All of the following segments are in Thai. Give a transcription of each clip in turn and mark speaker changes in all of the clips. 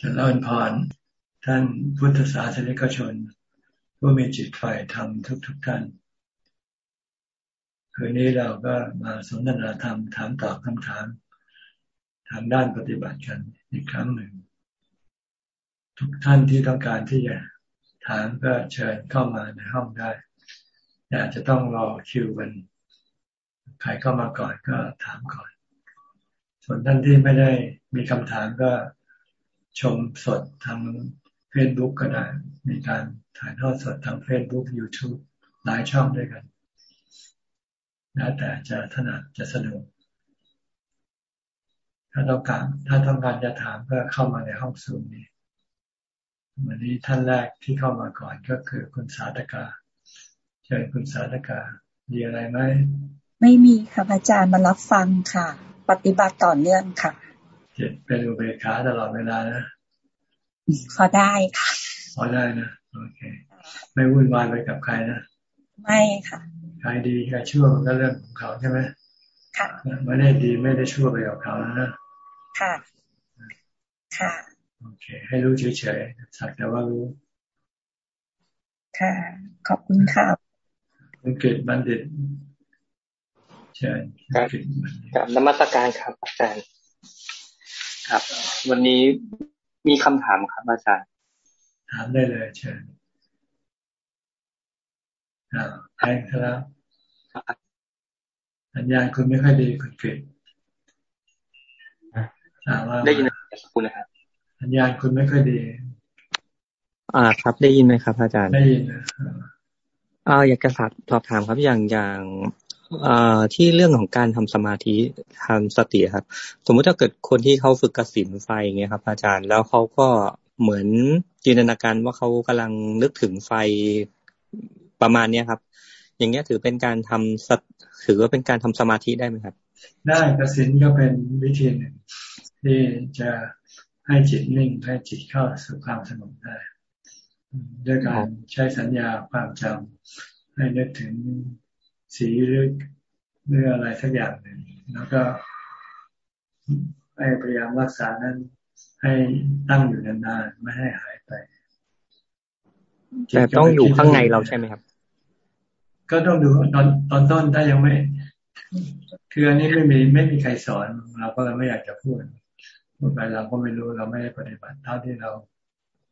Speaker 1: จะเล่าพรท่านพุทธศาสนิกชน ผู้มีจิตฝ่ธรรมทุกๆทท่าน คืนนี้เราก็มาสนทนาธรรม ถามตอบคำถาม ทางด้านปฏิบัติกันอีกครั้งหนึ่ง ทุกท่านที่ต้องการที่จะถามก็เชิญเข้ามาในห้องได้อาจจะต้องรอคิวกันใครเข้ามาก่อนก็ถามก่อน ส่วนท่านที่ไม่ได้มีคำถามก็ ชมสดทางเฟซบุ๊กก็ได้ มีการถ่ายทอดสดทางเฟซบุ๊กยูทูบหลายช่องด้วยกัน แล้วแต่จะถนัดจะสะดวกถ้าต้องการถ้าต้องการจะถามก็เข้ามาในห้องซูมนี้ วันนี้ท่านแรกที่เข้ามาก่อนก็คือคุณสาธกาเชิญคุณสาธกามีอะไรไหม
Speaker 2: ไม่มีค่ะอาจารย์มารับฟังค่ะ ปฏิบัติต่อเนื่องค่ะ
Speaker 1: จ็ดเป็นอุเบกขาตลอดเวลานะ
Speaker 2: พอได้ค่ะ
Speaker 1: พอได้นะโอเค ไม่วุ่นวายไปกับใครนะ
Speaker 2: ไม่ค่ะ
Speaker 1: ใครดีใครชั่วมันก็เรื่องของเขาใช่ไหม
Speaker 2: ค่ะ
Speaker 1: ไม่ได้ดีไม่ได้ชั่วไปกับเขาแล้วนะ
Speaker 2: ค่ะ ค่ะ
Speaker 1: โอเค ให้รู้เฉยๆสักแต่ว่ารู้
Speaker 2: ค่ะ ขอบคุณค่ะ
Speaker 1: คุณเกิดบัณฑิตเชิญ
Speaker 3: ครับกับนมัสการครับอาจารย์ ครับ วันนี้มีคำถามครับอาจารย์
Speaker 1: ถามได้เลยเชิญอ่าแทงซะแล้วสัญญาณคุณไม่ค่อยดีคุณเกิด
Speaker 3: ได้ยินคุณนะครับ
Speaker 1: สัญญาณคุณไม่ค่อยดี
Speaker 3: อ่า ครับได้ยินไหมครับ อาจารย์
Speaker 1: ได้ยินนะ
Speaker 3: อ่าอยากจะสอบถามครับอย่างอย่าง ที่เรื่องของการทำสมาธิทำสติครับ สมมุติถ้าเกิดคนที่เขาฝึกกสินไฟเงี้ยครับ อาจารย์แล้วเขาก็เหมือนจินตนาการว่าเขากำลังนึกถึงไฟประมาณเนี้ยครับ อย่างเงี้ยถือเป็นการทำสถือว่าเป็นการทำสมาธิได้ไหมครับ
Speaker 1: ได้กสินก็เป็นวิธีหนึ่งที่จะให้จิตนิ่งให้จิตเข้าสู่ความสงบได้ ด้วยการใช้สัญญาความจำให้นึกถึง สีหรือเรืออะไรสักอย่างหนึ่งแล้วก็ให้พยายามรักษานั้น ให้ตั้งอยู่นานๆไม่ให้หายไป
Speaker 3: แต่ต้องอยู่ข้างในเราใช่ไหมครับ
Speaker 1: ก็ต้องดูตอนตอนต้นถ้ายังไม่คืออันนี้ไม่มีไม่มีใครสอนเราก็เลยไม่อยากจะพูดพูดไปเราก็ไม่รู้เราไม่ได้ปฏิบัติเท่าที่เรา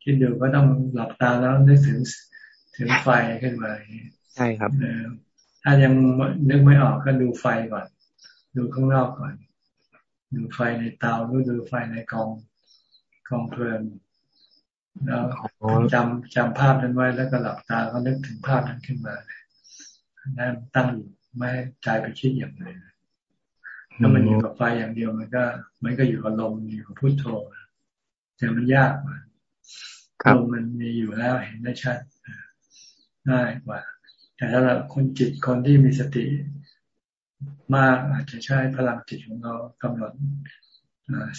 Speaker 1: คิดดูก็ต้องหลับตาแล้วนึกถึงถึงไฟขึ้นมา
Speaker 3: ใช่ครับ
Speaker 1: ถ้ายังนึกไม่ออกก็ดูไฟก่อน ดูข้างนอกก่อน ดูไฟในเตาหรือดูไฟในกองกองเพลิงแล้วจำจำภาพนั้นไว้แล้วก็หลับตาก็นึกถึงภาพนั้นขึ้นมานั่นตั้งอยู่ไม่ใจไปคิดอย่างไรถ้ามันอยู่กับไฟอย่างเดียวมันก็ มันก็อยู่กับลมอยู่กับพุทโธแต่มันยากกว่าลมมันมีอยู่แล้วเห็นได้ชัดง่ายกว่า แต่ถ้าเราคนจิตคนที่มีสติมากอาจจะใช้พลังจิตของเรากำหนด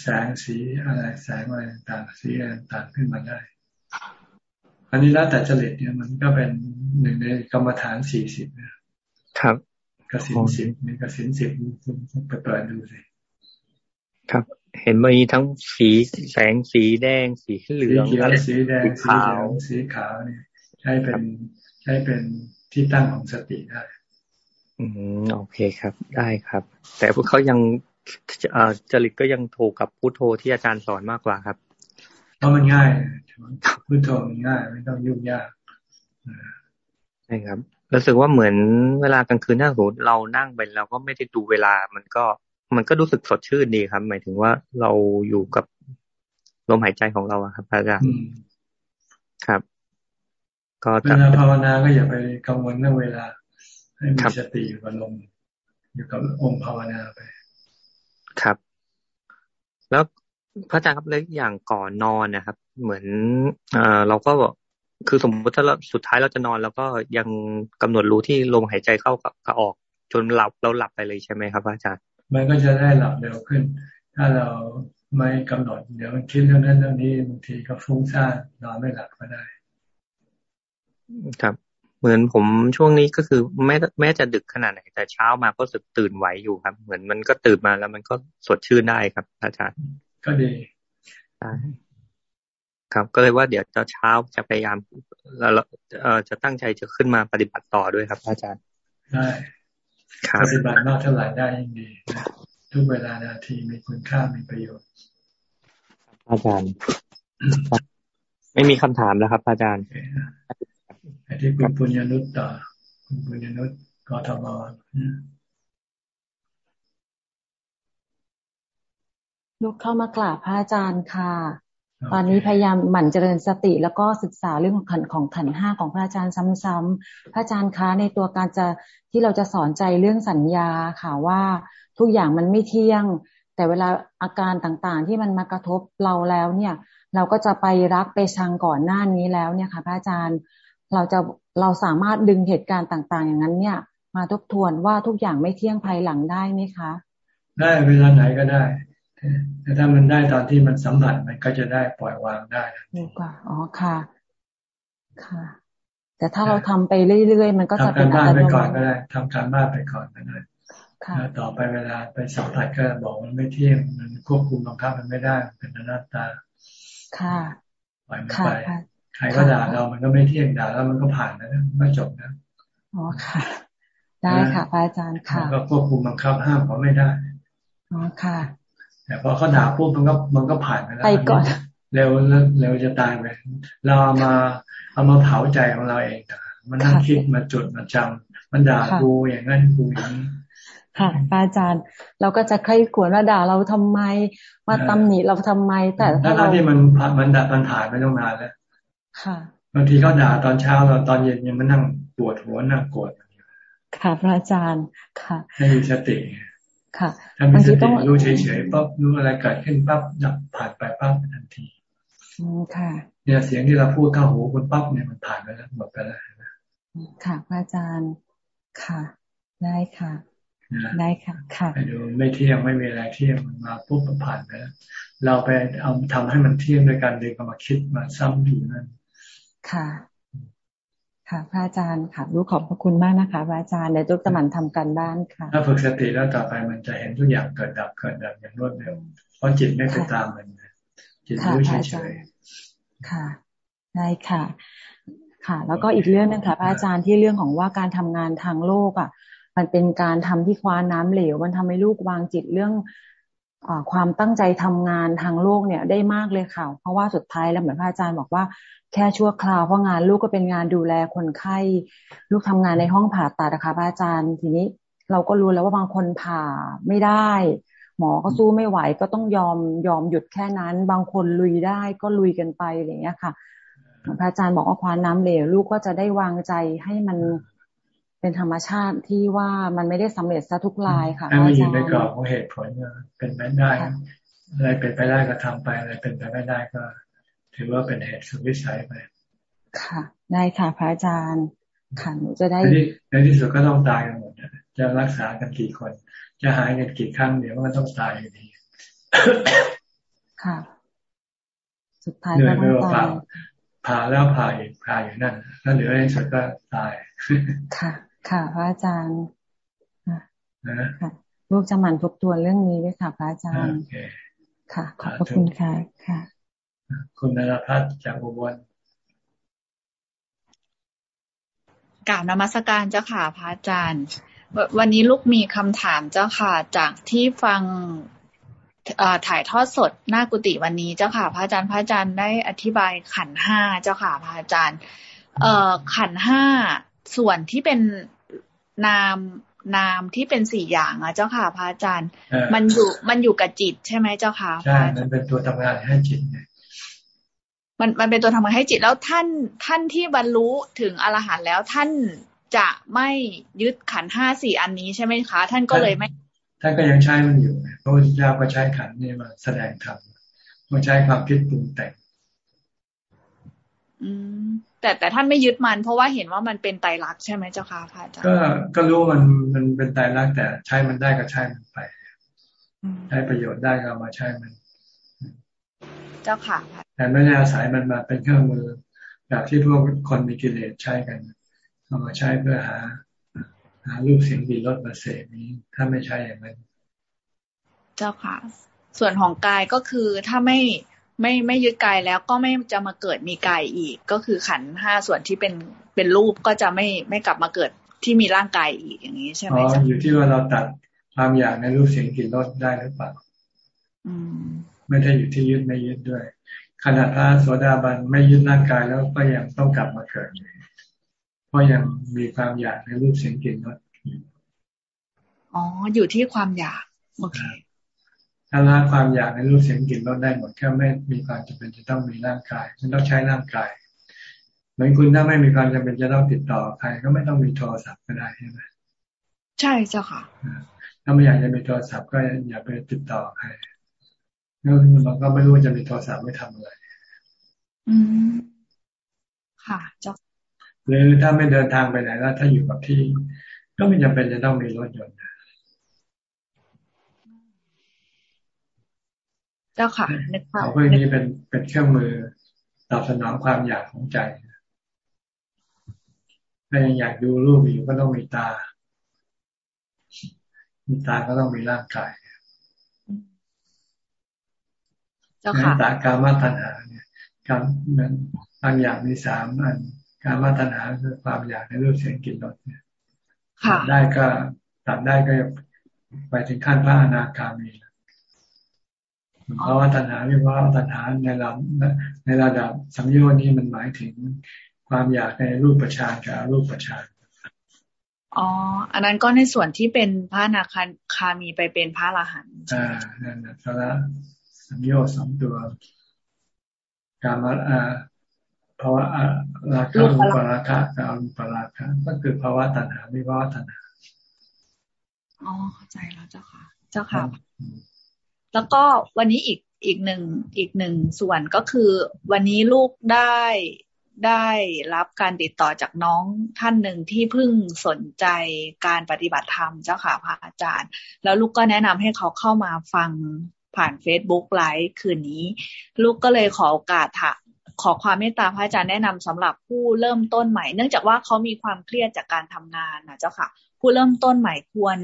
Speaker 1: แสงสีอะไรแสงอะไรต่างสีอะไรต่างขึ้นมาได้ อันนี้แล้วแต่จริตเนี่ยมันก็เป็นหนึ่งในกรรมฐานสี่สิบ
Speaker 3: ครับ
Speaker 1: กสินสิบมีกสินสิบไปเปิดดูสิ
Speaker 3: ครับ เห็นมีทั้งสีแสงสีแดงสีเหลือง
Speaker 1: สีแดงสีขาวสีขาวเนี่ยใช้เป็นใช้เป็น ที่ตั้งของสติได้
Speaker 3: อืมโอเคครับ ได้ครับ แต่พวกเขายังจริตก็ยังถูกกับพุทโธที่อาจารย์สอนมากกว่าครับ
Speaker 1: เพราะมันง่ายพุทโธมันง่าย ไม่ต้องยุ่งยาก
Speaker 3: ใช่ครับรู้สึกว่าเหมือนเวลากลางคืนถ้าสมมติเรานั่งไปเราก็ไม่ได้ดูเวลา มันก็มันก็รู้สึกสดชื่นดีครับ หมายถึงว่าเราอยู่กับลมหายใจของเราครับอาจารย์ครับ
Speaker 1: ก็เวลาภาวนาก็อย่าไปกังวลเรื่องเวลา ให้มีสติอยู่กับลมอยู่กับองค์ภาวนาไป
Speaker 3: ครับ แล้วพระอาจารย์ครับเลยอย่างก่อนนอนนะครับ เหมือนเอ่อเราก็บอกคือสมมติถ้าเราสุดท้ายเราจะนอนแล้วก็ยังกำหนดรู้ที่ลมหายใจเข้ากับออก จนหลับเราหลับไปเลยใช่ไหมครับอาจารย์
Speaker 1: มันก็จะได้หลับเร็วขึ้น ถ้าเราไม่กำหนดเดี๋ยวมันคิดเรื่องนั้นเรื่องนี้บางทีก็ฟุ้งซ่านนอนไม่หลับก็ได้
Speaker 3: ครับ เหมือนผมช่วงนี้ก็คือแม้แม้จะดึกขนาดไหนแต่เช้ามาก็สึกตื่นไหวอยู่ครับ เหมือนมันก็ตื่นมาแล้วมันก็สดชื่นได้ครับ อาจารย์
Speaker 1: ก็ดี
Speaker 3: ครับ ก็เลยว่าเดี๋ยวจะเช้าจะพยายามแล้วเอ่อจะตั้งใจจะขึ้นมาปฏิบัติต่อด้วยครับอาจารย์
Speaker 1: ได้ปฏิบัติมากเท่าไหร่ได้ยิ่งดีทุกเวลานาทีมีคุณค่ามีประโยชน์
Speaker 3: อาจารย์ ไม่มีคำถามแล้วครับ อาจารย์
Speaker 1: ไอ้ที่คุณปุญญนุตต่อคุณปุญญนุตกทม
Speaker 4: ลูกเข้ามากราบพระอาจารย์ค่ะ ตอนนี้พยายามหมั่นเจริญสติ แล้วก็ศึกษาเรื่องของขันของขันห้าของพระอาจารย์ซ้ำๆพระอาจารย์คะในตัวการจะที่เราจะสอนใจเรื่องสัญญาค่ะว่าทุกอย่างมันไม่เที่ยง แต่เวลาอาการต่างๆ ที่มันมากระทบเราแล้วเนี่ย เราก็จะไปรักไปชังก่อนหน้านี้แล้วเนี่ยค่ะ พระอาจารย์ เราจะเราสามารถดึงเหตุการณ์ต่าง ๆ อย่างนั้น เนี่ย มาทบทวนว่าทุกอย่างไม่เที่ยงภายหลังได้ไหมคะ
Speaker 1: ได้เวลาไหนก็ได้แต่ถ้ามันได้ตอนที่มันสัมผัสมันก็จะได้ปล่อยวางได้
Speaker 4: ดีกว่าอ๋อค่ะ ค่ะ แต่ถ้าเราทำไปเรื่อยๆมันก็จะเป็น
Speaker 1: การบ้านไปก่อนก็ได้ทำการบ้านไปก่อนก็ได้แล้วต่อไปเวลาไปสัมผัสก็บอกมันไม่เที่ยงมันควบคุมบังคับมันไม่ได้เป็นอนัตตา
Speaker 4: ค่ะ
Speaker 1: ปล่อยมันไป ใครก็ด่าเรา มันก็ไม่เที่ยงด่าแล้วมันก็ผ่านนะไม่จบนะ
Speaker 4: อ๋อค่ะ ได้ค่ะอาจารย์ค่ะ
Speaker 1: ก็ควบคุมบังคับห้ามเขาไม่ได้
Speaker 4: อ๋อค่ะ
Speaker 1: แต่พอเขาด่าปุ๊บมันก็มันก็ผ่านไปแล้ว
Speaker 4: ไปก่อน
Speaker 1: เร็วเร็วจะตายไปเราเอามาเอามาเผาใจของเราเองมันนั่งคิดมาจุดมาจำมันด่ากูอย่างนั้นกูอย่างนี้
Speaker 4: ค่ะอาจารย์เราก็จะใคร่ขวนว่าด่าเราทำไมมาตำหนิเราทำไม แต่
Speaker 1: ถ้าเราที่มันมันด่ามันผ่านไปตั้งนานแล้วค่ะ บางทีเขาด่าตอนเช้าเราตอนเย็นยังมานั่งปวดหัวนั่งโกรธ
Speaker 4: ค่ะ พระอาจารย์ค่ะ
Speaker 1: ให้มีสติ
Speaker 4: ค่ะ
Speaker 1: ถ้ามีสติรู้เฉยๆปั๊บรู้อะไรเกิดขึ้นปั๊บดับผ่านไปปั๊บทันที
Speaker 4: อืมค่ะ
Speaker 1: เนี่ยเสียงที่เราพูดเข้าหูคุณปั๊บเนี่ยมันผ่านไปแล้วหมดไปแล้ว
Speaker 4: ค่ะพระอาจารย์ค่ะ ได้ค่ะ ได้ค่ะ ค่ะ
Speaker 1: ไปดูไม่เที่ยงไม่มีอะไรเที่ยงมันมาปุ๊บมันผ่านไปแล้วเราไปเอาทำให้มันเที่ยงด้วยการเดินมาคิดมาซ้ำอยู่นั่น
Speaker 4: ค่ะ ค่ะพระอาจารย์ค่ะรู้ขอบพระคุณมากนะคะพระอาจารย์ในทุกสมันทำการบ้านค่ะ
Speaker 1: ถ้าฝึกสติแล้วต่อไปมันจะเห็นทุกอย่างเกิดดับเกิดดับอย่างรวดเร็วเพราะจิตไม่ไปตามมันจิตรู้เฉย
Speaker 4: ๆค่ะได้ค่ะ ค่ะ แล้วก็อีกเรื่องนึงค่ะพระอาจารย์ที่เรื่องของว่าการทำงานทางโลกอะ มันเป็นการทำที่คว้าน้ำเหลว มันทำให้ลูกวางจิตเรื่องอความตั้งใจทำงานทางโลกเนี่ยได้มากเลยค่ะ เพราะว่าสุดท้ายแล้วเหมือนพระอาจารย์บอกว่า แค่ชั่วคราวเพราะงานลูกก็เป็นงานดูแลคนไข้ ลูกทำงานในห้องผ่าตัดนะคะพระอาจารย์ทีนี้ เราก็รู้แล้วว่าบางคนผ่าไม่ได้ หมอก็สู้ไม่ไหวก็ต้องยอมยอมหยุดแค่นั้น บางคนลุยได้ก็ลุยกันไปอะไรอย่างเงี้ยค่ะพระอาจารย์บอกว่าควานน้ำเหลวลูกก็จะได้วางใจให้มันเป็นธรรมชาติที่ว่ามันไม่ได้สำเร็จซะทุกรายค่ะ
Speaker 1: ให้มันอยู่ในกรอบของเหตุผลเป็นไปได้อะไรเป็นไปได้ก็ทำไปอะไรเป็นไปไม่ได้ก็ ถือว่าเป็นเหตุสุดวิสัยไป
Speaker 4: ค่ะ ได้ค่ะพระอาจารย์ ค่ะหนูจะได้
Speaker 1: ในที่สุดก็ต้องตายกันหมดจะรักษากันกี่คน จะหายกันกี่ครั้งเดี๋ยวมันต้องตายอยู่ดี
Speaker 4: ค่ะ สุดท้ายก็ต้องตาย
Speaker 1: ผ่าแล้วผ่าอีกผ่าอยู่นั่นแล้วเหลือในสุดก็ตาย
Speaker 4: ค่ะ ค่ะ พระอาจารย์ค่ะลูกจะหมั่นทบทวนเรื่องนี้ด้วยค่ะ พระอาจารย์ ค่ะ ขอบพระคุณค่ะ ค่ะ
Speaker 1: คุณนรพัฒน์จากอุบล
Speaker 5: กล่าวนมัสการเจ้าค่ะพระอาจารย์ วันนี้ลูกมีคำถามเจ้าค่ะ จากที่ฟังถ่ายทอดสดหน้ากุฏิวันนี้เจ้าค่ะ พระอาจารย์พระอาจารย์ได้อธิบายขันห้าเจ้าค่ะพระอาจารย์ เอ่อขันห้าส่วนที่เป็นนามนามที่เป็นสี่อย่างอะเจ้าค่ะพระอาจารย์ มันอยู่มันอยู่กับจิตใช่ไหมเจ้าค่ะ
Speaker 1: ใช่มันเป็นตัวทำงานให้จิต
Speaker 5: มันมันเป็นตัวทำงานให้จิตแล้วท่านท่านที่บรรลุถึงอรหันต์แล้วท่านจะไม่ยึดขันห้าสี่อันนี้ใช่ไหมคะ ท่านก็เลยไม่
Speaker 1: ท่านก็ยังใช้มันอยู่พระพุทธเจ้าก็ใช้ขันนี้มาแสดงธรรมมาใช้ความคิดปรุงแต่ง
Speaker 5: อืมแต่แต่ท่านไม่ยึดมันเพราะว่าเห็นว่ามันเป็นไตรลักษณ์ใช่ไหมเจ้าค่ะพระอาจารย์
Speaker 1: ก็ก็รู้มันมันเป็นไตรลักษณ์แต่ใช้มันได้ก็ใช้มันไปใช้ประโยชน์ได้ก็มาใช้มัน
Speaker 5: เจ้าค่ะ
Speaker 1: แต่ไม่ได้อาศัยมันมาเป็นเครื่องมือแบบที่พวกคนมีกิเลสใช้กันเอามาใช้เพื่อหา หารูปเสียงดีรสมาเสพนี้ ถ้าไม่ใช่อย่างนั้น
Speaker 5: เจ้าค่ะ ส่วนของกายก็คือถ้าไม่ไม่ไม่ยึดกายแล้วก็ไม่จะมาเกิดมีกายอีก ก็คือขันห้าส่วนที่เป็นเป็นรูปก็จะไม่ไม่กลับมาเกิดที่มีร่างกายอีกอย่างนี้ใช่ไหม
Speaker 1: จ๊ะอยู่ที่ว่าเราตัดความอยากในรูปเสียงกลิ่นรสได้หรือเปล่า ไม่ได้อยู่ที่ยึดไม่ยึดด้วยขณะพระโสดาบันไม่ยึดร่างกายแล้วก็ยังต้องกลับมาเกิดเพราะยังมีความอยากในรูปเสียงกลิ่นรส
Speaker 5: อ๋อ อยู่ที่ความอยากโอเค
Speaker 1: ถ้าละความอยากในรูปเสียงกลิ่นรสได้หมดแค่ไม่มีความจำเป็นจะต้องมีร่างกายไม่ต้องใช้ร่างกาย เหมือนคุณถ้าไม่มีความจำเป็นจะต้องติดต่อใครก็ไม่ต้องมีโทรศัพท์ก็ได้ใช่ไหม
Speaker 5: ใช่เจ้าค่ะ
Speaker 1: ถ้าไม่อยากจะมีโทรศัพท์ก็อย่าไปติดต่อใคร แล้วมันก็ไม่รู้ว่าจะมีโทรศัพท์ไม่ทำอะไร
Speaker 5: อืมค่ะเจ้า
Speaker 1: หรือถ้าไม่เดินทางไปไหนแล้ว ถ้าอยู่กับที่ ก็ไม่จำเป็นจะต้องมีรถยนต์
Speaker 5: เจ้าค่ะ
Speaker 1: นึกภาพพวกนี้เป็นเป็นเครื่องมือตอบสนองความอยากของใจถ้ายังอยากดูรูปอยู่ก็ต้องมีตา มีตาก็ต้องมีร่างกาย
Speaker 5: เจ้าค่ะ
Speaker 1: ตาการมาตัณหาเนี่ยการมันบางอย่างมีสามอัน การมาตัณหาคือความอยากในรูปเสียงกลิ่นรสเนี่ยตัดได้ก็ตัดได้ก็ไปถึงขั้นพระอนาคามีเพราะว่าตัณหาเรียกว่าตัณหาในระดับในระดับสัมโยชนี่มันหมายถึงความอยากในรูปประชานกับรูปประชาน
Speaker 5: อ๋อ อันนั้นก็ในส่วนที่เป็นพระนาคาคามีไปเป็นพระอรหันต์
Speaker 1: อ่านั่นนะพระ สัมโยชน์สองตัว การมาอ่าภาวะราคะรูปราคะกับอรูปราคะก็คือภาวะตัณหาวิภาวะตัณหา
Speaker 5: อ๋อเข้าใจแล้วเจ้าค่ะ เจ้าค่ะ แล้วก็วันนี้อีกอีกหนึ่งอีกหนึ่งส่วนก็คือ วันนี้ลูกได้ได้รับการติดต่อจากน้องท่านหนึ่งที่เพิ่งสนใจการปฏิบัติธรรมเจ้าค่ะพระอาจารย์ แล้วลูกก็แนะนำให้เขาเข้ามาฟัง ผ่านเฟซบุ๊กไลฟ์คืนนี้ ลูกก็เลยขอโอกาสขอความเมตตาพระอาจารย์แนะนำสำหรับผู้เริ่มต้นใหม่ เนื่องจากว่าเขามีความเครียดจากการทำงานนะเจ้าค่ะ ผู้เริ่มต้นใหม่ควร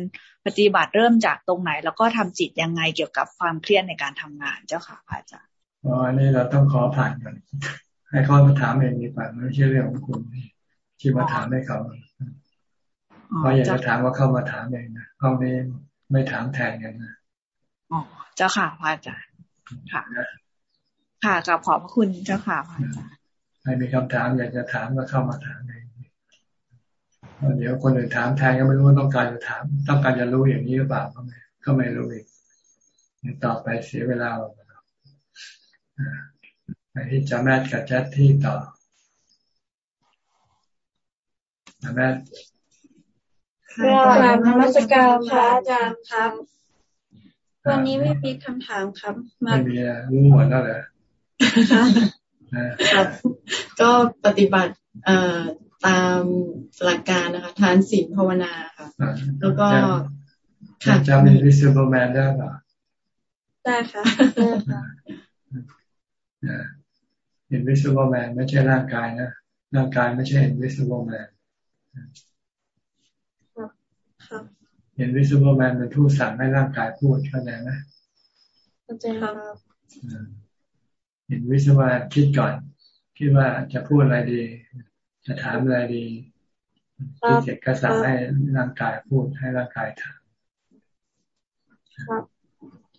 Speaker 5: ปฏิบัติเริ่มจากตรงไหน แล้วก็ทำจิตยังไงเกี่ยวกับความเครียดในการทำงานเจ้าค่ะพระอาจารย์
Speaker 1: อ๋ออันนี้เราต้องขอผ่านก่อนให้เขามาถามเองดีกว่าไม่ใช่เรื่องของคุณที่มาถามให้เขาเพราะอยากจะถามว่าเข้ามาถามเองนะห้องนี้ไม่ถามแทนกันนะ
Speaker 5: อ๋อเจ้าค่ะพระอาจารย์ค่ะ ค่ะกับขอบพระคุณเจ้าค่ะพระอาจารย์
Speaker 1: ใครมีคำถามอยากจะถามก็เข้ามาถามเองเดี๋ยวคนอื่นถามแทนก็ไม่รู้ว่าต้องการจะถาม ต้องการจะรู้อย่างนี้หรือเปล่าก็ไม่ก็ไม่รู้อีกต่อไปเสียเวลาไปที่จะแม่กับแจ๊ดที่ต่อแม่
Speaker 6: กราบนมัสการพระอาจารย์ครับ วันนี้ไม่มีคำถามครับ
Speaker 1: ไม่มีรู้หมดแล้วเหรอ
Speaker 6: ครับ ก็ปฏิบัติเอ่อตามหลักการนะคะ ทานศีลภาวนาค่ะ แล้วก็
Speaker 1: จำ invisible man ได้หรอ
Speaker 6: ได้ค่ะ
Speaker 1: invisible man ไม่ใช่ร่างกายนะร่างกายไม่ใช่ invisible man invisible man เป็น ผู้สั่งให้ร่างกายพูดเข้าใจไหม
Speaker 6: เข้าใจครับ
Speaker 1: invisible man คิดก่อน คิดว่าจะพูดอะไรดี จะถามอะไรดีคิดเสร็จก็สั่งให้ร่างกายพูดให้ร่างกายถาม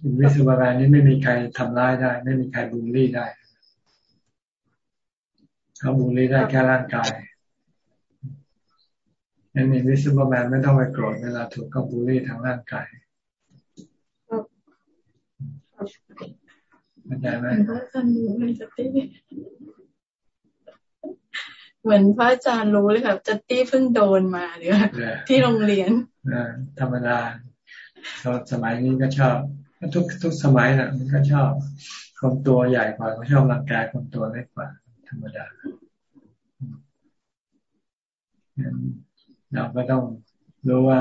Speaker 1: อินวิสุวานี้ไม่มีใครทำร้ายได้ ไม่มีใครบูลลี่ได้เขาบูลลี่ได้แค่ร่างกาย นั่นเองวิสุวาแมนไม่ต้องไปโกรธเวลาถูกเขาบูลลี่ทางร่างกายเข้าใจไหม
Speaker 6: พระอาจารย์รู้เลยจัตตี้เหมือนพระอาจารย์รู้เลยค่ะจัตตี้เพิ่งโดนมาเรือที่โรงเรียน
Speaker 1: ธรรมดาสมัยนี้ก็ชอบทุกทุกสมัยนะมันก็ชอบคนตัวใหญ่กว่าก็ชอบร่างกายคนตัวเล็กกว่า ธรรมดา เราก็ต้องรู้ว่า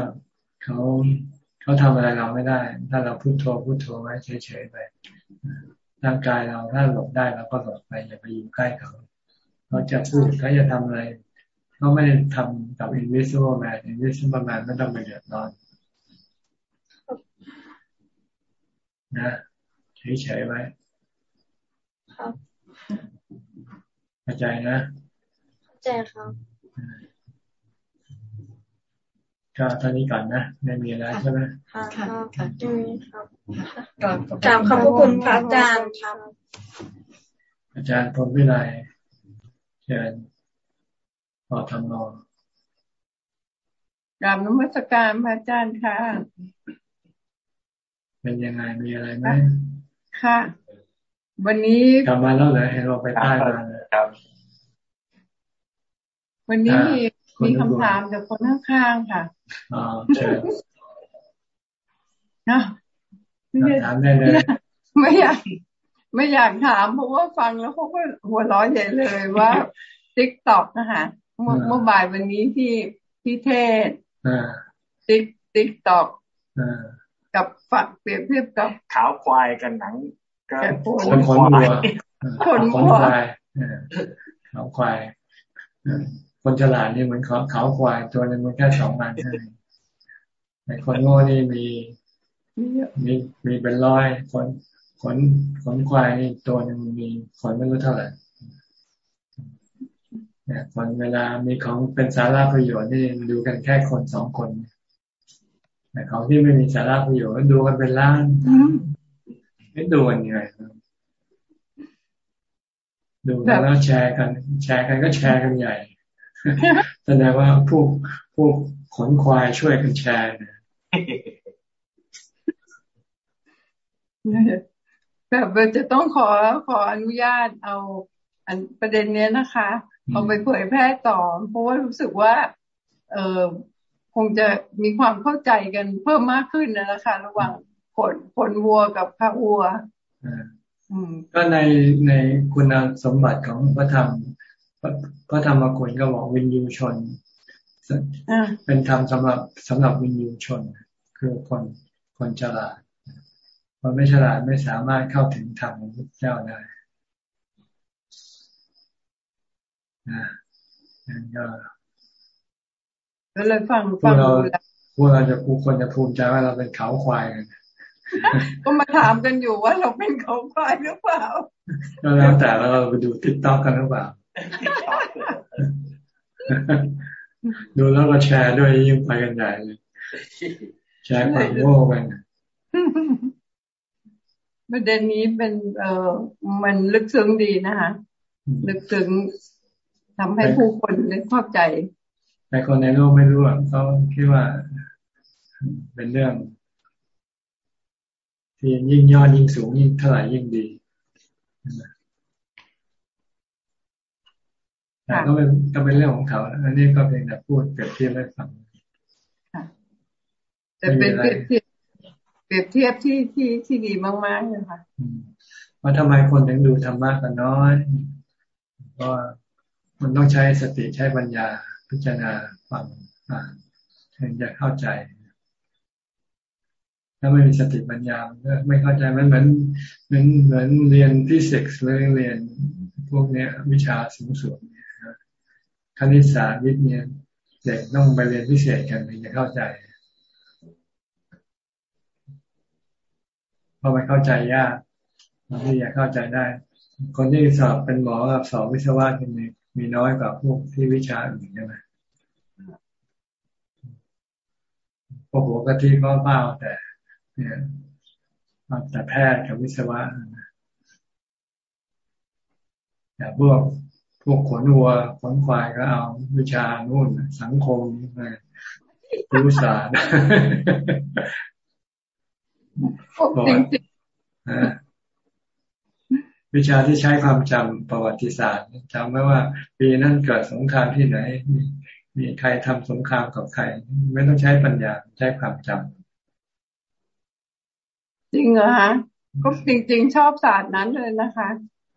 Speaker 1: เขาเขาทำอะไรเราไม่ได้ ถ้าเราพูดโทพูดโทไว้เฉยๆไปร่างกายเราถ้าหลบได้เราก็หลบไปอย่าไปอยู่ใกล้เขาเขาจะพูดเขาจะทำอะไรเขาไม่ได้ทำกับ invisible man invisible man ไม่ต้องไปเดือดร้อนนะเฉยๆไว้
Speaker 6: ครับ
Speaker 1: เข้าใจนะ
Speaker 6: เข้าใจครับ
Speaker 1: ก็ท่านี้ก่อนนะไม่มีอะไรใช่ไหม
Speaker 6: ค่ะค่ะค่ะครับกราบขอบคุณพระอาจารย์ครับ
Speaker 1: อาจารย์พรมวิไลเชิญพอทำนอง
Speaker 7: กราบนมัสการพระอาจารย์ค่ะ
Speaker 1: เป็นยังไงมีอะไรไหม
Speaker 7: ค่ะ วันนี้
Speaker 1: กลับมาแล้วเหรอเห็นเราไปใต้มาครับ
Speaker 7: วันนี้มี มีคำถามจากคนข้างๆค่ะ
Speaker 1: อ๋อเชิญ
Speaker 7: นะ
Speaker 1: ถามได้เลย
Speaker 7: ไม่อยากไม่อยากถามเพราะว่าฟังแล้วเขาก็หัวร้อนใหญ่เลยว่าติ๊กต็อกนะคะเมื่อเมื่อบ่ายวันนี้ที่ที่เทศติ๊กติ๊กต็อกกับฝักเปรียบเทียบกับ
Speaker 8: ขาวควายกันหนัง
Speaker 1: ก็คนคนวัวคนควายขาวควาย คนฉลาดนี่เหมือนเขาเขาควายตัวนึงมันแค่สองมันเท่านั้นแต่คนโง่นี่มีมีมีเป็นร้อยคนขนขนควายนี่ตัวนึงมีขนไม่รู้เท่าไหร่เนี่ยคนเวลามีของเป็นสาระประโยชน์นี่ดูกันแค่คนสองคนแต่ของที่ไม่มีสาระประโยชน์ดูกันเป็นล้านไม่ดูกันยังไงดูแล้วแชร์กัน แชร์กันก็แชร์กันใหญ่ แสดงว่าพวกพวกขนควายช่วยกันแชร์
Speaker 7: แบบจะต้องขอขออนุญาตเอาอันประเด็นเนี้ยนะคะเอาไปเผยแพร่ต่อ เพราะว่ารู้สึกว่า เออคงจะมีความเข้าใจกันเพิ่มมากขึ้นนะนะคะ ระหว่างขนขนวัวกับข้าวัว
Speaker 1: ก็ในในคุณสมบัติของพระธรรม พระธรรมกุลก็บอกวินยูชน เป็นธรรมสำหรับสำหรับวินยูชน คือคนคนฉลาดคนไม่ฉลาดไม่สามารถเข้าถึงธรรมของพระเจ้าได้นะนั่นก็
Speaker 7: ก็เลยฟังฟัง
Speaker 1: เราพวกเราจะผูคนจะภูมิใจว่าเราเป็นเขาควายกัน
Speaker 7: ก็มาถามกันอยู่ว่าเราเป็นเขาควายหรือเปล่า
Speaker 1: ก็แล้วแต่เราไปดูติ๊กต็อกกันหรือเปล่า ดูแล้วก็แชร์ด้วยยิ่งไปกันใหญ่เลยแชร์ความโง่กัน
Speaker 7: ประเด็นนี้เป็นเอ่อมันลึกซึ้งดีนะคะลึกซึ้งทำให้ผู้คนได้เข้าใจ
Speaker 1: แต่คนในโลกไม่รู้เขาคิดว่า เป็นเรื่อง ที่ยิ่งยอดยิ่งสูงยิ่งเท่าไหร่ยิ่งดี แต่ก็เป็นก็เป็นเรื่องของเขา อันนี้ก็เป็นแต่พูดเปรียบเทียบให้ฟัง
Speaker 7: แต่เป็นเปรียบเทียบเปรียบเทียบที่ที่ที่ดีมากๆเลยค่ะ
Speaker 1: ว่าทำไมคนถึงดูธรรมะกันน้อยเพราะมันต้องใช้สติใช้ปัญญาพิจารณาฟังอ่านถึงจะเข้าใจ ถ้าไม่มีสติปัญญาไม่เข้าใจมันเหมือนเหมือนเหมือนเรียนฟิสิกส์หรือเรียนพวกเนี้ยวิชาสูงสุด คณิตศาสตร์วิทย์เนี่ยเด็กต้องไปเรียนพิเศษกันถึงจะเข้าใจเพราะมันเข้าใจยากที่จะเข้าใจได้ คนที่สอบเป็นหมอกับสอบวิศวะมีมีน้อยกว่าพวกที่วิชาอื่นใช่ไหมพวกหัวกะทิก็เบ้าแต่ เนี่ยแต่แพทย์กับวิศวะแต่พวก พวกขนวัวขนควายก็เอาวิชานู่นสังคมรู้ศาสตร์วิชาที่ใช้ความจำประวัติศาสตร์จำไว้ว่าปีนั้นเกิดสงครามที่ไหน มีใครทำสงครามกับใคร ไม่ต้องใช้ปัญญาใช้ความจำ
Speaker 7: จริงเหรอฮะก็จริง ๆ ชอบศาสตร์นั้นเลยนะคะ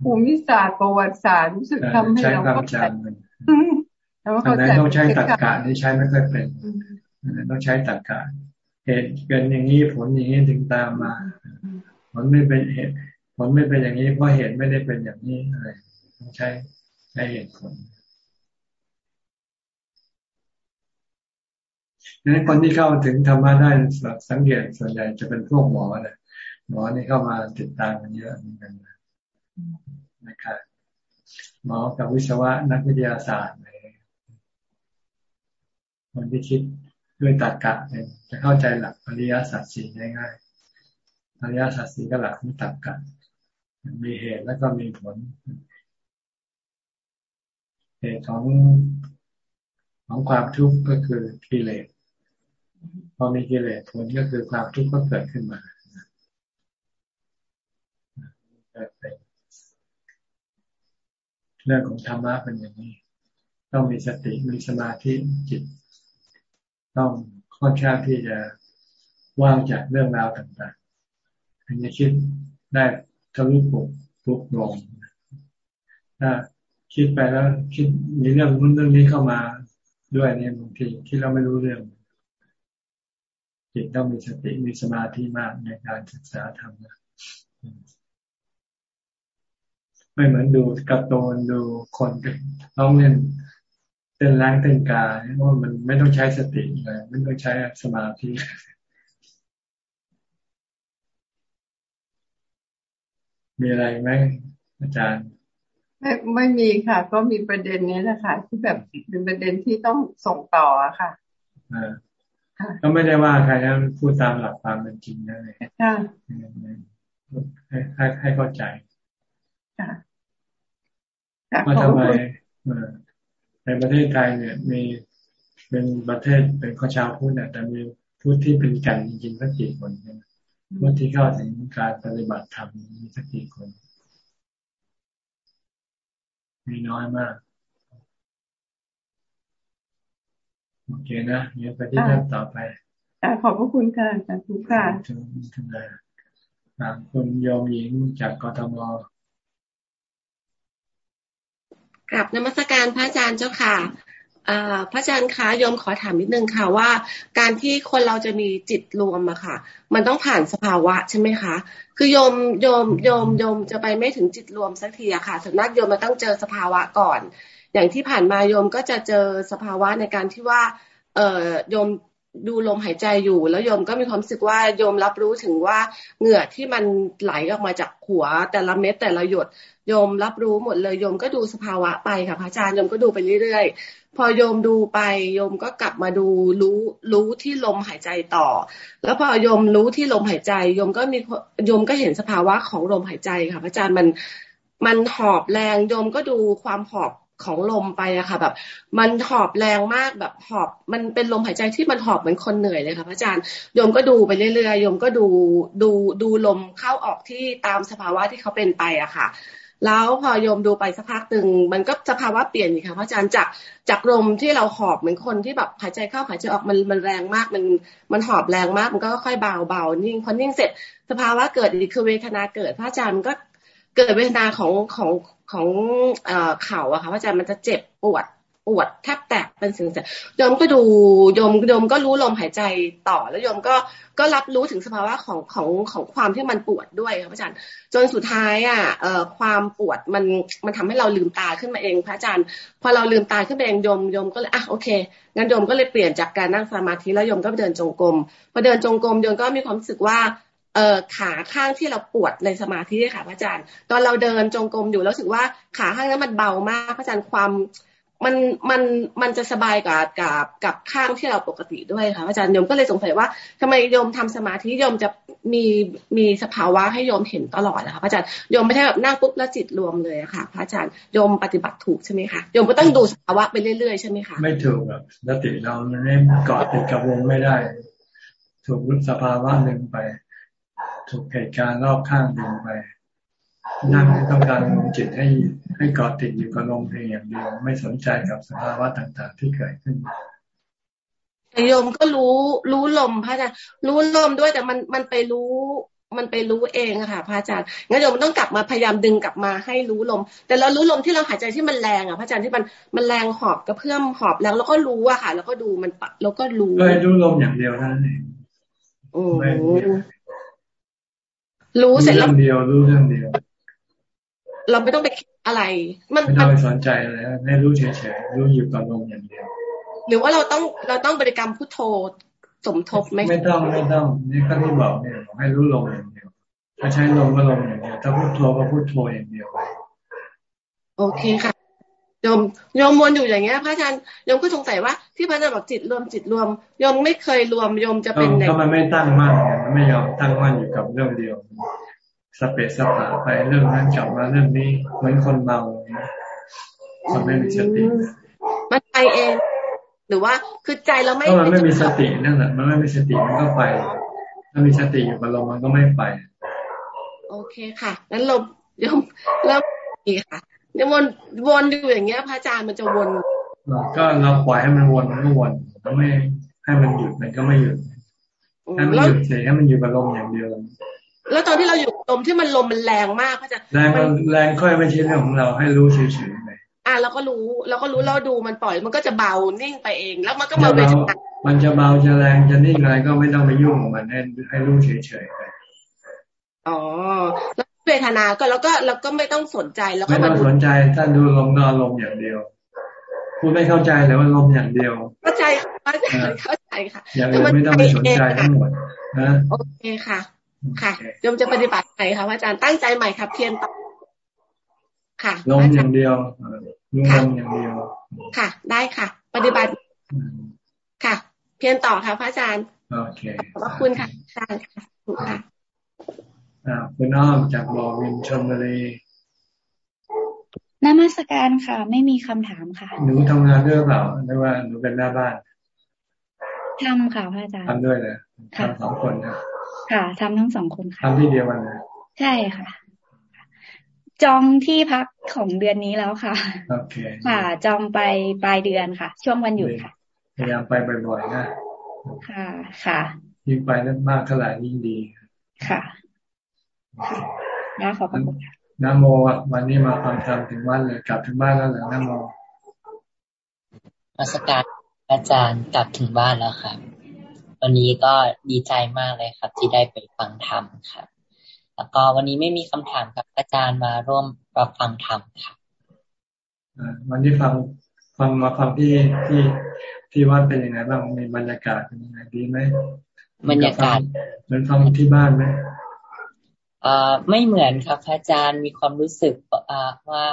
Speaker 7: ภูมิศาสตร์ประวัติศาสตร์รู้สึกทำให้เราเข้าใจ
Speaker 1: อันนั้นต้องใช้ตรรกะนี่ใช้ไม่ค่อยเป็นต้องใช้ตรรกะเหตุเกิดอย่างนี้ผลอย่างนี้ถึงตามมา ผลไม่เป็นเหตุ ผลไม่เป็นอย่างนี้เพราะเหตุไม่ได้เป็นอย่างนี้อะไรต้องใช้ใช้เหตุผลนั้นคนที่เข้าถึงธรรมะได้สังเกตส่วนใหญ่จะเป็นพวกหมอนะหมอนี่เข้ามาติดตามกันเยอะเหมือนกันในการหมอกับวิศวะนักวิทยาศาสตร์คนที่คิดด้วยตรรกะเนี่ยจะเข้าใจหลักอริยสัจสี่ง่ายๆอริยสัจสี่ก็หลักของตรรกะมีเหตุแล้วก็มีผลเหตุของของความทุกข์ก็คือกิเลสพอมีกิเลสผลก็คือความทุกข์ก็เกิดขึ้นมา เรื่องของธรรมะเป็นอย่างนี้ ต้องมีสติมีสมาธิจิต ต้องค่อนข้างที่จะว่างจากเรื่องราวต่างๆถึงจะคิดได้ทะลุปุกปุกลงถ้าคิดไปแล้วคิดมีเรื่องนู้นเรื่องนี้เข้ามาด้วยเนี่ยบางทีคิดเราไม่รู้เรื่อง จิตต้องมีสติมีสมาธิมากในการศึกษาธรรมนะ ไม่เหมือนดูกระตูนดูคนร้องเล่นเต้นแรงเต้นกาเพราะมันไม่ต้องใช้สติเลยไม่ต้องใช้สมาธิมีอะไรไหมอาจารย์
Speaker 7: ไม่ไม่มีค่ะ ก็มีประเด็นนี้นะคะที่แบบเป็นประเด็นที่ต้องส่งต่อค่ะ
Speaker 1: อ่าก็ไม่ได้ว่าใครนะพูดตามหลักความเป็นจริงนั่นเอง
Speaker 7: ค่ะ
Speaker 1: ให้ให้ให้เข้าใจ
Speaker 7: ค่ะ
Speaker 1: ว่าทำไมในประเทศไทยเนี่ย มีเป็นประเทศเป็นข้าชาวพูดเนี่ยแต่มีพูดที่เป็นกันจริงๆสักกี่คนเนี่ยพูดที่เข้าถึงการปฏิบัติธรรมมีสักกี่คน มีน้อยมากโอเคนะเดี๋ยวไปที่ท่านต่อไป
Speaker 7: ขอบพระคุณค่ะสาธุค่ะ
Speaker 1: ถึงถึงไหนคุณโยมหญิงจากกทม
Speaker 8: กลับนมัสการพระอาจารย์เจ้าค่ะพระอาจารย์คะยมขอถามนิดนึงค่ะว่า การที่คนเราจะมีจิตรวมอะค่ะ มันต้องผ่านสภาวะใช่ไหมคะ คือโยมโยมโยมโยมจะไปไม่ถึงจิตรวมสักทีอะค่ะส่วนมากโยมมาต้องเจอสภาวะก่อน อย่างที่ผ่านมาโยมก็จะเจอสภาวะในการที่ว่าเออโยม ดูลมหายใจอยู่ แล้วโยมก็มีความรู้สึกว่าโยมรับรู้ถึงว่าเหงื่อที่มันไหลออกมาจากหัว แต่ละเม็ดแต่ละหยดโยมรับรู้หมดเลยโยมก็ดูสภาวะไปค่ะพระอาจารย์โยมก็ดูไปเรื่อยๆ พอโยมดูไปโยมก็กลับมาดูรู้รู้ที่ลมหายใจต่อ แล้วพอโยมรู้ที่ลมหายใจโยมก็มีโยมก็เห็นสภาวะของลมหายใจค่ะพระอาจารย์มันมันหอบแรงโยมก็ดูความหอบ ของลมไปอะค่ะ แบบ มันหอบแรงมากแบบหอบ มันเป็นลมหายใจที่มันหอบเหมือนคนเหนื่อยเลยค่ะพระอาจารย์โยมก็ดูไปเรื่อยๆโยมก็ดูดูดูลมเข้าออกที่ตามสภาวะที่เขาเป็นไปอะค่ะ แล้วพอโยมดูไปสักพักหนึ่งมันก็สภาวะเปลี่ยนอีกค่ะพระอาจารย์จากจากลมที่เราหอบเหมือนคนที่แบบหายใจเข้าหายใจออกมันมันแรงมากมันมันหอบแรงมากมันก็ค่อยเบาเบานิ่งพอนิ่งเสร็จสภาวะเกิดอีกคือเวทนาเกิดพระอาจารย์ก็ เกิดเวทนาของของของเข่าอะค่ะพระอาจารย์มันจะเจ็บปวดปวดแทบแตกเป็นสิ่งเสียโยมก็ดูโยมโยมก็รู้ลมหายใจต่อแล้วโยมก็ก็รับรู้ถึงสภาวะของของของความที่มันปวดด้วยครับอาจารย์ จนสุดท้ายอะเอ่อความปวดมันมันทำให้เราลืมตาขึ้นมาเองพระอาจารย์ พอเราลืมตาขึ้นมาเองโยมโยมก็เลยอะโอเคงั้นโยมก็เลยเปลี่ยนจากการนั่งสมาธิแล้วโยมก็ไปเดินจงกรมพอเดินจงกรมโยมก็มีความรู้สึกว่า เอ่อขาข้างที่เราปวดในสมาธิค่ะพระอาจารย์ ตอนเราเดินจงกรมอยู่แล้วรู้สึกว่าขาข้างนั้นมันเบามากพระอาจารย์ความมันมันมันจะสบายกับกับกับข้างที่เราปกติด้วยค่ะอาจารย์โยมก็เลยสงสัยว่าทำไมโยมทำสมาธิโยมจะมีมีสภาวะให้โยมเห็นตลอดนะคะพระอาจารย์โยมไม่ใช่แบบนั่งปุ๊บแล้วจิตรวมเลยค่ะพระอาจารย์โยมปฏิบัติถูกใช่ไหมคะโยมก็ต้องดูสภาวะไปเรื่อยๆใช่ไหมคะ
Speaker 1: ไม่ถูกแบบสติเราไม่เกาะติดกับวงไม่ได้ ถูกสภาวะหนึ่งไป ถูกเหตุการณ์รอบข้างดึงไปนั่งต้องการลงจิตให้ให้เกาะติดอยู่กับลมเพียงอย่างเดียว ไม่สนใจกับสภาวะต่างๆ ที่เกิดขึ้น
Speaker 8: โยมก็รู้รู้ลมพระอาจารย์รู้ลมด้วยแต่มันมันไปรู้ มันไปรู้เองค่ะพระอาจารย์งั้นโยมต้องกลับมาพยายามดึงกลับมาให้รู้ลม แต่เรารู้ลมที่เราหายใจที่มันแรงอะพระอาจารย์ที่มันมันแรงหอบกระเพื่อมหอบแล้วแล้วก็รู้อะค่ะ แล้วก็ดูมันปะแล้วก็รู้
Speaker 1: เลยรู้ลมอย่างเดียวนั่นเอง
Speaker 8: รู้เสร็จ
Speaker 1: แล้วเดียวรู้เรื่องเดียว
Speaker 8: เราไม่ต้องไปคิดอะไร
Speaker 1: มันไม่ต้องไปสนใจเลยให้รู้เฉยๆรู้อยู่กับลมอย่างเดียว
Speaker 8: หรือว่าเราต้องเราต้องบริกรรมพุทโธสมทบไหม
Speaker 1: ไม่ต้องไม่ต้องนี่ก็ที่บอกเนี่ยให้รู้ลมอย่างเดียว ถ้าใช้ลมก็ลมอย่างเดียวถ้าพุทโธก็พุทโธอย่างเดียวไป
Speaker 8: โอเคค่ะ โยมโยมวนอยู่อย่างเงี้ย พระอาจารย์โยมก็สงสัยว่าที่พระอาจารย์บอกจิตรวมจิตรวมโยมไม่เคยรวมโยมจะเป็น
Speaker 1: ไหนก็มันไม่ตั้งมั่นไงมันไม่ยอมตั้งมั่นอยู่กับเรื่องเดียวสเปซสปาไปเรื่องนั้นกลับมาเรื่องนี้เหมือนคนเมามันไม่มีสติ
Speaker 8: มันไปเอง หรือว่าคือใจเราไม่
Speaker 1: ก็มันไม่มีสตินั่นแหละมันไม่มีสติมันก็ไปถ้ามีสติอยู่กับลมมันก็ไม่ไป
Speaker 8: โอเคค่ะงั้นลมยมแล้วอีกค่ะ เนี่ยวนวนอยู่อย่างเงี้ย พระอาจารย์มันจะวน
Speaker 1: ก็เราปล่อยให้มันวนมันก็วนถ้าไม่ให้มันหยุดมันก็ไม่หยุดให้มันหยุดเฉยให้มันอยู่กับลมอย่างเดียว
Speaker 8: แล้วตอนที่เราอยู่ลมที่มันลมมันแรงมากพระอาจารย์
Speaker 1: แรงมันแรงค่อยไม่ใช่เรื่องของเราให้รู้เฉยๆไป
Speaker 8: อะเราก็รู้เราก็รู้เราดูมันปล่อยมันก็จะเบานิ่งไปเอง แล้วมันก็มาเว
Speaker 1: ทนามันจะเบาจะแรงจะนิ่งอะไรก็ไม่ต้องไปยุ่งกับมันให้ให้รู้เฉยๆไป
Speaker 8: อ๋อแล้ว เวทนาก็แล้วก็เราก็ไม่ต้องสนใจแล้วก็
Speaker 1: ไม่ต้องสนใจถ้าดูลมก็ลมอย่างเดียวพูดไม่เข้าใจเลยว่าลมอย่างเดียว
Speaker 8: เข้าใจเข้าใจเข้าใจค่ะ
Speaker 1: อย่างอื่นไม่ต้องไปสนใจทั้งหมดนะ
Speaker 8: โอเคค่ะ ค่ะโยมจะปฏิบัติไหนคะอาจารย์ตั้งใจใหม่ครับเพียรต่อค่ะ
Speaker 1: ลมอย่างเดียวลมอย่างเดียว
Speaker 8: ค่ะ ได้ค่ะ ปฏิบัติ ค่ะ เพียรต่อค่ะพระอาจารย์
Speaker 1: โอเค
Speaker 8: ขอบคุณค่ะอาจารย์ค่ะ ค่ะ
Speaker 1: คุณอ้อมจากบอวินชมบุรี
Speaker 5: นมัสการค่ะ ไม่มีคำถามค่ะ
Speaker 1: หนูทำงานด้วยเปล่าหรือว่าหนูเป็นหน้าบ้าน
Speaker 5: ทำค่ะพระอาจารย์
Speaker 1: ทำด้วยเลยทำสองคนนะ
Speaker 5: ค่ะทำทั้งสองคนค่ะ
Speaker 1: ทำที่เดียวกันเลย
Speaker 5: ใช่ค่ะ จองที่พักของเดือนนี้แล้วค่ะ
Speaker 1: โอเค
Speaker 5: ค่ะ จองไปปลายเดือนค่ะ ช่วงวันหยุดค่ะ
Speaker 1: พยายามไปบ่อยๆนะ
Speaker 5: ค่ะ ค่ะ
Speaker 1: ยิ่งไปนั้นมากเท่าไหร่ยิ่งดี
Speaker 5: ค่ะ นะขอบคุณค่ะ
Speaker 1: นโมวันนี้มาฟังธรรมถึงวันเลยกลับถึงบ้านแล้วเหรอนโม
Speaker 9: มาสการอาจารย์กลับถึงบ้านแล้วครับวันนี้ก็ดีใจมากเลยครับ ที่ได้ไปฟังธรรมครับ แล้วก็วันนี้ไม่มีคำถามกับอาจารย์มาร่วมรับฟังธรรมครับ
Speaker 1: วันที่ฟังฟังมาฟังที่ที่ที่วัดเป็นยังไงบ้างมีบรรยากาศเป็นยังไงดีไหม
Speaker 9: บรรยากาศ
Speaker 1: เหมือนฟังที่บ้านไหม
Speaker 9: อ่า ไม่เหมือนครับอาจารย์มีความรู้สึกอ่าว่า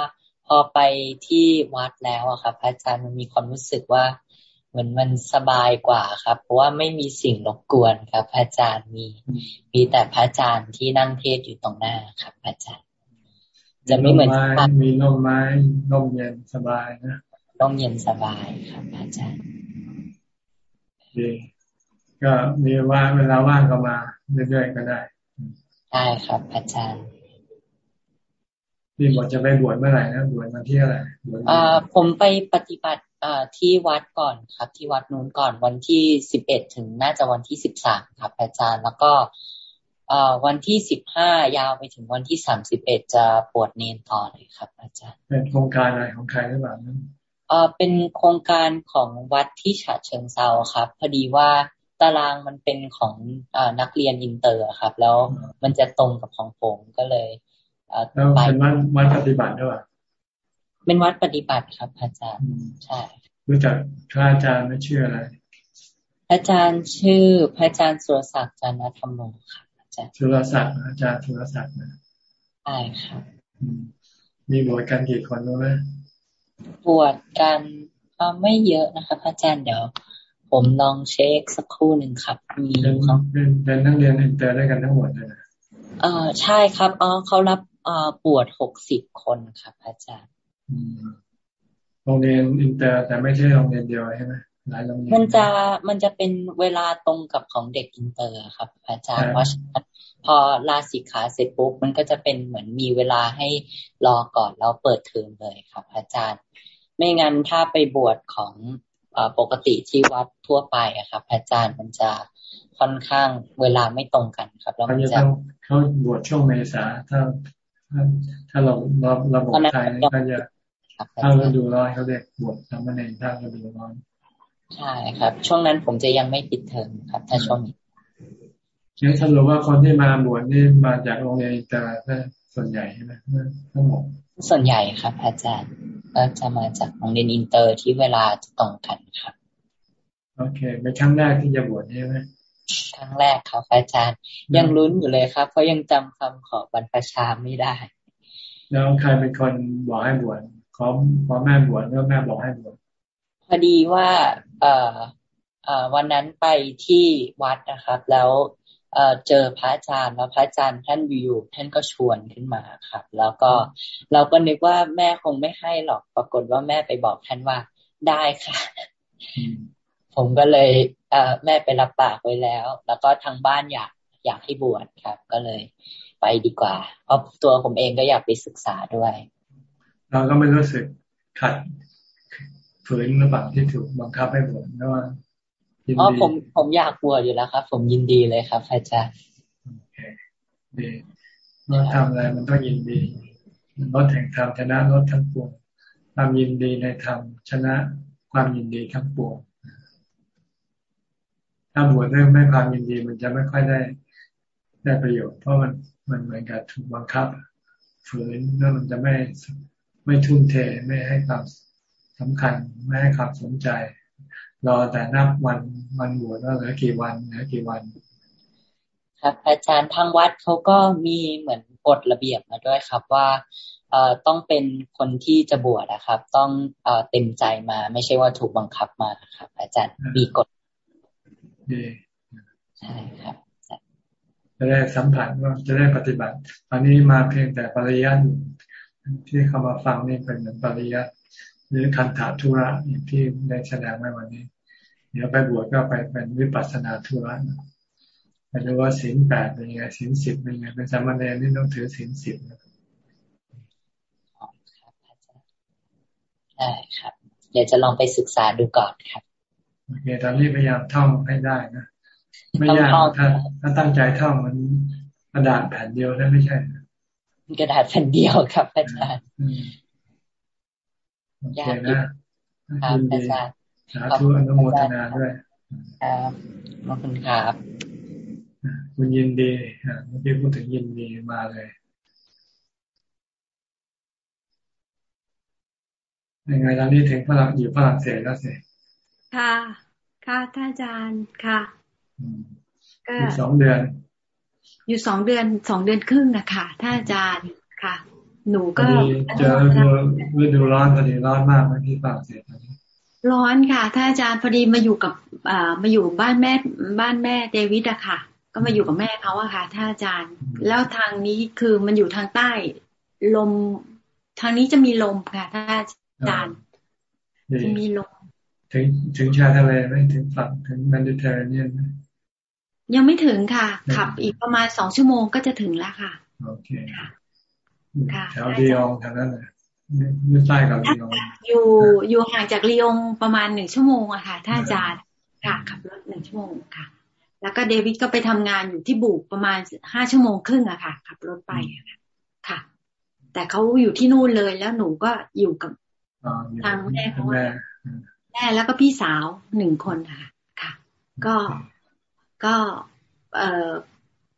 Speaker 9: พอไปที่วัดแล้วอะครับอาจารย์มันมีความรู้สึกว่า เหมือนมันสบายกว่าครับ เพราะว่าไม่มีสิ่งรบกวนครับอาจารย์มี มีแต่พระอาจารย์ที่นั่งเทศอยู่ตรงหน้าครับอาจารย์
Speaker 1: จะไม่เหมือนมีนมไม้นมเย็นสบายนะ
Speaker 9: นมเย็นสบายครับอาจารย์
Speaker 1: ดีก็มีว่าเวลาว่างก็มาเรื่อยๆก็ได้
Speaker 9: ได้ครับอาจารย์
Speaker 1: พี่บอกจะไปบวชเมื่อไหร่นะบวชมาที่อะไร
Speaker 9: อ่าผมไปปฏิบัติอ่าที่วัดก่อนครับ ที่วัดนู้นก่อนวันที่สิบเอ็ดถึงน่าจะวันที่สิบสามครับ อาจารย์แล้วก็อ่าวันที่สิบห้ายาวไปถึงวันที่สามสิบเอ็ดจะบวชเนนต่อเลยครับ อาจารย์
Speaker 1: เป็นโครงการอะไรของใครหรือเปล่า
Speaker 9: อ่าเป็นโครงการของวัดที่ฉะเชิงเซาครับ พอดีว่า ตารางมันเป็นของนักเรียนอินเตอร์ครับ แล้วมันจะตรงกับของผมก็เลย
Speaker 1: ไปเป็นวัดวัดปฏิบัติด้วย
Speaker 9: เป็นวัดปฏิบัติครับ อาจารย์ใช่
Speaker 1: รู้จักพระอาจารย์ไม่ชื่ออะไร
Speaker 9: อาจารย์ชื่อพระอาจารย์สุรศักดิ์จันทธรรมโมครับอาจารย์
Speaker 1: สุรศักดิ์อาจารย์สุรศักดิ์นะ
Speaker 9: ใช่ครับ
Speaker 1: มีบวชกันกี่คนรู้ไหม
Speaker 9: บวชกันไม่เยอะนะครับอาจารย์เดี๋ยว ผมลองเช็คสักครู่หนึ่งครับ มี
Speaker 1: ครับเป็นนักเรียนอินเตอร์ได้กันทั้งหมดเลยนะ
Speaker 9: เออใช่ครับอ๋อเขารับเอ่อบวชหกสิบคนครับอาจารย์
Speaker 1: โรงเรียนอินเตอร์แต่ไม่ใช่โรงเรียนเดียวใช่ไหมหลายโรงเรียน
Speaker 9: มันจะมันจะเป็นเวลาตรงกับของเด็กอินเตอร์ครับ อาจารย์ว่าพอลาสิกขาเสร็จปุ๊บมันก็จะเป็นเหมือนมีเวลาให้รอก่อนแล้วเปิดเทอมเลยครับ อาจารย์ ไม่งั้นถ้าไปบวชของ ปกติที่วัดทั่วไปอะครับอาจารย์มันจะค่อนข้างเวลาไม่ตรงกันครับ
Speaker 1: แล้วมันจะเขาบวชช่วงเมษาถ้าถ้าเราเราระบบไทยก็จะถ้าเราดูร้อนเขาเรียกบวชทำมันเองถ้าเราดูร้อน
Speaker 9: ใช่ครับ ช่วงนั้นผมจะยังไม่ปิดเทอมครับ ถ้าช่วงนี้
Speaker 1: งั้นสรุปว่าคนที่มาบวชนี่มาจากโรงเรียนแต่ส่วนใหญ่ใช่ไหมทั้งหมด
Speaker 9: ส่วนใหญ่ครับอาจารย์ก็จะมาจากโรงเรียนอินเตอร์ที่เวลาจะตรงกันครับ
Speaker 1: โอเคเป็นครั้งแรกที่จะบวชใช่ไหม
Speaker 9: ครั้งแรกครับอาจารย์ ยังลุ้นอยู่เลยครับ เพราะยังจำคำขอบรรพชาไม่ได้
Speaker 1: แล้วใครเป็นคนบอกให้บวชขอขอแม่บวชหรือแม่บอกให้บวช
Speaker 9: พอดีว่าเอ่อเอ่อวันนั้นไปที่วัดนะครับ แล้ว เอ่อเจอพระอาจารย์แล้วพระอาจารย์ท่านอยู่ท่านก็ชวนขึ้นมาครับ แล้วก็เราก็นึกว่าแม่คงไม่ให้หรอกปรากฏว่าแม่ไปบอกท่านว่าได้ค่ะ ผมก็เลยเอ่อแม่ไปรับปากไว้แล้ว แล้วก็ทางบ้านอยากอยากให้บวชครับ ก็เลยไปดีกว่าเพราะตัวผมเองก็อยากไปศึกษาด้วย
Speaker 1: เราก็ไม่รู้สึกขัดฝืนหรือเปล่าที่ถูกบังคับให้บวชนะว่า
Speaker 9: อ๋อผมผมอยากบวชอยู่แล้วครับ ผมยินดีเลยครับอาจารย์
Speaker 1: โอเคดีเมื่อทำอะไรมันต้องยินดีลดแห่งธรรมชนะลดทั้งปวงความยินดีในธรรมชนะความยินดีทั้งปวงถ้าบวชเรื่องไม่ความยินดีมันจะไม่ค่อยได้ได้ประโยชน์เพราะมันมันเหมือนกับถูกบังคับฝืนแล้วมันจะไม่ไม่ทุ่มเทไม่ให้ความสำคัญ ไม่ให้ความสนใจ รอแต่นับวันวันบวชว่าเหลือกี่วันเหลือกี่วัน
Speaker 9: ครับ อาจารย์ทางวัดเขาก็มีเหมือนกฎระเบียบมาด้วยครับว่าเอ่อต้องเป็นคนที่จะบวชนะครับ ต้องเอ่อเต็มใจมา ไม่ใช่ว่าถูกบังคับมาครับ อาจารย์มีกฎ
Speaker 1: ดี
Speaker 9: ใช่ครับ
Speaker 1: จะได้สัมผัสว่าจะได้ปฏิบัติ อันนี้มาเพียงแต่ปริยัติที่เข้ามาฟังนี่เป็นเหมือนปริยัติหรือคันถาธุระอย่างที่ได้แสดงไว้วันนี้ เดี๋ยวไปบวชก็ไปเป็นวิปัสสนาธุระไปดูว่าศีลแปดเป็นยังไงศีลสิบเป็นยังไงเป็นสามเณรนี่ต้องถือศีลสิบนะ
Speaker 9: ได้ครับ เดี๋ยวจะลองไปศึกษาดูก่อนครับ
Speaker 1: โอเคตอนนี้พยายามท่องให้ได้นะไม่ยากถ้าถ้าตั้งใจท่องมันกระดาษแผ่นเดียวนะไม่ใช่
Speaker 9: กระดาษแผ่นเดียวครับอาจารย์
Speaker 1: ยากนะครับอาจารย์ สาธุอนุโมทนาด้วย
Speaker 9: ครับขอบคุณครับ
Speaker 1: คุณยินดีเมื่อกี้พูดถึงยินดีมาเลยยังไงตอนนี้ถึงฝรั่งอยู่ฝรั่งเศสแล้วสิ
Speaker 10: ค่ะ ค่ะท่านอาจารย์ค่ะ
Speaker 1: ก็สองเดือน
Speaker 10: อยู่สองเดือนสองเดือนครึ่งนะคะท่านอาจารย์ค่ะ หนูก็
Speaker 1: เจอฤดูร้อนพอดีร้อนมากไหมที่ฝรั่งเศส
Speaker 10: ร้อนค่ะท่านอาจารย์พอดีมาอยู่กับอ่ามาอยู่บ้านแม่บ้านแม่เดวิดอะค่ะ ก็มาอยู่กับแม่เขาอะค่ะท่านอาจารย์ แล้วทางนี้คือมันอยู่ทางใต้ ลม ทางนี้จะมีลมค่ะท่านอาจารย์จะมีลม
Speaker 1: ถึงถึงชายทะเลไหมถึงฝั่งถึงแมดิเตอร์เรเนียนไหม
Speaker 10: ยังไม่ถึงค่ะ ขับอีกประมาณสองชั่วโมงก็จะถึงแล้วค่ะ
Speaker 1: โอเคค่ะแถวลียงทางนั้นเลย อยู่ใต้กับลียง
Speaker 10: อยู่อยู่ห่างจากลียงประมาณหนึ่งชั่วโมงอะค่ะท่านอาจารย์ค่ะขับรถหนึ่งชั่วโมงค่ะ แล้วก็เดวิดก็ไปทำงานอยู่ที่บุกประมาณห้าชั่วโมงครึ่งอะค่ะ ขับรถไปค่ะ แต่เขาอยู่ที่นู่นเลยแล้วหนูก็อยู่กับทางแม่เขาแม่แล้วก็พี่สาวหนึ่งคนค่ะค่ะ ก็ก็เอ่อ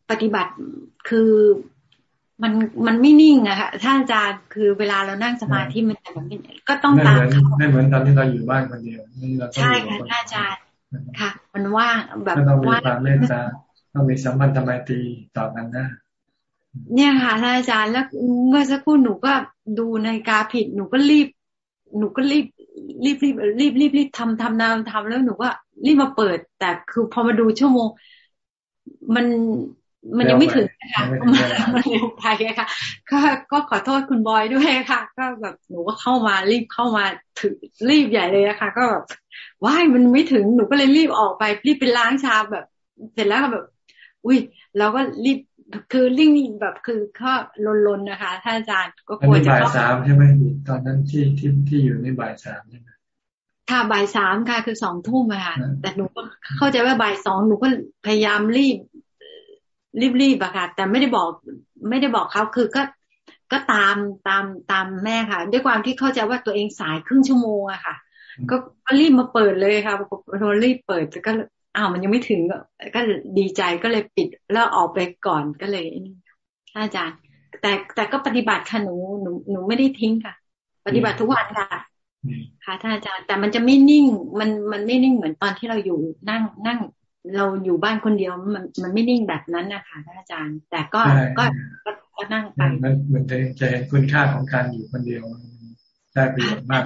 Speaker 10: ปฏิบัติคือ มันมันไม่นิ่งอะค่ะท่านอาจารย์คือเวลาเรานั่งสมาธิมันจะแบบก็ต้องตาม
Speaker 1: เขาไม่เหมือนตอนที่เราอยู่บ้านคนเดียว
Speaker 10: ใช่ค่ะท่านอาจารย์ค่ะ มันว่างแบบ
Speaker 1: ว่าต้องมีความเมตตาต้องมีสัมพันธไมตรีต่อกันนะ
Speaker 10: เนี่ยค่ะท่านอาจารย์แล้วเมื่อสักครู่หนูก็ดูในกาผิดหนูก็รีบ หนูก็รีบรีบรีบรีบรีบรีบทำทำนามทำแล้วหนูก็รีบมาเปิด แต่คือพอมาดูชั่วโมง มัน มันยังไม่ถึงนะคะมันเร็วไปค่ะ ก็ก็ขอโทษคุณบอยด้วยค่ะ ก็แบบหนูก็เข้ามารีบเข้ามาถึงรีบใหญ่เลยนะคะก็แบบว่ายมันไม่ถึงหนูก็เลยรีบออกไปรีบไปล้างชาแบบ เสร็จแล้วก็แบบ อุ้ยเราก็รีบคือลิงแบบคือก็ลนๆนะคะท่านอาจารย์ก็
Speaker 1: ควรจะบ่ายสามใช่ไหมตอนนั้นที่ที่ที่อยู่ในบ่ายสามใช่ไหม
Speaker 10: ค่ะบ่ายสามค่ะคือสองทุ่มค่ะแต่หนูก็เข้าใจว่าบ่ายสองหนูก็พยายามรีบ รีบๆอะค่ะ แต่ไม่ได้บอก ไม่ได้บอกเขาคือก็ก็ตามตามตามแม่ค่ะ ด้วยความที่เข้าใจว่าตัวเองสายครึ่งชั่วโมงอะค่ะก็ก็รีบมาเปิดเลยค่ะพอรีบเปิดก็อ้าวมันยังไม่ถึงก็ดีใจก็เลยปิดแล้วออกไปก่อนก็เลยอาจารย์ แต่แต่ก็ปฏิบัติค่ะหนูหนูหนูไม่ได้ทิ้งค่ะ ปฏิบัติทุกวันค่ะค่ะท่านอาจารย์แต่มันจะไม่นิ่งมันมันไม่นิ่งเหมือนตอนที่เราอยู่นั่งนั่ง เราอยู่บ้านคนเดียวมันมันไม่นิ่งแบบนั้นนะคะท่านอาจารย์ แต่ก็ก็ก็นั่งไป
Speaker 1: มันมันจะจะเห็นคุณค่าของการอยู่คนเดียวได้ประโยชน์มาก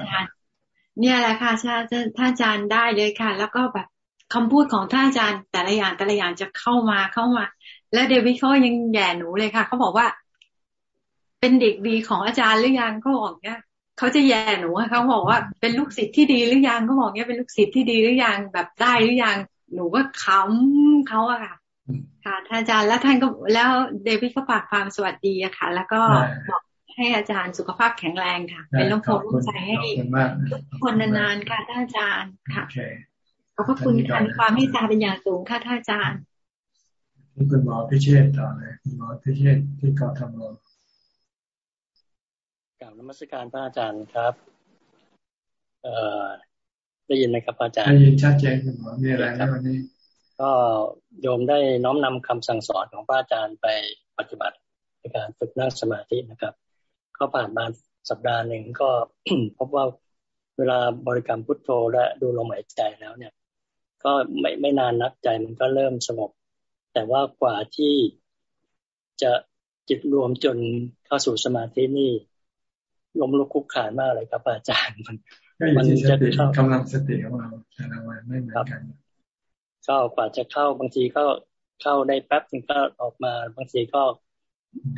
Speaker 10: เนี่ยแหละค่ะท่านท่านอาจารย์ได้เลยค่ะ แล้วก็แบบคำพูดของท่านอาจารย์ แต่ละอย่างแต่ละอย่างจะเข้ามาเข้ามา แล้วเดวิดเขายังแย่หนูเลยค่ะเขาบอกว่า เป็นเด็กดีของอาจารย์หรือยังเขาบอกเนี้ยเขาจะแย่หนูเขาบอกว่าเป็นลูกศิษย์ที่ดีหรือยังเขาบอกเนี้ยเป็นลูกศิษย์ที่ดีหรือยังแบบได้หรือยัง หนูก็ขำเขาอะค่ะ ค่ะท่านอาจารย์แล้วท่านก็แล้วเดวิดก็ฝากความสวัสดีอะค่ะ แล้วก็บอกให้อาจารย์สุขภาพแข็งแรงค่ะ เป็นร่มโพล่มใจให้ทุกคนนานๆค่ะท่านอาจารย์ค่ะขอบพระคุณค่ะมีความเมตตาเป็นอย่างสูงค่ะท่านอาจารย์
Speaker 1: ที่คุณหมอพิเชษต่อเลยคุณหมอพิเชษที่กอทม
Speaker 11: กล่าวนมัสการพระอาจารย์ครับ เอ่อ ได้ยินไหมครับอาจารย์
Speaker 1: ได้ยินชัดเจนคุณหมอมีอะไรในวันนี้
Speaker 11: ก็โยมได้น้อมนำคำสั่งสอนของพระอาจารย์ไปปฏิบัติในการฝึกนั่งสมาธินะครับ ก็ผ่านมาสัปดาห์หนึ่งก็พบว่าเวลาบริกรรมพุทโธและดูลมหายใจแล้วเนี่ย ก็ไม่ไม่นานนักใจมันก็เริ่มสงบ แต่ว่ากว่าที่จะจิตรวมจนเข้าสู่สมาธินี่ล้มลุกคุกขานมากเลยครับอาจารย์มัน
Speaker 1: มันจะกำลังสติของเราแต่ละวันไม่เหมือนกัน
Speaker 11: ก็กว่าจะเข้าบางทีก็เข้าได้แป๊บนึงก็ออกมาบางทีก็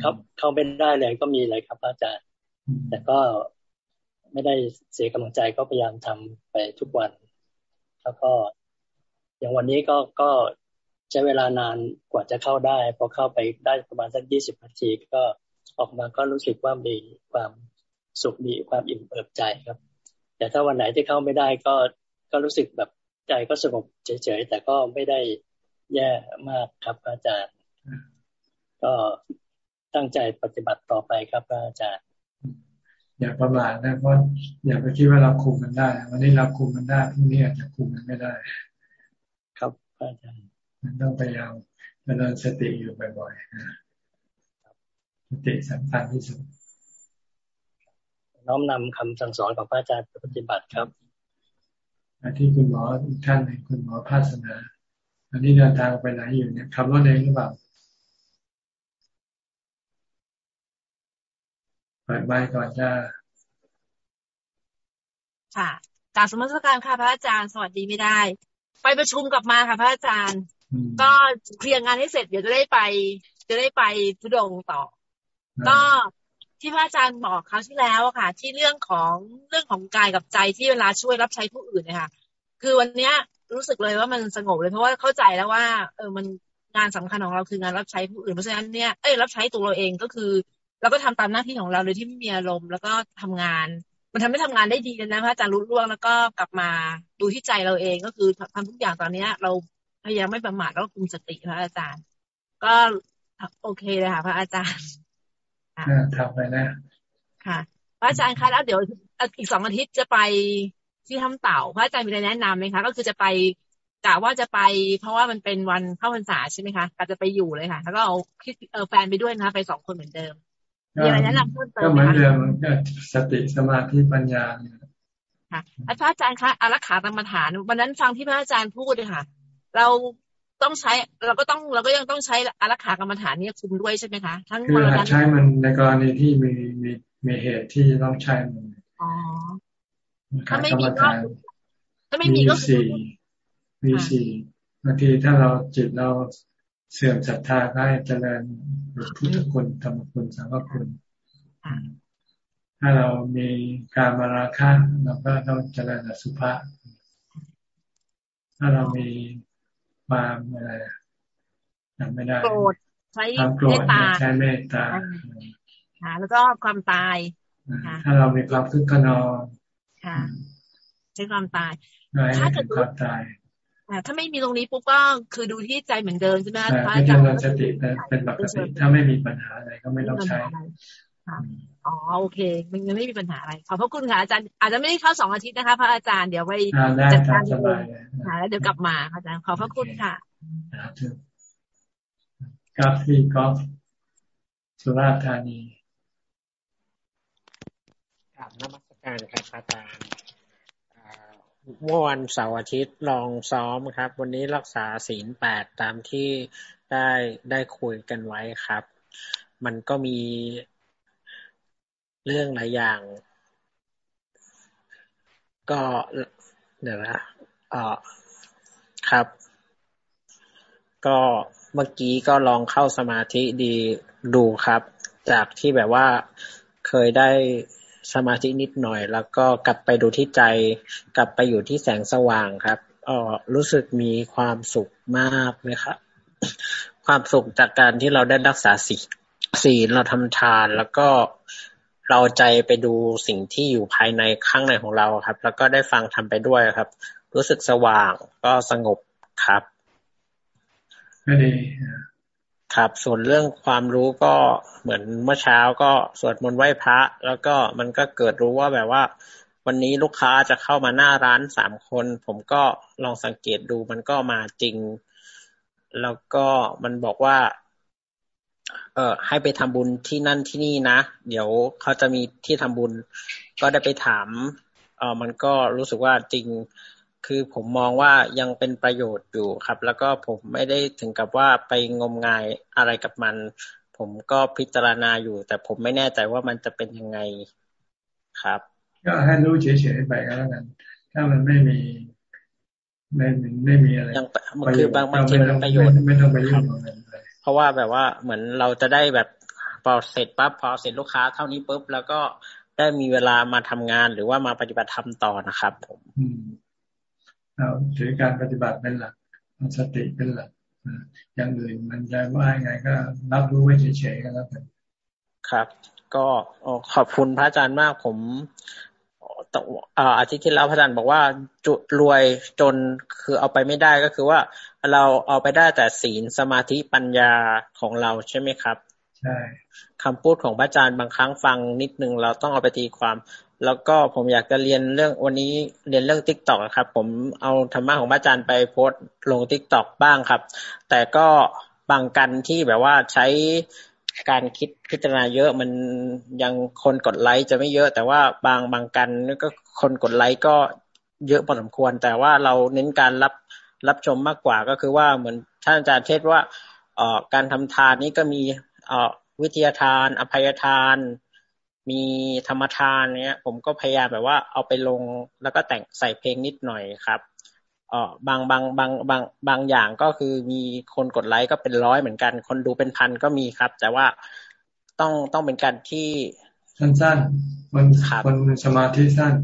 Speaker 11: เข้าเข้าไม่ได้เลยก็มีเลยครับอาจารย์ แต่ก็ไม่ได้เสียกำลังใจก็พยายามทำไปทุกวัน แล้วก็ อย่างวันนี้ก็ก็ใช้เวลานานกว่าจะเข้าได้ พอเข้าไปได้ประมาณสักยี่สิบนาทีก็ออกมาก็รู้สึกว่ามีความสุขมีความอิ่มเอิบใจครับ แต่ถ้าวันไหนที่เข้าไม่ได้ก็ก็รู้สึกแบบใจก็สงบเฉยๆแต่ก็ไม่ได้แย่มากครับอาจารย์ ก็ตั้งใจปฏิบัติต่อไปครับอาจารย์
Speaker 1: อย่าประมาทนะเพราะอย่าไปคิดว่าเราคุมมันได้ วันนี้เราคุมมันได้พรุ่งนี้อาจจะคุมมันไม่ได้
Speaker 11: ครับอาจารย์
Speaker 1: มันต้องพยายามดำเนินสติอยู่บ่อยๆนะสติสำคัญที่สุด
Speaker 11: น้อมนำคำสั่งสอนของพระอาจารย์ปฏิบัติครับ
Speaker 1: ที่คุณหมออีกท่านหนึ่งคุณหมอภาสนาอันนี้เดินทางไปไหนอยู่เนี่ยขับรถเองหรือเปล่าเปิดไมค์ก่อนจ้า
Speaker 12: ค่ะกราบสมัสการค่ะพระอาจารย์สวัสดีไม่ได้ ไปประชุมกลับมาค่ะพระอาจารย์ ก็เคลียร์งานให้เสร็จเดี๋ยวจะได้ไป จะได้ไปทุดงต่อ ก็ ที่พระอาจารย์บอกคราวที่แล้วค่ะ ที่เรื่องของเรื่องของกายกับใจที่เวลาช่วยรับใช้ผู้อื่นนะคะคือวันเนี้ยรู้สึกเลยว่ามันสงบเลยเพราะว่าเข้าใจแล้วว่า เออมันงานสำคัญของเราคืองานรับใช้ผู้อื่นเพราะฉะนั้นเนี่ยเอ้ยรับใช้ตัวเราเองก็คือเราก็ทำตามหน้าที่ของเราโดยที่ไม่มีอารมณ์แล้วก็ทำงาน มันทำให้ทำงานได้ดีเลยนะพระอาจารย์รู้ร่วงแล้วก็กลับมาดูที่ใจเราเองก็คือทำทุกอย่างตอนเนี้ย เราพยายามไม่ประมาทแล้วคุมสติพระอาจารย์ ก็โอเคเลยค่ะ พระอาจารย์
Speaker 1: ทำไปนะ
Speaker 12: ค่ะพระอาจารย์คะแล้วเดี๋ยวอีกสองอาทิตย์จะไปที่ถ้ำเต่า พระอาจารย์มีอะไรแนะนำไหมคะ ก็คือจะไปกะว่าจะไป เพราะว่ามันเป็นวันเข้าพรรษาใช่ไหมคะกะจะไปอยู่เลยค่ะ แล้วก็เอาคิดเออแฟนไปด้วยนะคะไปสองคนเหมือนเดิมมีอะไรแนะนำเพิ่มเติม
Speaker 1: ก็เหมือนเดิมก็สติสมาธิปัญญาเนี่ย
Speaker 12: ค่ะพระอาจารย์คะอารักขากรรมฐาน วันนั้นฟังที่พระอาจารย์พูดเลยค่ะ เรา ต้องใช้ เราก็ต้องเราก็ยังต้องใช้อารักขากรรมฐานนี้คุมด้วยใช่ไหมคะทั้ง
Speaker 1: คือใช้มันในกรณีที่มีมีมีเหตุที่ต้องใช้มัน
Speaker 12: อ๋อถ้าไม่มีก็ถ้าไม่มีก็
Speaker 1: สี่มีสี่บางทีถ้าเราจิตเราเสื่อมศรัทธาได้เจริญพุทธคุณธรรมคุณสังฆคุณถ้าเรามีการมาราคะเราก็ต้องเจริญอสุภะถ้าเรามี ความอะไรจำไม่ได้
Speaker 12: โกรธใช้
Speaker 1: ความโกรธใช้เมตตา
Speaker 12: ค่ะ แล้วก็ความตาย
Speaker 1: ถ้าเรามีความคึกขนอง
Speaker 12: ค่ะใช้ความตาย
Speaker 1: ถ้าเกิดความตาย
Speaker 12: ถ้าไม่มีตรงนี้ปุ๊บก็คือดูที่ใจเหมือนเดิมใช่ไหมคะ
Speaker 1: พระอาจารย์สติเป็นปกติถ้าไม่มีปัญหาอะไรก็ไม่ต้องใช้
Speaker 12: อ๋อโอเค มันยังไม่มีปัญหาอะไร ขอบพระคุณค่ะอาจารย์อาจจะไม่ได้เข้าสองอาทิตย์นะคะพระอาจารย์เดี๋ยวไปจัดการเองค่ะแล้วเดี๋ยวกลับมาอาจารย์ขอบพระคุณค่ะ
Speaker 1: กราฟที่กอล์ฟสุราษฎร์ธานี
Speaker 13: กราบนมัสการครับอาจารย์เมื่อวันเสาร์อาทิตย์ลองซ้อมครับ วันนี้รักษาศีลแปดตามที่ได้ได้คุยกันไว้ครับ มันก็มี เรื่องหลายอย่าง ก็เดี๋ยวนะอ่าครับ ก็เมื่อกี้ก็ลองเข้าสมาธิดีดูครับ จากที่แบบว่าเคยได้สมาธินิดหน่อย แล้วก็กลับไปดูที่ใจ กลับไปอยู่ที่แสงสว่างครับเออรู้สึกมีความสุขมากเลยครับ ความสุขจากการที่เราได้รักษาศีลศีลเราทำทานแล้วก็ เราใจไปดูสิ่งที่อยู่ภายในข้างในของเราครับ แล้วก็ได้ฟังทำไปด้วยครับ รู้สึกสว่างก็สงบครับ
Speaker 1: ก็ดี
Speaker 13: ครับ ส่วนเรื่องความรู้ก็เหมือนเมื่อเช้าก็สวดมนต์ไหว้พระ แล้วก็มันก็เกิดรู้ว่าแบบว่า วันนี้ลูกค้าจะเข้ามาหน้าร้านสามคน ผมก็ลองสังเกตดูมันก็มาจริง แล้วก็มันบอกว่า เออให้ไปทำบุญที่นั่นที่นี่นะ เดี๋ยวเขาจะมีที่ทำบุญ ก็ได้ไปถาม เออมันก็รู้สึกว่าจริง คือผมมองว่ายังเป็นประโยชน์อยู่ครับ แล้วก็ผมไม่ได้ถึงกับว่าไปงมงายอะไรกับมัน ผมก็พิจารณาอยู่ แต่ผมไม่แน่ใจว่ามันจะเป็นยังไงครับ
Speaker 1: ก็ให้รู้เฉยๆไปก็แล้วกันถ้ามันไม่มีไม่ไม่มีอะไร
Speaker 13: ยังคือบางบางทีมันประโยชน์
Speaker 1: ไม่ต้องไปยุ่งกับมัน
Speaker 13: เพราะว่าแบบว่าเหมือนเราจะได้แบบพอเสร็จปั๊บพอเสร็จลูกค้าเท่านี้ปุ๊บแล้วก็ได้มีเวลามาทำงานหรือว่ามาปฏิบัติธรรมต่อนะครับผม
Speaker 1: เราถือการปฏิบัติเป็นหลักสติเป็นหลักอย่างอื่นมันจะว่าไงก็รับรู้ไว้เฉยๆก็แล้วกัน
Speaker 13: ครับ ก็ขอบคุณพระอาจารย์มากผม อาทิตย์ที่แล้วพระอาจารย์บอกว่าจะรวยจนคือเอาไปไม่ได้ก็คือว่าเราเอาไปได้แต่ศีลสมาธิปัญญาของเราใช่ไหมครับ
Speaker 1: ใช่
Speaker 13: คำพูดของพระอาจารย์บางครั้งฟังนิดนึงเราต้องเอาไปตีความ แล้วก็ผมอยากจะเรียนเรื่องวันนี้เรียนเรื่อง TikTok ครับ ผมเอาธรรมะของพระอาจารย์ไปโพสต์ลง TikTok บ้างครับ แต่ก็บางกันที่แบบว่าใช้ การคิดพิจารณาเยอะมันยังคนกดไลค์จะไม่เยอะ แต่ว่าบางบางกันก็คนกดไลค์ก็เยอะพอสมควร แต่ว่าเราเน้นการรับรับชมมากกว่าก็คือว่าเหมือนท่านอาจารย์เทศว่าเอ่อการทำทานนี้ก็มีเอ่อวิทยาทาน อภัยทาน มีธรรมทานเนี้ย ผมก็พยายามแบบว่าเอาไปลงแล้วก็แต่งใส่เพลงนิดหน่อยครับ ออบางบางบางบางบางอย่างก็คือมีคนกดไลค์ก็เป็นร้อยเหมือนกัน คนดูเป็นพันก็มีครับ แต่ว่าต้องต้องเป็นการที่
Speaker 1: สั้นๆมันคนสมาธิสั้น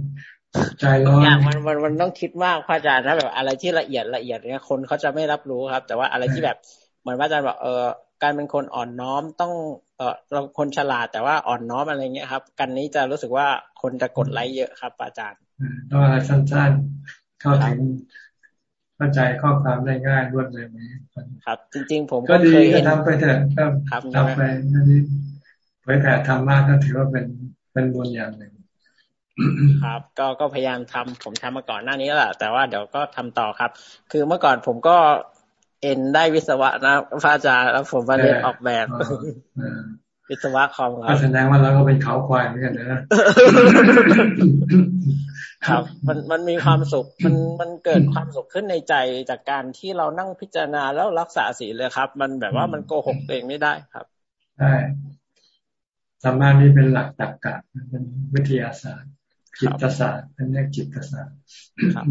Speaker 1: ใจร้อน
Speaker 13: อย่างมันมันมันต้องคิดมากพระอาจารย์ถ้าแบบอะไรที่ละเอียดละเอียดเนี้ยคนเขาจะไม่รับรู้ครับ แต่ว่าอะไรที่แบบเหมือนพระอาจารย์บอกเออการเป็นคนอ่อนน้อมต้องเออเราคนฉลาดแต่ว่าอ่อนน้อมอะไรเงี้ยครับ กันนี้จะรู้สึกว่าคนจะกดไลค์เยอะครับ อาจารย์
Speaker 1: ต้องอะไรสั้นๆเข้าถึง เข้าใจข้อความได้ง่ายรวดเร็วไหม
Speaker 13: ครับ จริง ๆ ผม
Speaker 1: ก็ดีก็ทำไปเถอะก็ทำไปนั่นนี่เผยแผ่ทำมากก็ถือว่าเป็นเป็นบุญอย่างหนึ่ง
Speaker 13: ครับ ก็ก็พยายามทำผมทำมาก่อนหน้านี้แหละแต่ว่าเดี๋ยวก็ทำต่อครับ คือเมื่อก่อนผมก็เอ็นได้วิศวะนะพระอาจารย์แล้วผมมาเรียนออกแบบ วิศวะคอมครับ
Speaker 1: แสดงว่าเราก็เป็นเขาควายเหมือนกันนะ
Speaker 13: ครับมันมันมีความสุขมันมันเกิดความสุขขึ้นในใจจากการที่เรานั่งพิจารณาแล้วรักษาศีลเลยครับ มันแบบว่ามันโกหกตัวเองไม่ได้ครับ
Speaker 1: ใช่สามารถนี้เป็นหลักตรรกะเป็นวิทยาศาสตร์จิตศาสตร์เป็นเรียกจิตศาสตร์
Speaker 13: ครับ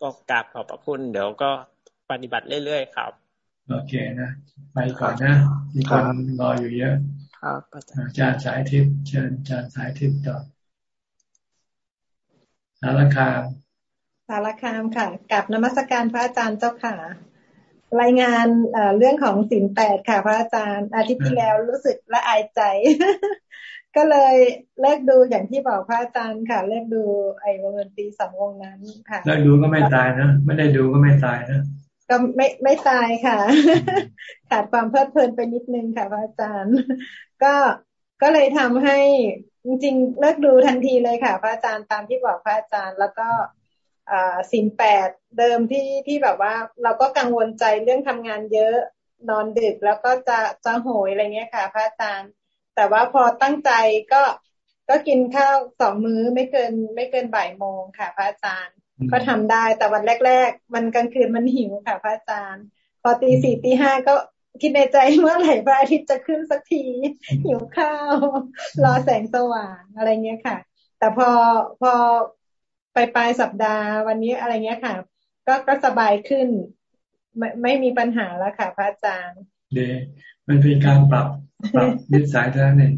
Speaker 13: ก็กราบขอบพระคุณเดี๋ยวก็ปฏิบัติเรื่อยๆครับ
Speaker 1: โอเคนะ ไปก่อนนะ มีคนรออยู่เยอะ ครับอาจารย์สายทิพย์เชิญอาจารย์สายทิพย์ต่อสารคาม
Speaker 14: สารคามค่ะกับนมัสการพระอาจารย์เจ้าค่ะ รายงานเรื่องของสินแปดค่ะ พระอาจารย์ อาทิตย์ที่แล้วรู้สึกละอายใจ ก็เลยเลิกดูอย่างที่บอกพระอาจารย์ค่ะ เลิกดูไอ้วงดนตรีสองวงนั้นค่ะ
Speaker 1: เลิกดูก็ไม่ตายนะไม่ได้ดูก็ไม่ตายนะ
Speaker 14: ก็ไม่ไม่ตายค่ะ ขาดความเพลิดเพลินไปนิดนึงค่ะพระอาจารย์ ก็ก็เลยทำให้จริงๆ เลิกดูทันทีเลยค่ะ พระอาจารย์ตามที่บอกพระอาจารย์ แล้วก็สินแปดเดิมที่ที่แบบว่า เราก็กังวลใจเรื่องทำงานเยอะนอนดึกแล้วก็จะจะโหยอะไรเงี้ยค่ะ พระอาจารย์ แต่ว่าพอตั้งใจก็ก็กินข้าวสองมื้อไม่เกินไม่เกินบ่ายโมงค่ะ พระอาจารย์ ก็ทำได้แต่วันแรก ๆ มันกลางคืนมันหิวค่ะ พระอาจารย์ พอตีสี่ตีห้าก็ คิดในใจเมื่อไหร่พระอาทิตย์จะขึ้นสักที หิวข้าว รอแสงสว่างอะไรเงี้ยค่ะ แต่พอพอไปปลายสัปดาห์วันนี้อะไรเงี้ยค่ะ ก็ก็สบายขึ้น ไม่ไม่มีปัญหาแล้วค่ะ พระอาจารย์
Speaker 1: ดีมันเป็นการปรับปรับนิสัยเท่านั้นเอง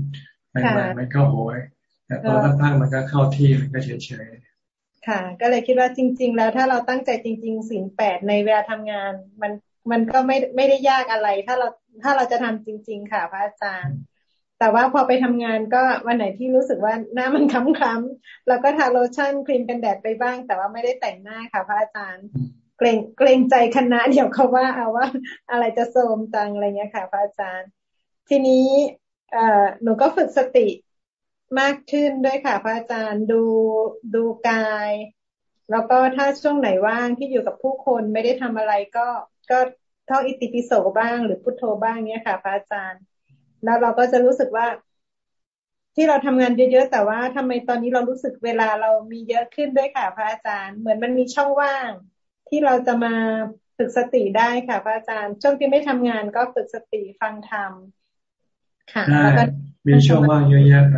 Speaker 1: ใหม่ๆมันก็โหยแต่พอสักพักมันก็เข้าที่มันก็เฉย
Speaker 14: ๆค่ะ ก็เลยคิดว่าจริง ๆ แล้วถ้าเราตั้งใจจริง ๆสิ่งแปดในเวลาทำงาน มัน มันก็ไม่ไม่ได้ยากอะไร ถ้าเราถ้าเราจะทำจริง ๆ ค่ะพระอาจารย์ แต่ว่าพอไปทำงานก็วันไหนที่รู้สึกว่าหน้ามันค้ำๆเราก็ทาโลชั่นครีมกันแดดไปบ้าง แต่ว่าไม่ได้แต่งหน้าค่ะพระอาจารย์ เกรงเกรงใจคณะเดี๋ยวเขาว่าเอาว่า อะไรจะโทมจังอะไรเงี้ยค่ะ พระอาจารย์ ทีนี้เอ่อหนูก็ฝึกสติมากขึ้นด้วยค่ะ พระอาจารย์ดูดูกาย แล้วก็ถ้าช่วงไหนว่างที่อยู่กับผู้คนไม่ได้ทำอะไรก็ ก็ท่องอิติปิโสบ้าง หรือพุทโธบ้างเนี้ยค่ะพระอาจารย์ แล้วเราก็จะรู้สึกว่า ที่เราทำงานเยอะๆแต่ว่าทำไมตอนนี้เรารู้สึกเวลาเรามีเยอะขึ้นด้วยค่ะ พระอาจารย์ เหมือนมันมีช่องว่าง ที่เราจะมาฝึกสติได้ค่ะ พระอาจารย์ ช่วงที่ไม่ทำงานก็ฝึกสติฟังธรรม
Speaker 1: ค่ะแล้วก็มีช่องว่างเยอะแยะไป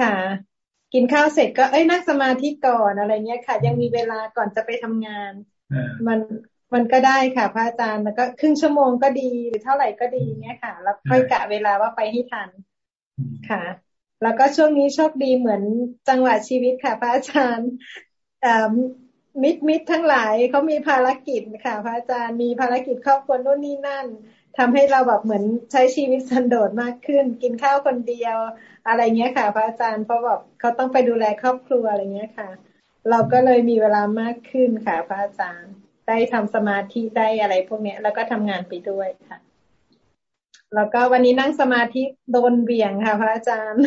Speaker 14: ค่ะ กินข้าวเสร็จก็เอ้ยนั่งสมาธิก่อนอะไรเงี้ยค่ะ ยังมีเวลาก่อนจะไปทำงาน มัน มันก็ได้ค่ะ พระอาจารย์แล้วก็ครึ่งชั่วโมงก็ดีหรือเท่าไหร่ก็ดีเนี้ยค่ะ แล้วค่อยกะเวลาว่าไปให้ทันค่ะ แล้วก็ช่วงนี้โชคดีเหมือนจังหวะชีวิตค่ะ พระอาจารย์มิตรมิตรทั้งหลายเขามีภารกิจค่ะ พระอาจารย์มีภารกิจครอบครัวนู่นนี่นั่นทำให้เราแบบเหมือนใช้ชีวิตสันโดษมากขึ้น กินข้าวคนเดียว อะไรเงี้ยค่ะ พระอาจารย์เพราะแบบเขาต้องไปดูแลครอบครัวอะไรเงี้ยค่ะ เราก็เลยมีเวลามากขึ้นค่ะ พระอาจารย์ ได้ทำสมาธิได้อะไรพวกเนี้ย แล้วก็ทำงานไปด้วยค่ะ แล้วก็วันนี้นั่งสมาธิโดนเบี่ยงค่ะ พระอาจารย์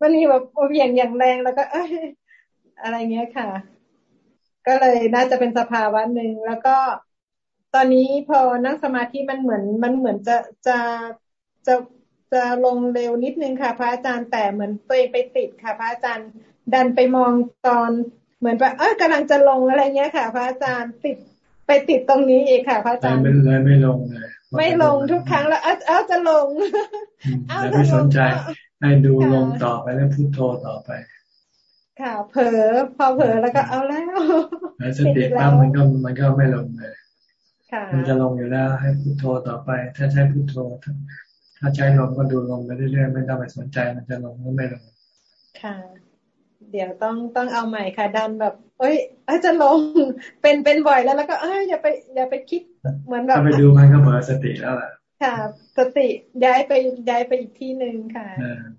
Speaker 14: วันนี้แบบเบี่ยงอย่างแรงแล้วก็ เอ้อะไรเงี้ยค่ะ ก็เลยน่าจะเป็นสภาวะหนึ่งแล้วก็ตอนนี้พอนั่งสมาธิมันเหมือน มันเหมือนจะจะจะจะลงเร็วนิดนึงค่ะ พระอาจารย์แต่เหมือนตัวเองไปติดค่ะ พระอาจารย์ดันไปมองตอนเหมือนว่าเออกำลังจะลงอะไรเงี้ยค่ะ พระอาจารย์ติด ไปติดตรงนี้เองค่ะพระอาจารย์
Speaker 1: ไม่เลยไม่ลงเลย
Speaker 14: ไม่ลงทุกครั้งแล้วเอ้าเอ้าจะลง
Speaker 1: เอ้าไม่สนใจ ให้ดูลงต่อไปแล้วพุทโธต่อไป
Speaker 14: ค่ะ เผลอพอเผลอแล้วก็เอาแล้ว
Speaker 1: แล้วสติปั๊มมันก็มันก็ไม่ลงเลยมันจะลงอยู่แล้วให้พุทโธต่อไป ถ้าใช้พุทโธถ้าใช้ลมก็ดูลมไปเรื่อยๆไม่ต้องไปสนใจมันจะลงหรือไม่ลง
Speaker 14: ค่ะ เดี๋ยวต้องต้องเอาใหม่ค่ะ ดันแบบเอ้ยอาจะลงเป็นเป็นบ่อยแล้วแล้วก็เอ้ยอย่าไปอย่าไปคิดเหมือนแบบ
Speaker 1: ถ้าไปดูมันก็เบอสติแล้วแหละ
Speaker 14: ค่ะ สติย้ายไปย้ายไปอีกที่หนึ่งค่ะ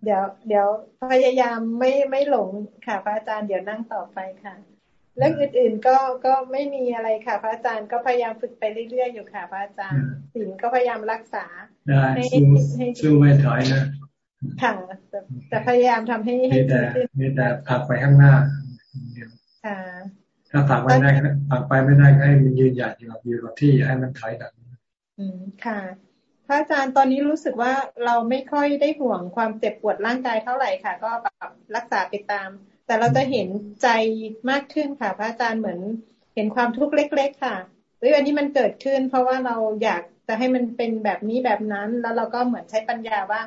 Speaker 14: เดี๋ยว เดี๋ยวพยายามไม่ไม่หลงค่ะ พระอาจารย์เดี๋ยวนั่งต่อไปค่ะเรื่องอื่นๆก็ก็ไม่มีอะไรค่ะ พระอาจารย์ก็พยายามฝึกไปเรื่อยๆอยู่ค่ะ พระอาจารย์สิ่งก็พยายามรักษา
Speaker 1: ให้สู้ไม่ถอยนะ
Speaker 14: ค่ะแต่พยายามทำให้ให้
Speaker 1: แต่มีแต่ผักไปข้างหน้าค่ะถ้าผักไม่ได้ผักไปไม่ได้ก็ให้มันยืนหยัดอยู่กับอยู่กับที่ให้มันถอยหลัง
Speaker 14: อืมค่ะพระอาจารย์ตอนนี้รู้สึกว่าเราไม่ค่อยได้ห่วงความเจ็บปวดร่างกายเท่าไหร่ค่ะ ก็แบบรักษาไปตาม แต่เราจะเห็นใจมากขึ้นค่ะ พระอาจารย์เหมือนเห็นความทุกข์เล็ก ๆ ค่ะเฮ้ยอันนี้มันเกิดขึ้น เพราะว่าเราอยากจะให้มันเป็นแบบนี้แบบนั้น แล้วเราก็เหมือนใช้ปัญญาว่า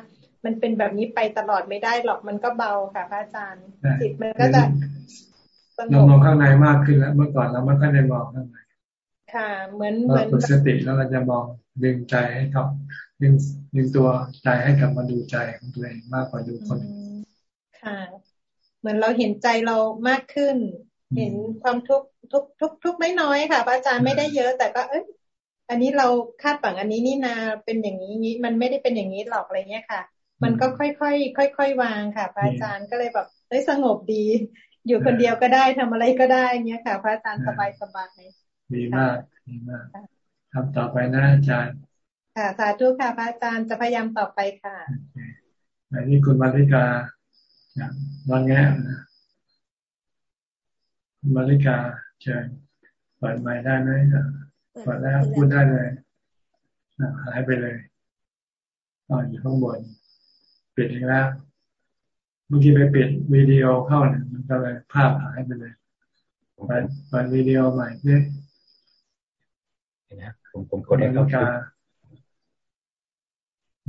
Speaker 14: มันเป็นแบบนี้ไปตลอดไม่ได้หรอกมันก็เบาค่ะพระอาจารย์ จิตมันก็จะ
Speaker 1: เรามองข้างในมากขึ้นแล้ว เมื่อก่อนเราไม่ค่อยได้มองข้างใน
Speaker 14: ค่ะ เหมือนเหมือน
Speaker 1: ฝึกสติแล้วเราจะมองดึงใจให้กับดึงดึงตัวใจให้กลับมาดูใจของตัวเองมากกว่าดูคน
Speaker 14: ค่ะ เหมือนเราเห็นใจเรามากขึ้น เห็นความทุกข์ทุกทุกทุกไม่น้อยค่ะพระอาจารย์ไม่ได้เยอะ แต่ก็เอ้ยอันนี้เราคาดฝังอันนี้นี่นาเป็นอย่างนี้นี้มันไม่ได้เป็นอย่างนี้หรอกอะไรเงี้ยค่ะ มันก็ค่อยๆค่อยๆวางค่ะพระอาจารย์ก็เลยแบบเฮ้ยสงบดี อยู่คนเดียวก็ได้ทำอะไรก็ได้เงี้ยค่ะพระอาจารย์สบายสบาย
Speaker 1: ดีมากดีมากทำต่อไปนะอาจารย์
Speaker 14: ค่ะสาธุค่ะพระอาจารย์จะพยายามต่อไปค่ะ
Speaker 1: อันนี้คุณมาริกาวันแง่นะคุณมาริกาเชิญเปิดไม้ได้ไหมเปิดแล้วพูดได้เลยหายไปเลยตอนอยู่ข้างบน ปิดอีกแล้วเมื่อกี้ไปปิดวิดีโอเข้าเนี่ยมันก็เลยภาพหายไปเลยไปไปวิดีโอใหม่เนี่ย
Speaker 15: นะผมผมกดให้เขา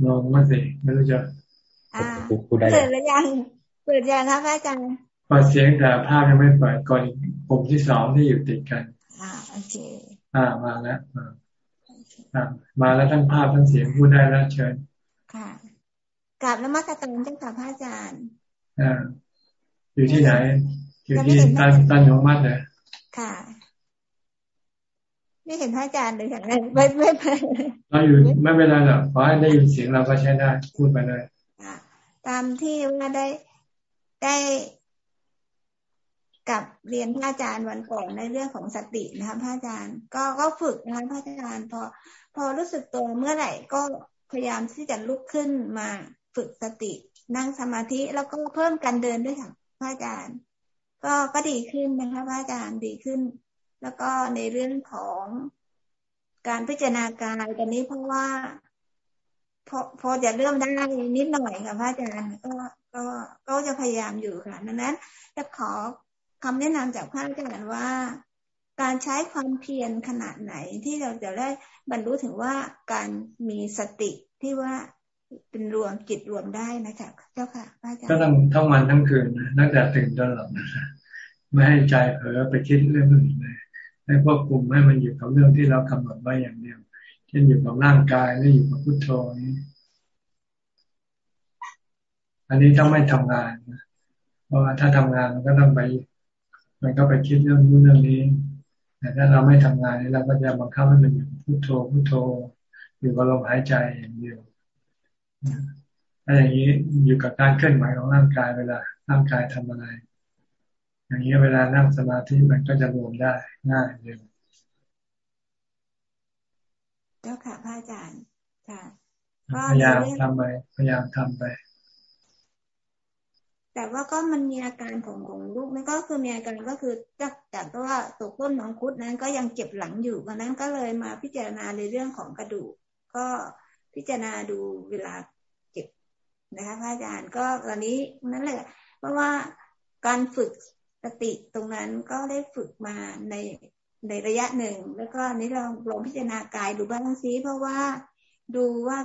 Speaker 1: ลองมาสิไม่รู้จะ
Speaker 15: เปิดหรือยัง เปิดยังครับอาจารย์
Speaker 1: เปิดเสียงแต่ภาพยังไม่เปิดก่อนปุ่มที่สองที่อยู่ติดกัน
Speaker 15: อ่าโอเค
Speaker 1: อ่ามาแล้วอ่ามาแล้วทั้งภาพทั้งเสียงพูดได้แล้วเชิญ
Speaker 15: ค่ะ กราบนมัสการเจ้าค่ะพระอาจารย์
Speaker 1: อ่าอยู่ที่ไหน อยู่ที่ตันตันหงมัดเลย
Speaker 15: ค่ะ ไม่เห็นพระอาจารย์เลยค่ะไม่ไม่ไม่
Speaker 1: เราอยู่ไม่เป็นไรหรอกขอให้ได้ยินเสียงเราก็ใช้ได้พูดไปเลย
Speaker 15: ตามที่ว่าได้ได้กับเรียนพระอาจารย์วันก่อนในเรื่องของสตินะคะพระอาจารย์ ก็ก็ฝึกนะคะพระอาจารย์พอ พอรู้สึกตัวเมื่อไหร่ก็พยายามที่จะลุกขึ้นมา ฝึกสติ นั่งสมาธิแล้วก็เพิ่มการเดินด้วยค่ะพระอาจารย์ ก็ก็ดีขึ้นนะคะพระอาจารย์ดีขึ้น แล้วก็ในเรื่องของการพิจารณากายตอนนี้เพราะว่า พอพอจะเริ่มได้นิดหน่อยค่ะพระอาจารย์ก็ก็ก็จะพยายามอยู่ค่ะดังนั้นจะขอคำแนะนำจากพระอาจารย์ว่า การใช้ความเพียรขนาดไหนที่เราจะได้บรรลุถึงว่าการมีสติที่ว่า เป็นรวมจิตรวมได้นะคะเจ้าค่ะพระอาจารย์
Speaker 1: ก็ต้องทั้งวันทั้งคืนนะตั้งแต่ตื่นจนหลับนะไม่ให้ใจเผลอไปคิดเรื่องอื่นเลยให้ควบคุมให้มันอยู่กับเรื่องที่เรากำหนดไว้อย่างเดียวเช่นอยู่กับร่างกายหรืออยู่กับพุทโธนี้ อันนี้ต้องไม่ทำงานเพราะว่าถ้าทำงานมันก็ต้องไป มันก็ไปคิดเรื่องนู้นเรื่องนี้ แต่ถ้าเราไม่ทำงานนี่เราก็จะบังคับให้มันอยู่พุทโธพุทโธ อยู่กับลมหายใจอย่างเดียว ถ้าอย่างนี้อยู่กับการเคลื่อนไหวของร่างกายเวลาร่างกายทำอะไร อย่างนี้เวลานั่งสมาธิมันก็จะรวมได้ง่ายเร็ว
Speaker 15: เจ้าค่ะพระอาจารย์ค่ะ
Speaker 1: พยายามทำไปพยายามทำไป
Speaker 15: แต่ว่าก็มันมีอาการของของลูกนั่นก็คือมีอาการก็คือจากจากว่าตกต้นน้องคุดนั้นก็ยังเจ็บหลังอยู่เพราะนั้นก็เลยมาพิจารณาในเรื่องของกระดูกก็ พิจารณาดูเวลาเจ็บนะคะพระอาจารย์ก็ตอนนี้นั่นแหละ เพราะว่าการฝึกสติตรงนั้นก็ได้ฝึกมาในในระยะหนึ่ง แล้วก็นี้ลองลองพิจารณากายดูบ้างซิเพราะว่าดูว่า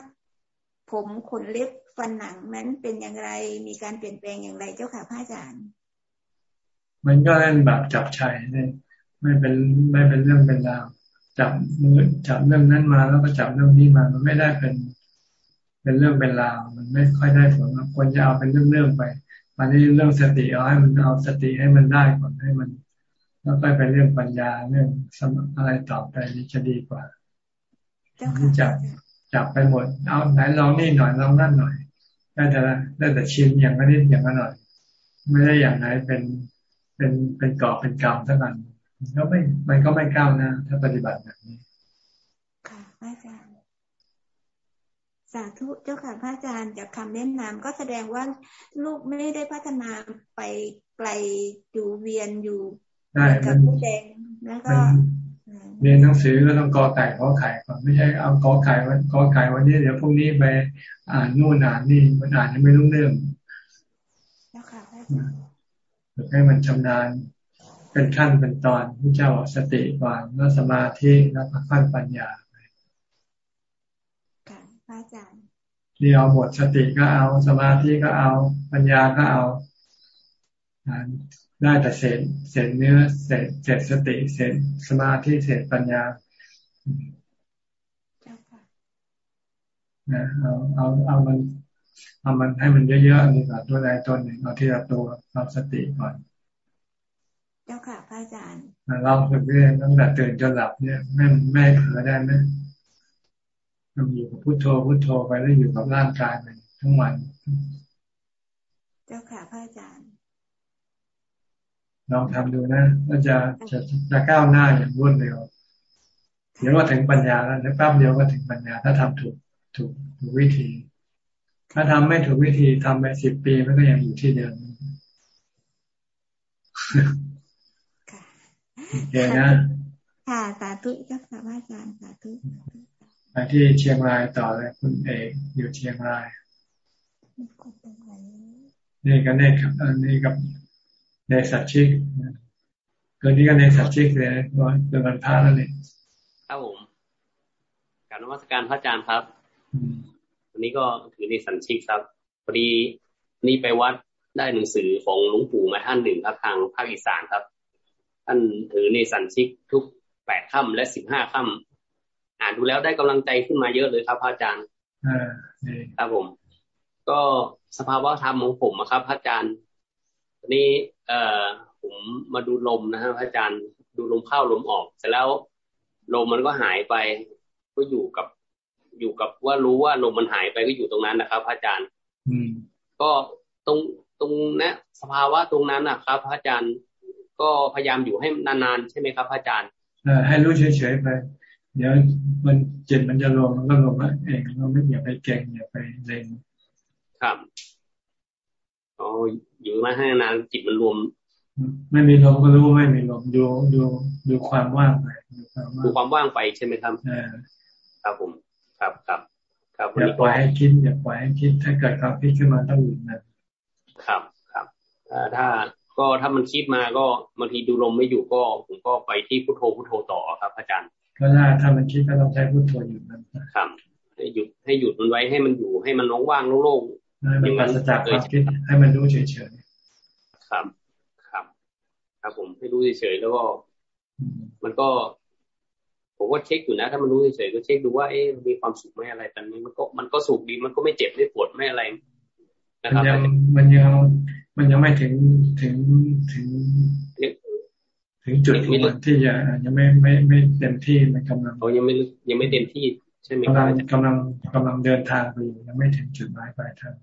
Speaker 15: ผมขนเล็บฟันหนังนั้นเป็นอย่างไรมีการเปลี่ยนแปลงอย่างไรเจ้าค่ะพระอาจารย์
Speaker 1: มันก็เล่นแบบจับชัยเนี่ยไม่เป็นไม่เป็นเรื่องเป็นราว จับมือจับเรื่องนั้นมาแล้วก็จับเรื่องนี้มามันไม่ได้เป็น เป็นเรื่องเป็นราวมันไม่ค่อยได้ผลควรจะเอาเป็นเรื่องๆไปอันนี้เรื่องสติเอาให้มันเอาสติให้มันได้ก่อนให้มัน แล้วไปเป็นเรื่องปัญญาเรื่องสมอะไรต่อไปนี้จะดีกว่าที่จับจับไปหมด เอาไหนลองนี่หน่อยลองนั่นหน่อย ได้แต่ได้แต่ชิมอย่างนี้อย่างนั้นหน่อย ไม่ได้อย่างไหนเป็นเป็นเป็นกอบเป็นกรรมเท่านั้น ก็ไม่มันก็ไม่ก้าวหน้าถ้าปฏิบัติแบบนี้
Speaker 15: ค่ะพระอาจารย์สาธุเจ้าค่ะพระอาจารย์จากคำแนะนำก็แสดงว่าลูกไม่ได้พัฒนาไปไกลอยู่เวียนอยู่กับผู้แดงแล้วก็
Speaker 1: เรียนหนังสือก็ต้องกอไก่ขอไข่ก่อนไม่ใช่เอากอไก่วันกอไก่วันนี้เดี๋ยวพรุ่งนี้ไปอ่านนู่นอ่านนี่มันอ่านยังไม่รู้เรื่อง
Speaker 15: แล้วค่ะ
Speaker 1: ให้มันชำนาญ เป็นขั้นเป็นตอนพระเจ้าบอกสติก่อนแล้วสมาธิแล้วขั้นปัญญา
Speaker 15: ค่ะพระอาจารย์
Speaker 1: ที่เอาหมดสติก็เอาสมาธิก็เอาปัญญาก็เอาได้แต่เศษเศษเนื้อเศษเศษสติเศษสมาธิเศษปัญญานะเอาเอาเอามันเอามันให้มันเยอะๆนี่ก่อนตัวใดตัวหนึ่งเอาที่ละตัวเอาสติก่อน
Speaker 15: เจ้าค่ะพระอาจารย์
Speaker 1: เราฝึกเรื่อยตั้งแต่ตื่นจนหลับเนี่ยไม่ไม่เผลอได้ไหมเราอยู่กับพุโทโธพุโทโธไปแล้วอยู่กับร่างกายไปทั้งวัน
Speaker 15: เจ้าค่ะพระอาจารย์
Speaker 1: ลองทำดูนะแล้วจะจะจะก้าวหน้าอย่างรวดเร็วเดี๋ยวก็ถึงปัญญาแล้วแป๊บเดียวก็ถึงปัญญา ถ้าทำถูกถูกถูกวิธี ถ้าทำไม่ถูกวิธีทำไปสิบปีมันก็ยังอยู่ที่เดิม โอเคนะ
Speaker 15: ค่ะสาธุเจ้าค่ะอาจารย์สาธุ
Speaker 1: ไปที่เชียงรายต่อเลยคุณเอกอยู่เชียงรายนี่ก็เนครับอันนี้กับในสัตชิกเกินนี้ก็ในสัตชิกเลยวันเดือนวันพระแล้วนี่
Speaker 16: ครับผมการนมัสการพระอาจารย์ครับวันนี้ก็ถือในสันชิกครับพอดีนี่ไปวัดได้หนังสือของหลวงปู่มาท่านหนึ่งครับทางภาคอีสานครับ ท่านถือในสันชิกทุกแปดค่ำและสิบห้าค่ำอ่านดูแล้วได้กำลังใจขึ้นมาเยอะเลยครับพระอาจารย์ครับผม ก็สภาวะธรรมของผมครับพระอาจารย์นี่เอ่อผมมาดูลมนะฮะพระอาจารย์ดูลมเข้าลมออก เสร็จแล้วลมมันก็หายไป ก็อยู่กับ อยู่กับว่ารู้ว่าลมมันหายไปก็อยู่ตรงนั้นนะครับพระอาจารย์
Speaker 1: อืม
Speaker 16: ก็ตรงตรงนี้สภาวะตรงนั้นนะครับพระอาจารย์ ก็พยายามอยู่ให้นานๆใช่ไหมครับพระอาจารย์
Speaker 1: เออให้รู้เฉยๆไป เดี๋ยวมันจิตมันจะรวมมันก็รวมเองเราไม่อย่าไปเก่งอย่าไปเล็ง
Speaker 16: ครับอ๋ออยู่มาให้นานจิตมันรวม
Speaker 1: ไม่มีลมก็รู้ไม่มีลมดูดูดูความว่างไปดูความว่าง
Speaker 16: ดูความว่างไปใช่ไหมครับ
Speaker 1: เออ
Speaker 16: ครับผมครับครับครับวัน
Speaker 1: อย่า
Speaker 16: นี้
Speaker 1: ปล่อยให้คิดอย่าปล่อยให้คิดถ้าเกิดความคิดขึ้นมาต้องหยุดมัน
Speaker 16: ครับครับถ้าถ้า ก็ถ้ามันคิดมาก็บางทีดูลมไม่อยู่ก็ ผมก็ไปที่พุทโธพุทโธต่อครับอาจารย์
Speaker 1: ก็ได้ถ้ามันคิดก็ต้องใช้พุทโธหยุดมัน
Speaker 16: ครับให้หยุดให้หยุดมันไว้ให้มันอยู่ให้มันว่างๆโล่ง
Speaker 1: ให้มันปราศจากความคิดให้มันรู้เฉย
Speaker 16: ๆครับครับ ครับผมให้รู้เฉยๆแล้วก็ มันก็ ผมก็เช็คอยู่นะ ถ้ามันรู้เฉยๆก็เช็คดูว่าเอ๊ะมันมีความสุขไหมอะไรตอนนี้มันก็มันก็สุขดีมันก็ไม่เจ็บไม่ปวดไม่อะไร
Speaker 1: ๆ
Speaker 16: นะ
Speaker 1: มั
Speaker 16: คนรับ
Speaker 1: ยังมันยังมันยังไม่ถึงถึงถึง ถึงจุดของมันที่จะยังไม่ไม่ไม่เต็มที่มันกำลัง
Speaker 16: เขายังไม่ลึกยังไม่เต็มที่ใช่ไหมค
Speaker 1: กำ
Speaker 16: รั
Speaker 1: ลั
Speaker 16: บ
Speaker 1: งกำลังกำลังเดินทางไปอยู่ยังไม่ถึงจุดหมายปลายทาง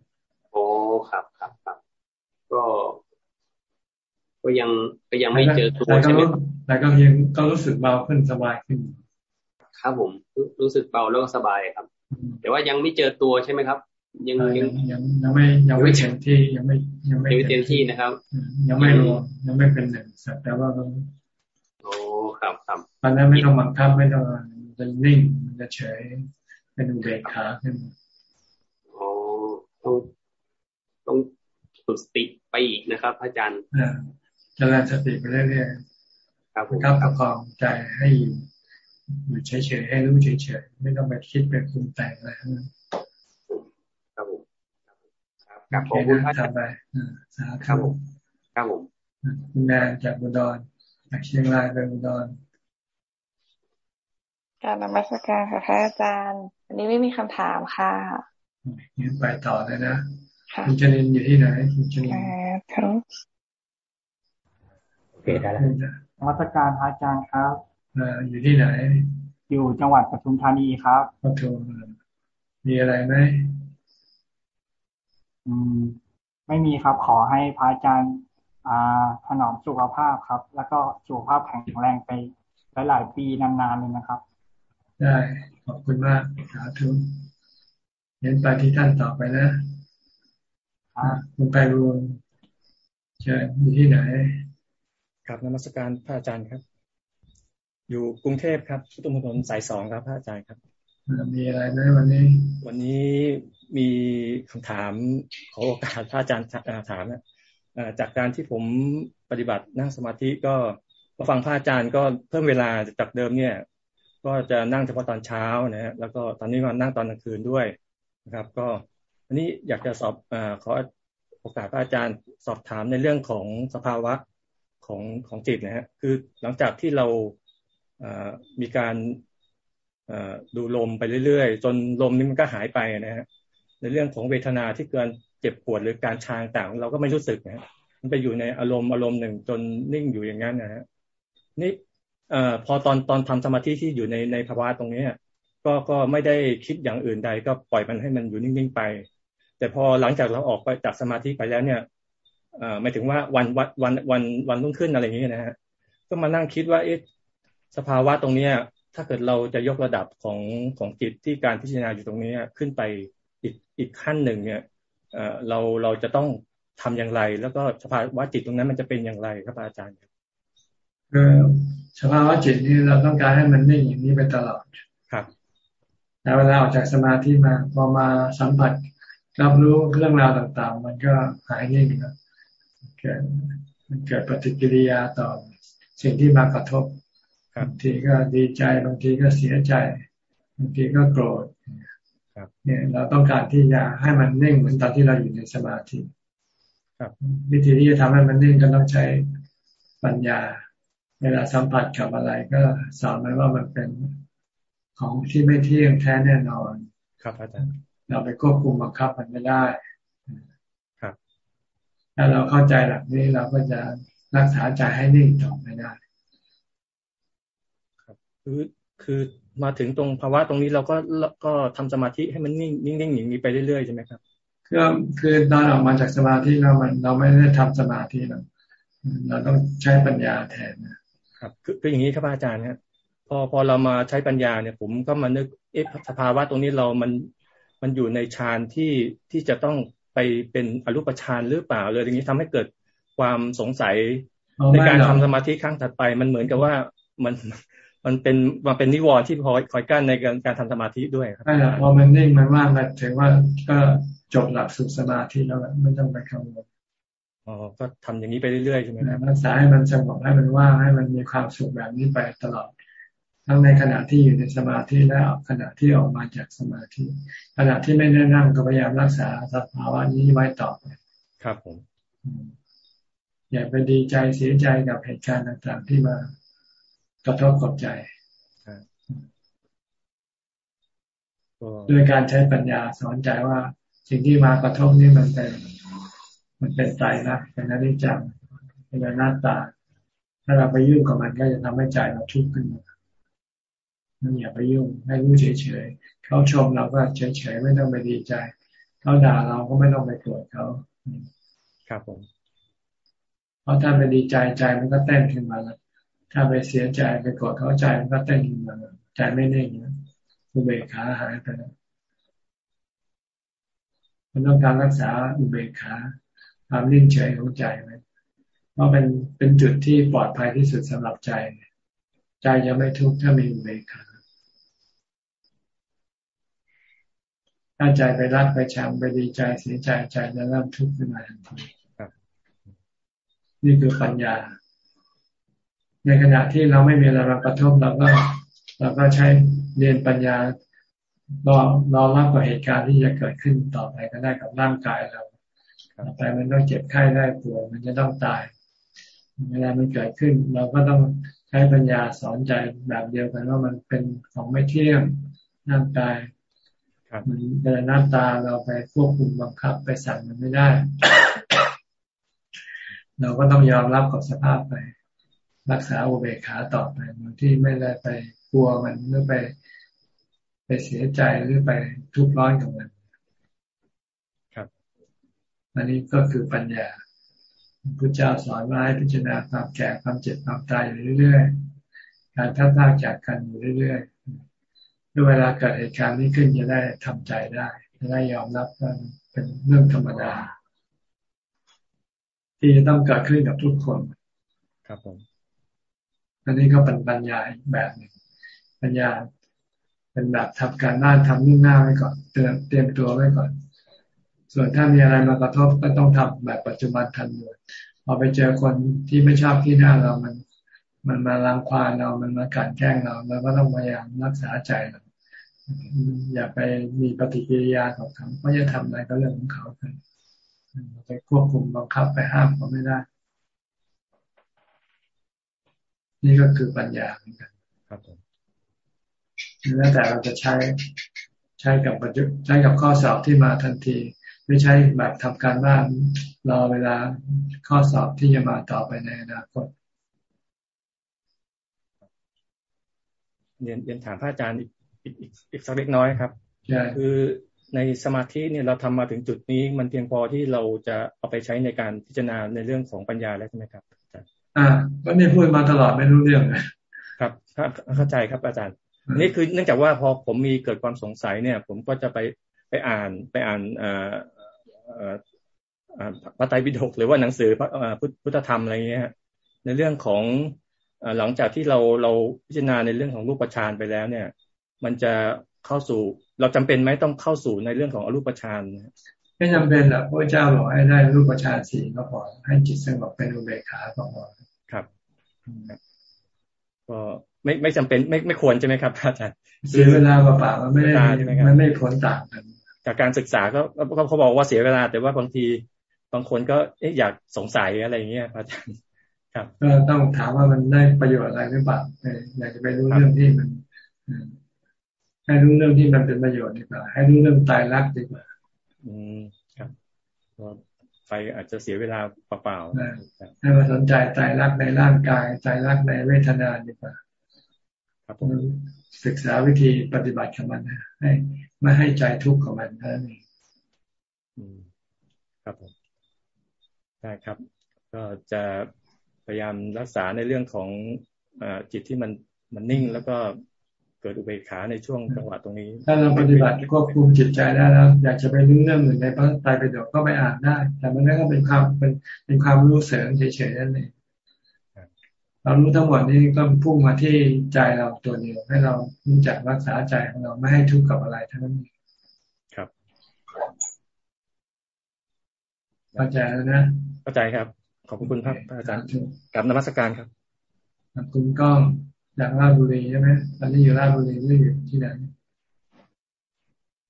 Speaker 16: โอ้ครับครับครับก็ก็ยังก็ยังไม่เจอตัว
Speaker 1: แต่ก็
Speaker 16: ใช่ไหม
Speaker 1: รู้แต่ก็ยังก็รู้สึกเบาขึ้นสบายขึ้น
Speaker 16: ครับผมรู้รู้สึกเบาแล้วก็สบายครับ แต่ว่ายังไม่เจอตัวใช่ไหมครับ ยัง
Speaker 1: เออ
Speaker 16: ยั
Speaker 1: ยังงยังยังไม่ยังไม่เต็มที่ยังไม่ยังไม่
Speaker 16: ยังไม่เต็มที่นะครับ
Speaker 1: ยังไม่รวมยังไม่เป็นหนึ่งสักแต่ว่าก็
Speaker 16: โอ้ครับครับ
Speaker 1: ตอนนั้นไม่ต้องบังคับไม่ต้องอะไรมันจะนิ่งมันจะเฉยเป็นอุเบกขาขึ้นมา
Speaker 16: โอ้ต้องต้องฝึกสติไปอีกนะครับพระอาจารย์
Speaker 1: อ่าเจริญสติไปเรื่อย
Speaker 16: ครับผ
Speaker 1: ๆ
Speaker 16: ม
Speaker 1: ครับประคองใจให้อยู่อยู่เฉยๆให้รู้เฉยๆไม่ต้องไปคิดไปปรุงแต่งอะไรทั้งนั้น
Speaker 16: ครับผม ครับครับข
Speaker 1: โอ
Speaker 16: อบ
Speaker 1: เค
Speaker 16: คุณ
Speaker 1: นะ
Speaker 16: พระอาจารย์
Speaker 1: ทำไปอ่าสา
Speaker 16: ครับ
Speaker 1: ธุ
Speaker 16: ผมครับผม
Speaker 1: คุณแนนจากบุดรจากเชียงรายไปบุดร
Speaker 17: การนมัสการค่ะพระอาจารย์อันนี้ไม่มีคำถามค่ะ
Speaker 1: งั้นไปต่อเลยนะ
Speaker 17: ค่ะ
Speaker 1: คุณชนินอยู่ที่ไหนคุณชนิน
Speaker 17: อ่าครับ
Speaker 1: โอเคได้แล้ว
Speaker 18: นมัสการพระอาจารย์ครับ
Speaker 1: อ่าอยู่ที่ไหน
Speaker 18: อยู่จังหวัดปทุมธานีครับ
Speaker 1: ปทุมมีอะไรไหม
Speaker 18: อืม ไม่มีครับ ขอให้พระอาจารย์อ่าถนอมสุขภาพครับ แล้วก็สุขภาพแข็งแรงไปหลายๆปีนานๆเลยนะครับ
Speaker 1: ได้ขอบคุณมากสาธุเห็นไปที่ท่านต่อไปนะอ่าคุณไปรวมเชิญอยู่ที่ไหน
Speaker 19: ครับนมัสการพระอาจารย์ครับ อยู่กรุงเทพครับพุทธมณฑลสายสองครับพระอาจารย์ครับ
Speaker 1: อ่า มีอะไรไหมวันนี้
Speaker 19: วันนี้มีคำถามขอโอกาสพระอาจารย์ถามนะจากการที่ผมปฏิบัตินั่งสมาธิก็มาฟังพระอาจารย์ก็เพิ่มเวลาจากเดิมเนี่ย ก็จะนั่งเฉพาะตอนเช้านะฮะแล้วก็ตอนนี้มานั่งตอนกลางคืนด้วยนะครับ ก็อันนี้อยากจะสอบอขอโอกาสพระอาจารย์สอบถามในเรื่องของสภาวะของของจิตนะฮะคือหลังจากที่เรามีการ ดูลมไปเรื่อยๆ จนลมนี้มันก็หายไปนะฮะในเรื่องของเวทนาที่เกินเจ็บปวดหรือการชางต่าง เราก็ไม่รู้สึกนะฮะมันไปอยู่ในอารมณ์อารมณ์หนึ่งจนนิ่งอยู่อย่างนั้นนะฮะนี่เอ่อพอตอนตอนทำสมาธิที่อยู่ในในภาวะตรงนี้ก็ก็ไม่ได้คิดอย่างอื่นใด ก็ปล่อยมันให้มันอยู่นิ่งๆไป แต่พอหลังจากเราออกไปจากสมาธิไปแล้วเนี่ยเอ่อหมายถึงว่าวันวันวันวันวันรุ่งขึ้นอะไรอย่างเงี้ยนะฮะก็มานั่งคิดว่าเอ๊ะสภาวะตรงเนี้ย ถ้าเกิดเราจะยกระดับของของจิตที่การพิจารณาอยู่ตรงนี้ขึ้นไปอีกอีกขั้นหนึ่งเนี่ยเอ่อเราเราจะต้องทำอย่างไร แล้วก็สภาวะจิตตรงนั้นมันจะเป็นอย่างไรครับอาจารย์
Speaker 1: คือสภาวะจิตนี่เราต้องการให้มันนิ่งอย่างนี้ไปตลอด
Speaker 19: ครับ
Speaker 1: แต่เวลาออกจากสมาธิมาพอมาสัมผัสรับรู้เรื่องราวต่างๆ มันก็หายนิ่งนะเกิดมันเกิดปฏิกิริยาต่อสิ่งที่มากระทบ บางทีก็ดีใจบางทีก็เสียใจบางทีก็โกรธเนี่ยเราต้องการที่จะให้มันนิ่งเหมือนตอนที่เราอยู่ในสมาธิ
Speaker 19: ครับ
Speaker 1: วิธีที่จะทำให้มันนิ่งก็ต้องใช้ปัญญา เวลาสัมผัสกับอะไรก็สอนมันว่ามันเป็นของที่ไม่เที่ยงแท้แน่นอน
Speaker 19: ครับอาจารย์
Speaker 1: เราไปควบคุมบังคับมันไม่ได้
Speaker 19: ครับ
Speaker 1: ถ้าเราเข้าใจหลักนี้เราก็จะรักษาใจให้นิ่งต่อไปได้
Speaker 19: ครับคือคือมาถึงตรงภาวะตรงนี้เราก็ก็ทำสมาธิให้มันนิ่งนิ่งๆอย่างนี้ไปเรื่อยๆใช่ไหมครับ
Speaker 1: คือคือตอนออกมาจากสมาธิเรามันเราไม่ได้ทำสมาธิเราเราต้องใช้ปัญญาแทน
Speaker 19: นะครับคือคืออย่างนี้ครับอาจารย์ครับพอพอเรามาใช้ปัญญาเนี่ย ผมก็มานึกเอ๊ะสภาวะตรงนี้เรามันมันอยู่ในฌานที่ที่จะต้องไปเป็นอรูปฌานหรือเปล่าเลยอย่างนี้ทำให้เกิดความสงสัยในการทำสมาธิครั้งถัดไป มันเหมือนกับว่ามัน มันเป็นมันเป็นนิวรณ์ที่คอยคอยกั้นในการการทำสมาธิด้วยครับ
Speaker 1: ใช่พอมันนิ่งมันว่างมันถือว่าก็จบหลักสุสมาธิแล้วไม่ต้องไปกังวล
Speaker 19: อ๋อก็ทำอย่างนี้ไปเรื่อยๆใช่ไหมครับ
Speaker 1: รักษาให้มันสงบให้มันว่างให้มันมีความสุขแบบนี้ไปตลอด ทั้งในขณะที่อยู่ในสมาธิและขณะที่ออกมาจากสมาธิ ขณะที่ไม่ได้นั่งก็พยายามรักษาสภาวะนี้ไว้ต่อไป
Speaker 19: ครับผม
Speaker 1: อย่าไปดีใจเสียใจกับเหตุการณ์ต่างๆที่มาก ระทบกับใจด้วยการใช้ปัญญาสอนใจว่า สิ่งที่มากระทบนี่มันเป็น มันเป็นใจนะเป็นอนิจจังเป็นหน้าตา ถ้าเราไปยุ่งกับมันก็จะทำให้ใจเราทุกข์ขึ้นมาไม่อย่าไปยุ่งให้รู้เฉยๆเขาชมเราก็เฉยๆไม่ต้องไปดีใจ เขาด่าเราก็ไม่ต้องไปโกรธเขา
Speaker 19: ครับผม
Speaker 1: เพราะถ้าไปดีใจใจมันก็เต้นขึ้นมาแล้ว ถ้าไปเสียใจไปโกรธเขาใจมันก็เต้นขึ้นมาใจไม่นิ่งนะอุเบกขาหายไปแล้วมันต้องการรักษาอุเบกขาความนิ่งเฉยของใจไว้เพราะเป็นเป็นจุดที่ปลอดภัยที่สุดสำหรับใจ ใจจะไม่ทุกข์ถ้ามีอุเบกขาถ้าใจไปรักไปชังไปดีใจเสียใจใจจะเริ่มทุกข์ขึ้นมาทันทีนี่คือปัญญา ในขณะที่เราไม่มีอะไรมากระทบเราก็เราก็ใช้เรียนปัญญารอรอรับกับเหตุการณ์ที่จะเกิดขึ้นต่อไปก็ได้กับร่างกายเราต่อไปมันต้องเจ็บไข้ได้ป่วยมันจะต้องตาย เวลามันเกิดขึ้น เราก็ต้องใช้ปัญญาสอนใจแบบเดียวกันว่ามันเป็นของไม่เที่ยงร่างกายมันเป็นหน้าตาเราไปควบคุมบังคับไปสั่งมันไม่ได้ เราก็ต้องยอมรับกับสภาพไป รักษาอุเบกขาต่อไปโดยที่ไม่ได้ไปกลัวมันหรือไป ไปเสียใจหรือไปทุกข์ร้อนกับมัน
Speaker 19: ครับ
Speaker 1: อันนี้ก็คือปัญญาพระเจ้าสอนว่าให้พิจารณาความแก่ความเจ็บความตายอยู่เรื่อยๆ การทัดทากจากกันอยู่เรื่อยๆด้วยเวลาเกิดเหตุการณ์นี้ขึ้นจะได้ทำใจได้จะได้ยอมรับว่าเป็นเรื่องธรรมดา ที่จะต้องเกิดขึ้นกับทุกคน
Speaker 19: ครับผม
Speaker 1: อันนี้ก็เป็นปัญญาอีกแบบหนึ่งปัญญาเป็นแบบทำการบ้านทำมุ่งหน้าไว้ก่อนเตรียมเตรียมตัวไว้ก่อน ส่วนถ้ามีอะไรมากระทบก็ต้องทำแบบปัจจุบันทันด่วนพอไปเจอคนที่ไม่ชอบที่หน้าเรามัน มันมาลังควานเรามันมาการแกล้งเราเราก็ต้องพยายามรักษาใจเราอย่าไปมีปฏิกิริยาของเขาเพราะจะทำอะไรก็เรื่องของเขาไปไปควบคุมบังคับไปห้ามเขาไม่ได้ นี่ก็คือปัญญาเหมือนกัน
Speaker 19: ครับผม
Speaker 1: แล้วแต่เราจะใช้ใช้กับปัจจุใช้กับข้อสอบที่มาทันที ไม่ใช่แบบทำการบ้านรอเวลาข้อสอบที่จะมาต่อไปในอนาคต
Speaker 19: เรียนเรียนถามพระอาจารย์อีกอีกอีกสักเล็กน้อยครับคือในสมาธิเนี่ยเราทำมาถึงจุดนี้ มันเพียงพอที่เราจะเอาไปใช้ในการพิจารณาในเรื่องของปัญญาแล้วใช่ไหมครับ อาจารย์
Speaker 1: อ่าก็นี่พูดมาตลอดไม่รู้เรื่องเลย
Speaker 19: ครับเข้าใจครับอาจารย์ นี่คือเนื่องจากว่าพอผมมีเกิดความสงสัยเนี่ย ผมก็จะไปไปอ่านไปอ่านพระไตรปิฎกหรือว่าหนังสือพระพุทธธรรมอะไรเงี้ยในเรื่องของหลังจากที่เราเราพิจารณาในเรื่องของรูปฌานไปแล้วเนี่ย มันจะเข้าสู่เราจำเป็นไหมต้องเข้าสู่ในเรื่องของอรูปฌาน
Speaker 1: ไม่จำเป็นหรอกพระเจ้าบอกให้ได้รูปฌานสี่ก็พอให้จิตสงบเป็นอุเบกขาก็พอ
Speaker 19: ครับก็ไม่ไม่จำเป็นไม่ไม่ควรใช่ไหมครับอาจารย์
Speaker 1: เสียเวลาเปล่าๆมันไม่ได้มันไม่ผลต่างกัน
Speaker 19: จากการศึกษาก็เขาบอกว่าเสียเวลา แต่ว่าบางทีบางคนก็อยากสงสัยอะไรเงี้ยอาจารย์ครับ
Speaker 1: ก็ต้องถามว่ามันได้ประโยชน์อะไรหรือเปล่าอยากจะไปรู้เรื่องที่มันให้รู้เรื่องที่มันเป็นประโยชน์ดีกว่าให้รู้เรื่องตายรักดีกว่า
Speaker 19: อืมครับไฟอาจจะเสียเวลาเปล่า
Speaker 1: ๆให้มาสนใจใจรักในร่างกายใจรักในเวทนาดีกว่าครับศึกษาวิธีปฏิบัติของมันให้ไม่ให้ใจทุกข์ของมันเท่านั้นเอง
Speaker 19: ครับผมได้ครับ ก็จะพยายามรักษาในเรื่องของอจิตที่มันมันนิ่งแล้วก็ เกิดอุเบกขาในช่วงจังหวะตรงนี้
Speaker 1: ถ้าเราปฏิบัติควบคุมจิตใจได้แล้ว อยากจะไปรู้เรื่องอื่นในพระไตรปิฎกก็ไปอ่านได้ แต่มันก็เป็นความเป็นเป็นความรู้เสริมเฉยๆนั่นเองเรารู้ทั้งหมดนี้ก็พุ่งมาที่ใจเราตัวเดียวให้เรารู้จักรักษาใจของเราไม่ให้ทุกข์กับอะไรทั้งนั้น
Speaker 19: ครับ
Speaker 1: เข้าใจแล้วนะ
Speaker 19: เข้าใจครับ ขอบคุณครับอาจารย์กับนมัสการครับ
Speaker 1: ขอบคุณก้อง จากราชบุรีใช่ไหมตอนนี้อยู่ราชบุรีหรืออยู่ที่ไหน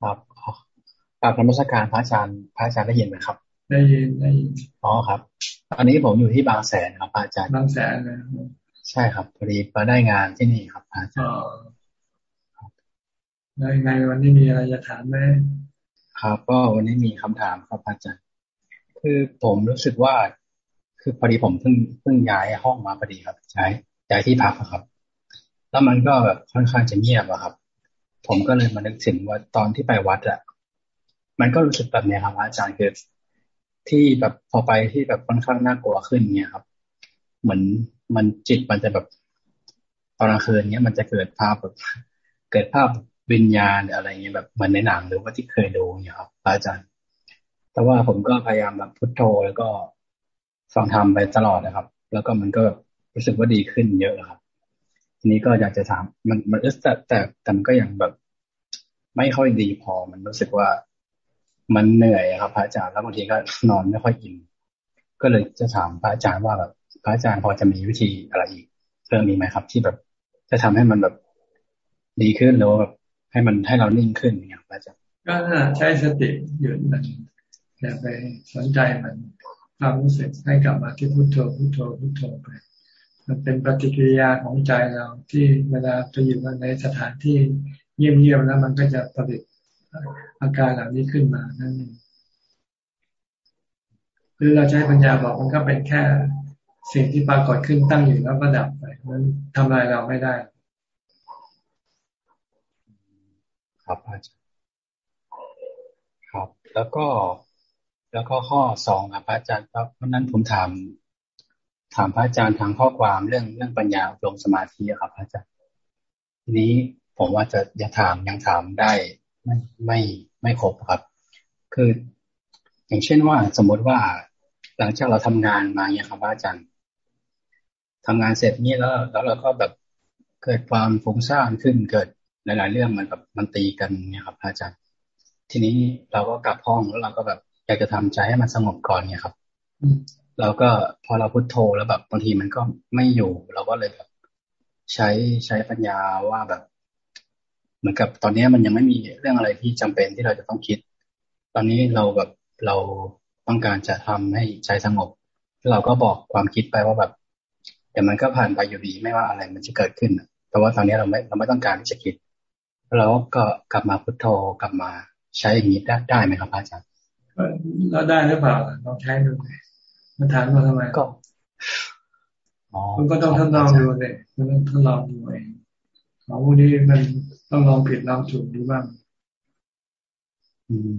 Speaker 20: ครับกราบนมัสการพระอาจารย์พระอาจารย์ได้ยินไหมครับ
Speaker 1: ได้ยินได้ยิน
Speaker 20: อ๋อครับ ตอนนี้ผมอยู่ที่บางแสนครับอาจารย์
Speaker 1: บางแสนนะ
Speaker 20: ใช่ครับพอดีมาได้งานที่นี่ครับอาจารย์
Speaker 1: แล้วไงวันนี้มีอะไรจะถามไหม
Speaker 20: ครับ ก็วันนี้มีคำถามครับอาจารย์ คือผมรู้สึกว่า คือพอดีผมเพิ่งเพิ่งย้ายห้องมาพอดีครับย้ายย้ายที่พักครับ แล้วมันก็แบบค่อนข้างจะเงียบอะครับ ผมก็เลยมานึกถึงว่าตอนที่ไปวัดอะมันก็รู้สึกแบบนี้ครับอาจารย์คือที่แบบพอไปที่แบบค่อนข้างน่ากลัวขึ้นเนี่ยครับ เหมือนมันจิตมันจะแบบตอนกลางคืนเนี้ยมันจะเกิดภาพแบบเกิดภาพวิญญาณอะไรเงี้ยแบบเหมือนในหนังหรือว่าที่เคยดูเนี่ยครับอาจารย์ แต่ว่าผมก็พยายามแบบพุทโธแล้วก็ฟังธรรมไปตลอดนะครับ แล้วก็มันก็รู้สึกว่าดีขึ้นเยอะครับ ทีนี้ก็อยากจะถาม มันมันแต่แต่แต่มันก็ยังแบบ ไม่ค่อยดีพอมันรู้สึกว่ามันเหนื่อยครับพระอาจารย์แล้วบางทีก็นอนไม่ค่อยอิ่มก็เลยจะถามพระอาจารย์ว่าแบบพระอาจารย์พอจะมีวิธีอะไรอีกเพิ่มมีไหมครับ ที่แบบจะทำให้มันแบบดีขึ้นหรือว่าแบบให้มันให้เรานิ่งขึ้นอย่างพระอาจารย์
Speaker 1: ก็ใช้สติหยุดมันอย่าไปสนใจมันความรู้สึกให้กลับมาที่พุโทโธพุโทโธพุโทโธไป มันเป็นปฏิกิริยาของใจเราที่เวลาจะอยู่ในสถานที่เยี่ยมๆแล้วมันก็จะผลิตอาการเหล่านี้ขึ้นมานั่นเองหรือเราใช้ปัญญาบอกมันก็เป็นแค่สิ่งที่ปรากฏขึ้นตั้งอยู่แล้วก็ดับไปมันทำอะไรเราไม่ได้
Speaker 20: ครับอาจารย์ครับ แล้วก็ แล้วก็ข้อสองครับอาจารย์ครับเพราะนั้นผมถาม ถามพระอาจารย์ทางข้อความเรื่องเรื่องปัญญาลงสมาธิครับพระอาจารย์ทีนี้ผมว่าจะยังถามยังถามได้ไม่ไม่ไม่ครบครับ คืออย่างเช่นว่าสมมติว่าหลังจากเราทำงานมาเนี่ยครับพระอาจารย์ทำงานเสร็จนี่แล้ว แล้วเราก็แบบเกิดความฟุ้งซ่านขึ้นเกิดหลาย ๆ เรื่องมันแบบมันตีกันเนี่ยครับอาจารย์ ทีนี้เราก็กลับห้องแล้วเราก็แบบอยากจะทำใจให้มันสงบก่อนเนี่ยครับ เราก็พอเราพุโทโธแล้วแบบบางทีมันก็ไม่อยู่เราก็เลยแบบใช้ใช้ปัญญาว่าแบบ เหมือนกับตอนนี้มันยังไม่มีเรื่องอะไรที่จำเป็นที่เราจะต้องคิด ตอนนี้เราแบบเราต้องการจะทำให้ใจสงบ เราก็บอกความคิดไปว่าแบบเดี๋ยวมันก็ผ่านไปอยู่ดีไม่ว่าอะไรมันจะเกิดขึ้น แต่ว่าตอนนี้เราไม่เราไม่ต้องการที่จะคิดเราก็กลับมาพุทโธกลับมาใช้อย่างนี้ได้ได้ไหมครับอาจารย์
Speaker 1: เราได้หรือเปล่าลองใช้ดู มันถามมาทำไมก็มันก็ต้องทดลองดูเลยมันต้องทดลองดูเองของพวกนี้มันต้องลองผิดลองถูกดูบ้าง
Speaker 20: อืม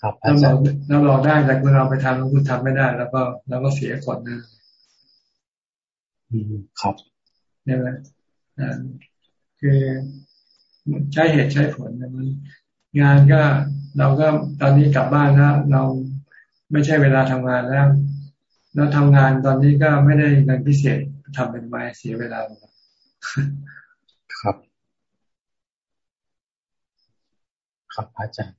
Speaker 20: ครับ
Speaker 1: ถ้าเราเราลองได้แต่เมื่อเราไปทำแล้วคุณทำไม่ได้ แล้วก็เราก็เสียก่อนนะ
Speaker 20: อืมครับ
Speaker 1: นี่แหละคือใช้เหตุใช้ผลมันงานก็เราก็ตอนนี้กลับบ้านแล้วเรา ไม่ใช่เวลาทำงานแล้ว แล้วทำงานตอนนี้ก็ไม่ได้เงินพิเศษทำเป็นไม้เสียเวลา
Speaker 20: ครับครับอาจารย์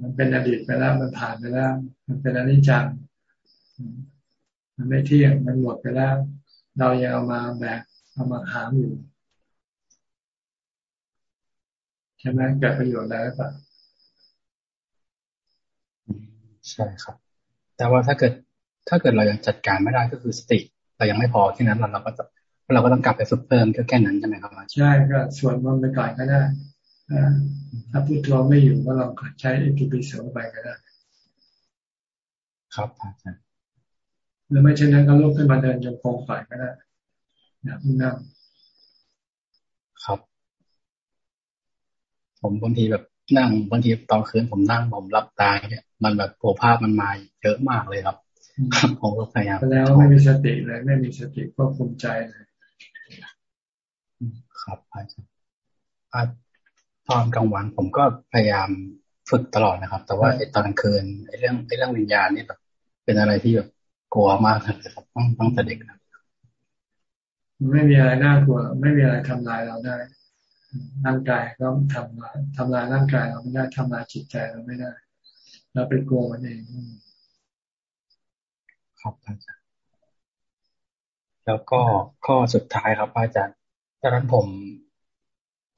Speaker 1: มันเป็นอดีตไปแล้วมันผ่านไปแล้ว มันเป็นอนิจจังมันไม่เที่ยงมันหมดไปแล้ว เรายังเอามาแบกเอามาหามอยู่ใช่ไหมเกิดประโยชน์อะไรหรือเปล่า
Speaker 20: ใช่ครับ แต่ว่าถ้าเกิดถ้าเกิดเรายังจัดการไม่ได้ก็คือสติ เรายังไม่พอแค่นั้นเราเราก็จะเราก็ต้องกลับไปฝึกเพิ่มก็แค่นั้นใช่ไหมครับ
Speaker 1: ใช่ก็ส่วนมันไปก่อนก็ได้ถ้าพุทโธไม่อยู่ก็ลองใช้อิทิปิโสไปก็ได้
Speaker 20: ครับอาจารย์
Speaker 1: หรือไม่เช่นนั้นก็ลุกขึ้นมาเดินจงกรมไปก็ได้อย่าเพิ่งนั่ง
Speaker 20: ครับ ผมบางทีแบบ นั่งบางทีตอนคืนผมนั่งผมหลับตาเนี่ยมันแบบโผภาพมันมาเยอะมากเลยครับผมก็พยายาม
Speaker 1: แล้วไม่มีสติเลยไม่มีสติควบคุมใจเลย
Speaker 20: ครับอาจารย์ตอนกลางวันผมก็พยายามฝึกตลอดนะครับ แต่ว่าไอ้ตอนกลางคืนไอ้เรื่องไอ้เรื่องวิญญาณนี่แบบเป็นอะไรที่แบบกลัวมากเลยครับต้องต้องแต่เด็กนะ
Speaker 1: ไม่มีอะไรน่ากลัว ไม่มีอะไรทำลายเราได้ ร่างกายก็ทำลายทำลายร่างกายเราไม่ได้ทำลายจิตใจเราไม่ได้เราไปกลัวมันเอง
Speaker 20: ครับอาจารย์แล้วก็ข้อสุดท้ายครับอาจารย์ตอนนั้นผม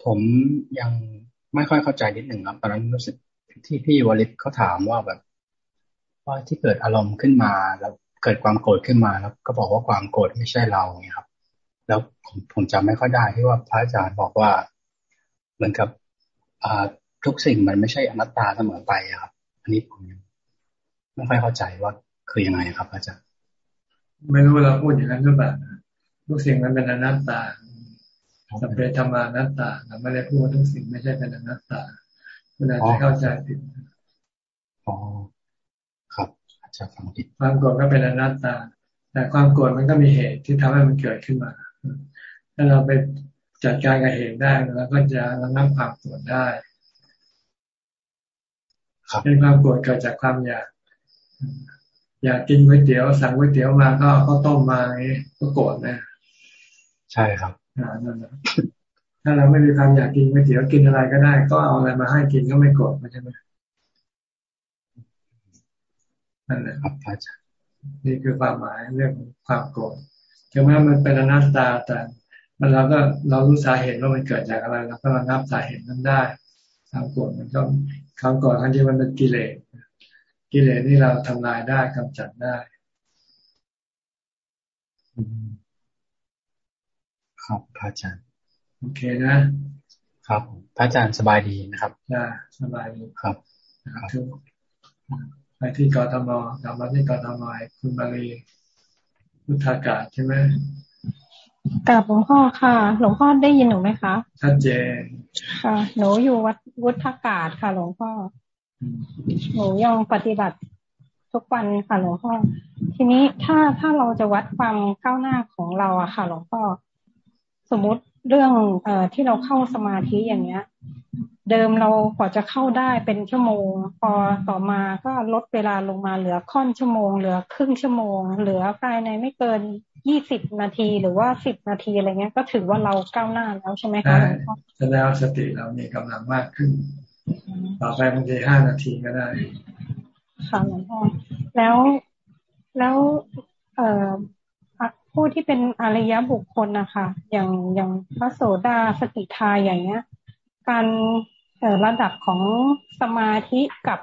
Speaker 20: ผมยังไม่ค่อยเข้าใจนิดหนึ่งครับตอนนั้นรู้สึกที่พี่วลิตเขาถามว่าแบบ ว่าที่เกิดอารมณ์ขึ้นมา แล้วเกิดความโกรธขึ้นมาแล้วก็บอกว่าความโกรธไม่ใช่เราเนี่ยครับ แล้วผมผมจำไม่ค่อยได้ที่ว่าพระอาจารย์บอกว่า เหมือนกับอ่าทุกสิ่งมันไม่ใช่อนัตตาเสมอไปครับ อันนี้ผมไม่ค่อยเข้าใจว่าคือยังไงครับ อาจารย์
Speaker 1: ไม่รู้เราพูดอย่างนั้นหรือเปล่าทุกสิ่งมันเป็นอนัตตาสัพเพธรรมานัตตาเราไม่ได้พูดว่าทุกสิ่งไม่ใช่เป็นอนัตตาคุณอาจจะเข้าใจผิด
Speaker 20: อ๋อครับ อาจจะฟังผิด
Speaker 1: ความโกรธก็เป็นอนัตตา แต่ความโกรธมันก็มีเหตุที่ทำให้มันเกิดขึ้นมา ถ้าเราไป จัดการกับเหตุได้เราก็จะระงับความโกรธได้เป็นความโกรธเกิดจากความอยาก อยากกินก๋วยเตี๋ยว สั่งก๋วยเตี๋ยวมาก็ก็ต้มมาไงก็โกรธนะ
Speaker 20: ใช่ครับ
Speaker 1: อ่านั่นแหละถ้าเราไม่มีความอยากกินก๋วยเตี๋ยวกินอะไรก็ได้ ก็เอาอะไรมาให้กินก็ไม่โกรธใช่ไหมนั่นแหละครับอาจารย์นี่คือความหมายเรื่องความโกรธถึงแม้มันเป็นอนัตตาแต่ มันเราก็เรารู้สาเหตุว่ามันเกิดจากอะไรเราก็ระงับสาเหตุนั้นได้ความโกรธมันก็ความโกรธทันทีมันเป็นกิเลสกิเลสนี่เราทำลายได้กำจัดได้
Speaker 20: ครับพระอาจารย์
Speaker 1: โอเคนะ
Speaker 20: ครับพระอาจารย์สบายดีนะครับ
Speaker 1: จ้าสบายดี
Speaker 20: ครับ
Speaker 1: ทุกไปที่กรทมกลับมาที่กรทมคุณมารีพุทธากาศใช่ไหม
Speaker 21: กลับหลวงพ่อค่ะ หลวงพ่อได้ยินหนูไหมคะ
Speaker 1: ชัดเจน
Speaker 21: ค่ะ หนูอยู่วัดวุฒากาศค่ะ หลวงพ่อ หนูยังปฏิบัติทุกวันค่ะหลวงพ่อ ทีนี้ถ้าถ้าเราจะวัดความก้าวหน้าของเราอะค่ะ หลวงพ่อ สมมุติเรื่องเอ่อที่เราเข้าสมาธิอย่างเงี้ย เดิมเรากว่าจะเข้าได้เป็นชั่วโมง พอต่อมาก็ลดเวลาลงมาเหลือค่อนชั่วโมง เหลือครึ่งชั่วโมง เหลือภายในไม่เกิน ยี่สิบนาทีหรือว่าสิบนาทีอะไรเงี้ย ก็ถือว่าเราก้าวหน้าแล้วใช่ไหมคะ
Speaker 1: แสดงสติเรามีกำลังมากขึ้น ต่อไปบางทีห้านาทีก็ได้
Speaker 21: ค่ะหลวงพ่อแล้วแล้วเอ่อผู้ที่เป็นอริยบุคคลนะคะอย่างอย่างพระโสดาสกิทาอย่างเงี้ย การระดับของสมาธิกับ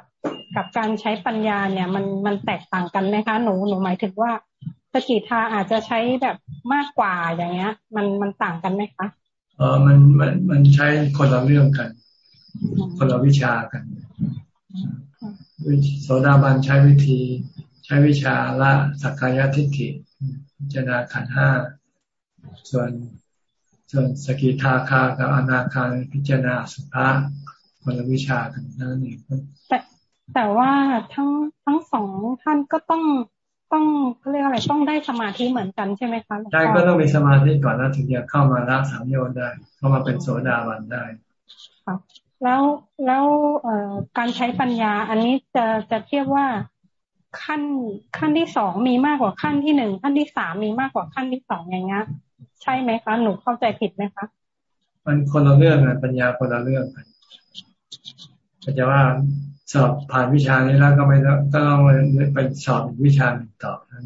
Speaker 21: กับการใช้ปัญญาเนี่ย มันมันแตกต่างกันไหมคะหนูหนูหมายถึงว่า สกิทาอาจจะใช้แบบมากกว่าอย่างเงี้ย มันมันต่างกันไหมคะ
Speaker 1: เออมันมันมันใช้คนละเรื่องกัน คนละวิชากันโสดาบันใช้วิธี ใช้วิชาละสักกายทิฏฐิพิจารณาขันห้าส่วนส่วนสกิทาคากับอนาคาพิจารณาสุภาคนละวิชากันนั่นเอง
Speaker 21: แต่แต่ว่าทั้งทั้งสองท่านก็ต้อง ต้องเรียกอะไรต้องได้สมาธิเหมือนกันใช่ไหมคะ
Speaker 1: ใช่ก็ต้องมีสมาธิก่อนนะถึงจะเข้ามาละสังโยชน์ได้ เข้ามาเป็นโสดาบันได้
Speaker 21: ค่ะแล้วแล้วเอ่อการใช้ปัญญา อันนี้จะจะเทียบว่าขั้นขั้นที่สองมีมากกว่าขั้นที่หนึ่งขั้นที่สามมีมากกว่าขั้นที่สองอย่างเงี้ยใช่ไหมคะหนูเข้าใจผิดไหมคะ
Speaker 1: มันคนละเรื่องกันปัญญาคนละเรื่องกันจะว่า สอบผ่านวิชานี้แล้วก็ไม่ต้องไปสอบวิชาต่อนั่น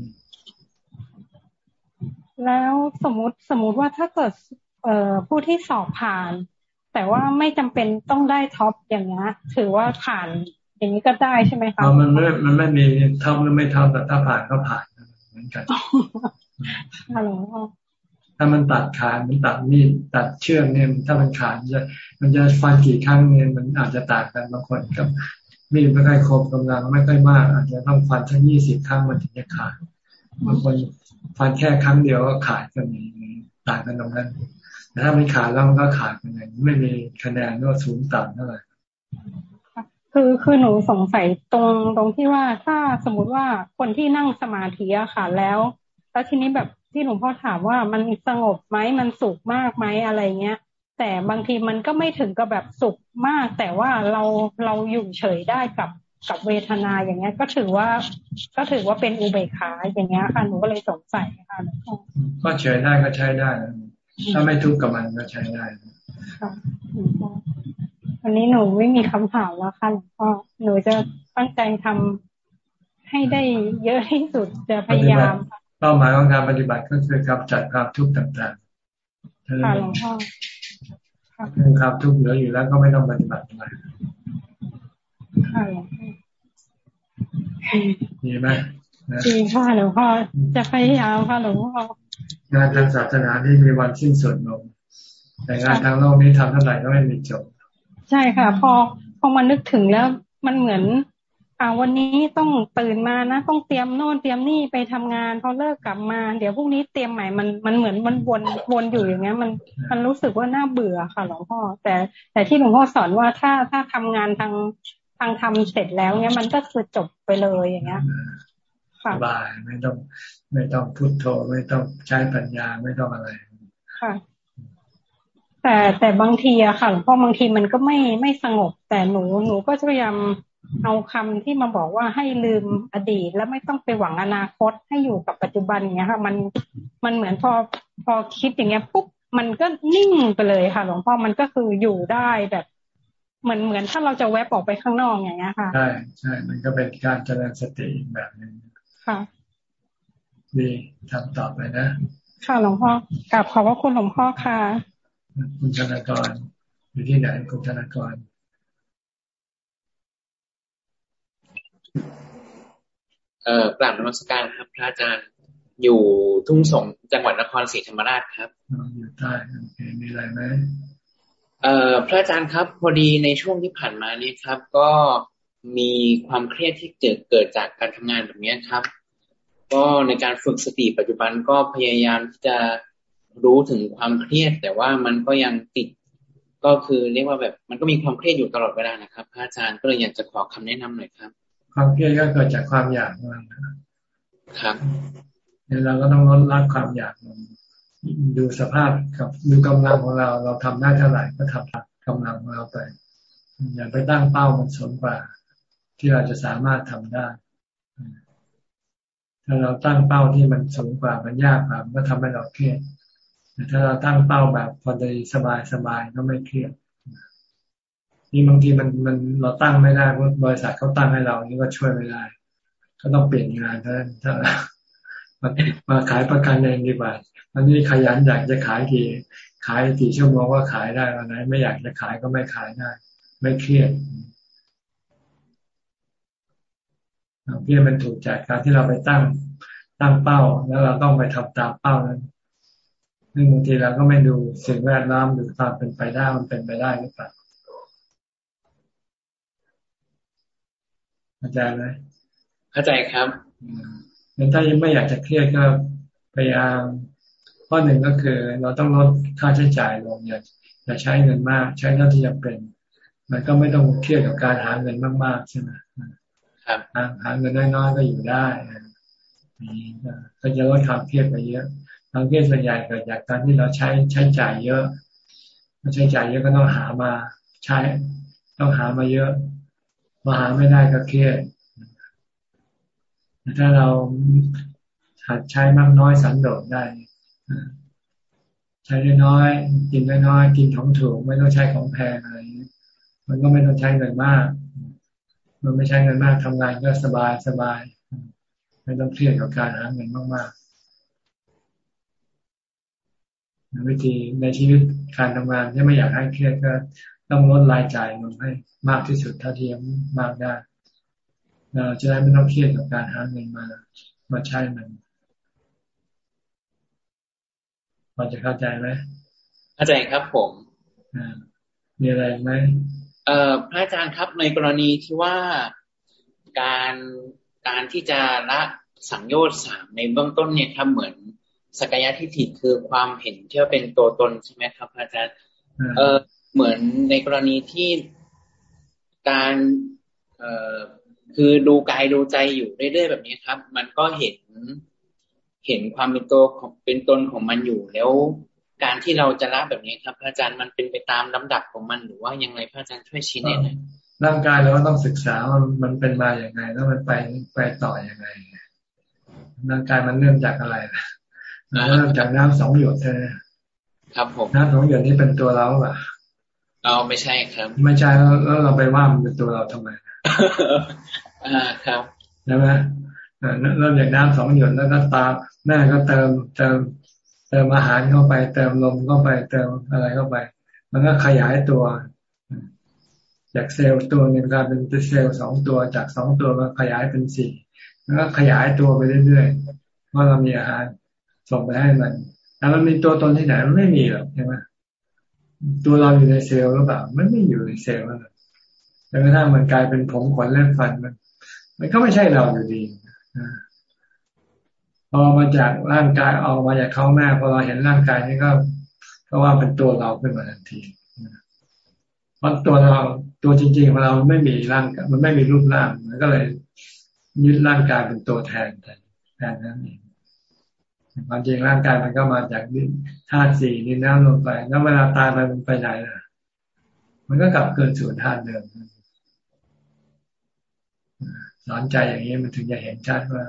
Speaker 21: แล้วสมมติสมมติว่าถ้าเกิดเอ่อผู้ที่สอบผ่าน แต่ว่าไม่จำเป็นต้องได้ top อย่างนี้ถือว่าผ่านอย่างนี้ก็ได้ใช่ไหมคะ
Speaker 1: มันไม่มันไม่มี top หรือไม่ top แต่ถ้าผ่านก็ผ่านเหมือนกัน
Speaker 21: ฮัลโหล
Speaker 1: ถ้ามันตัดขาดมันตัดมีดตัดเชือกเนี่ยถ้ามันขาดจะมันจะฟันกี่ครั้งเนี่ยมันอาจจะต่างกันบางคนกับ มีดไม่ค่อยครบกำลังไม่ค่อยมาก อาจจะต้องฟันทั้งยี่สิบครั้งมันถึงจะขาดบางคนฟันแค่ครั้งเดียวก็ขาดก็มีต่างกันตรงนั้นแต่ถ้ามันขาดแล้วมันก็ขาดไปเลยไม่มีคะแนนว่าสูงต่ำเท่าไหร่
Speaker 21: คือคือหนูสงสัยตรงตรงที่ว่าถ้าสมมติว่าคนที่นั่งสมาธิอะค่ะแล้ว แล้วทีนี้แบบที่หลวงพ่อถามว่ามันสงบไหมมันสุขมากไหมอะไรเงี้ย แต่บางทีมันก็ไม่ถึงกับแบบสุขมาก แต่ว่าเราเราอยู่เฉยได้กับกับเวทนาอย่างเงี้ย ก็ถือว่า ก็ถือว่าเป็นอุเบกขาอย่างเงี้ยค่ะหนูก็เลยสงสัยค่ะหลวงพ่อ
Speaker 1: ก็เฉยได้ก็ใช้ได้ ถ้าไม่ทุกข์กับมันก็ใช้ได้
Speaker 21: ค่ะวันนี้หนูไม่มีคำถามแล้วค่ะหลวงพ่อหนูจะตั้งใจทำให้ได้เยอะที่สุดจะพยายาม
Speaker 1: เป้าหมายของการปฏิบัติก็คือกำจัดความทุกข์ต่าง
Speaker 21: ๆค่ะหลวงพ่อ
Speaker 1: เรื่องความทุกข์เหลืออยู่แล้วก็ไม่ต้องปฏิบัติอะไร
Speaker 21: ค่ะหลวงพ่อ
Speaker 1: ดีไหม
Speaker 21: ดีค่ะหลวงพ่อจะพยายามค่ะหลวงพ่อ
Speaker 1: งานทางศาสนาที่มีวันสิ้นสุดลง แต่งานทางโลกนี้ทำเท่าไหร่ก็ไม่มีจบ
Speaker 21: ใช่ค่ะ พอพอมานึกถึงแล้วมันเหมือนอ่าวันนี้ต้องตื่นมานะ ต้องเตรียมโน่นเตรียมนี่ไปทำงานพอเลิกกลับมา เดี๋ยวพรุ่งนี้เตรียมใหม่มันมันเหมือนมันวนวนอยู่อย่างเงี้ยมันมันรู้สึกว่าน่าเบื่อค่ะหลวงพ่อ แต่แต่ที่หลวงพ่อสอนว่าถ้าถ้าทำงานทางทางทำเสร็จแล้วเนี้ยมันก็คือจบไปเลยอย่างเงี้ย
Speaker 1: สบายไม่ต้อง ไม่ต้องพุทโธไม่ต้องใช้ปัญญาไม่ต้องอะไร
Speaker 21: ค่ะแต่แต่บางทีอะค่ะหลวงพ่อบางทีมันก็ไม่ไม่สงบ แต่หนูหนูก็พยายาม เอาคำที่มาบอกว่าให้ลืมอดีต แล้วไม่ต้องไปหวังอนาคตให้อยู่กับปัจจุบันอย่างเงี้ยค่ะ มันมันเหมือนพอพอคิดอย่างเงี้ยปุ๊บมันก็นิ่งไปเลยค่ะหลวงพ่อมันก็คืออยู่ได้แบบเหมือนเหมือนถ้าเราจะแวบออกไปข้างนอกอย่างเงี้ยค่ะ
Speaker 1: ใช่ใช่มันก็เป็นการเจริญสติอีกแบบหนึ่ง
Speaker 21: ค่ะ
Speaker 1: ดีทำต่อไปนะ
Speaker 21: ค่ะหลวงพ่อกลับขอบพระคุณหลวงพ่อค่ะ
Speaker 1: คุณธนากรอยู่ที่ไหนคุณธนากร
Speaker 22: เอ่อกราบนมัสการครับ พระอาจารย์อยู่ทุ่งสงจังหวัดนครศรีธรรมราชครับ
Speaker 1: อยู่ใต้โอเคมีอะไรไหม
Speaker 22: เอ่อพระอาจารย์ครับ พอดีในช่วงที่ผ่านมานี้ครับ ก็มีความเครียดที่เกิดเกิดจากการทำงานแบบนี้ครับ ก็ในการฝึกสติปัจจุบันก็พยายามที่จะรู้ถึงความเครียด แต่ว่ามันก็ยังติด ก็คือเรียกว่าแบบ มันก็มีความเครียดอยู่ตลอดเวลานะครับพระอาจารย์ก็เลยอยากจะขอคำแนะนำหน่อยครับ
Speaker 1: ความเครียดก็เกิดจากความอยากนั่น
Speaker 22: ครับ
Speaker 1: เนี่ยเราก็ต้องลดละความอยากลงดูสภาพกับดูกำลังของเรา เราทำได้เท่าไหร่ก็ทำกำลังของเราไป อย่าไปตั้งเป้ามันสูงกว่า ที่เราจะสามารถทำได้ ถ้าเราตั้งเป้าที่มันสูงกว่ามันยากกว่ามันก็ทำให้เราเครียดแต่ถ้าเราตั้งเป้าแบบพอดีสบายสบายก็ไม่เครียด นี่บางทีมันมันเราตั้งไม่ได้เพราะบริษัทเขาตั้งให้เรานี่ก็ช่วยไม่ได้ ก็ต้องเปลี่ยนงานถ้าถ้ามามาขายประกันเองดีกว่าอันนี้ขยันอยากจะขายกี่ขายกี่ชั่วโมงก็ขายได้วันไหนไม่อยากจะขายก็ไม่ขายได้ ไม่เครียดเพียงมันถูกจากการที่เราไปตั้งตั้งเป้า แล้วเราต้องไปทำตามเป้านั้นซึ่งบางทีเราก็ไม่ดูสิ่งแวดล้อมหรือความเป็นไปได้มันเป็นไปได้หรือเปล่า เข้าใจไหม
Speaker 22: เข้าใจครับ
Speaker 1: งั้นถ้ายังไม่อยากจะเครียดก็พยายามข้อหนึ่งก็คือ เราต้องลดค่าใช้จ่ายลงอย่าอย่าใช้เงินมากใช้เท่าที่จำเป็น มันก็ไม่ต้องเครียดกับการหาเงินมากๆใช่ไหม
Speaker 22: ครับ
Speaker 1: หาเงินน้อยๆก็อยู่ได้ก็จะลดความเครียดไปเยอะความเครียดส่วนใหญ่เกิดจากการที่เราใช้ใช้จ่ายเยอะใช้จ่ายเยอะก็ต้องหามาใช้ ต้องหามาเยอะ มาหาไม่ได้ก็เครียดถ้าเราหัดใช้มากน้อยสันโดษได้ใช้น้อยกินน้อยกินของถูก ไม่ต้องใช้ของแพงอะไรมันก็ไม่ต้องใช้เงินมาก มันไม่ใช้เงินมากทำงานก็สบายสบาย ไม่ต้องเครียดกับการหาเงินมากๆวิธีในชีวิตการทำงานที่ไม่อยากให้เครียดก็ ต้องลดรายจ่ายลงให้มากที่สุดเท่าที่ยังมากได้เราจะได้ไม่ต้องเครียดกับการหาเงินมามาใช้มันพอจะเข้าใจไหม
Speaker 22: เข้าใจครับผม
Speaker 1: มีอะไรไหม
Speaker 22: เอ่อพระอาจารย์ครับในกรณีที่ว่าการการที่จะละสังโยชน์สามในเบื้องต้นเนี่ยครับเหมือนสกายทิฏฐิคือความเห็นที่ว่าเป็นตัวตนใช่ไหมครับอาจารย์ เออ เหมือนในกรณีที่การเอ่อคือดูกายดูใจอยู่เรื่อยๆแบบนี้ครับ มันก็เห็นเห็นความเป็นตัวของเป็นตนของมันอยู่แล้ว การที่เราจะละแบบนี้ครับ พระอาจารย์มันเป็นไปตามลำดับของมันหรือว่ายังไงพระอาจารย์ช่วยชี้แนะหน่อย
Speaker 1: ร่างกายเราก็ต้องศึกษาว่ามันเป็นมาอย่างไง แล้วมันไปไปต่ออย่างไงร่างกายมันเริ่มจากอะไรนะเริ่มจากน้ำสองหยดใช่ไหม
Speaker 22: ครับผม
Speaker 1: น้ำสองหยดนี่เป็นตัวเรา
Speaker 22: ป่ะ เอาไม่ใช่ครับ
Speaker 1: ไม่ใช่แล้วเราไปว่ามันเป็นตัวเราทำไม
Speaker 22: อ่าครับ
Speaker 1: ใช่ไหมเริ่มจากน้ำสองหยดแล้วก็ตาแม่ก็เติมเติมเติมอาหารเข้าไป เติมลมเข้าไป เติมอะไรเข้าไป มันก็ขยายตัว จากเซลล์ตัวหนึ่งกลายเป็นเซลล์สองตัว จากสองตัวก็ขยายเป็นสี่แล้วก็ขยายตัวไปเรื่อยๆเพราะเรามีอาหารส่งไปให้มันแต่มันมีตัวตนที่ไหนมันไม่มีหรอกใช่ไหม ตัวเราอยู่ในเซลล์หรือเปล่ามันไม่อยู่ในเซลล์แล้วแต่กระทั่งมันกลายเป็นผมขนเล็บฟันมัน มันก็ไม่ใช่เราอยู่ดีพอมาจากร่างกายออกมาจากเขาแม่พอเราเห็นร่างกายนี่ก็ก็ว่าเป็นตัวเราขึ้นมาทันทีเพราะตัวเราตัวจริงๆของเราไม่มีร่างมันไม่มีรูปร่างมันก็เลยยึดร่างกายเป็นตัวแทนแทนแทนนั้นเอง ความจริงร่างกายมันก็มาจากธาตุสี่นี่น้ำลงไป แล้วเวลาตายไปมันไปไหนล่ะ มันก็กลับเกินสู่ธาตุเดิมสอนใจอย่างนี้มันถึงจะเห็นชัดว่า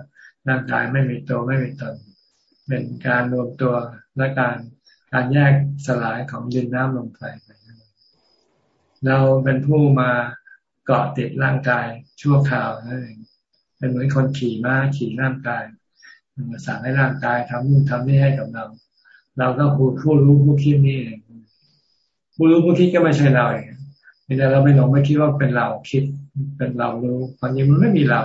Speaker 1: ร่างกายไม่มีตัวไม่มีตน เป็นการรวมตัวและการการแยกสลายของดินน้ำลมไฟเราเป็นผู้มาเกาะติดร่างกายชั่วคราวนั่นเองเป็นเหมือนคนขี่ม้าขี่ร่างกาย มาสั่งให้ร่างกายทำนู่นทำนี่ให้กับเราเราก็ผู้ผู้รู้ผู้คิดนี่เองผู้รู้ผู้คิดก็ไม่ใช่เราเองแต่เราไม่หลงไม่คิดว่าเป็นเราคิด เป็นเรารู้ความจริงมันไม่มีเรา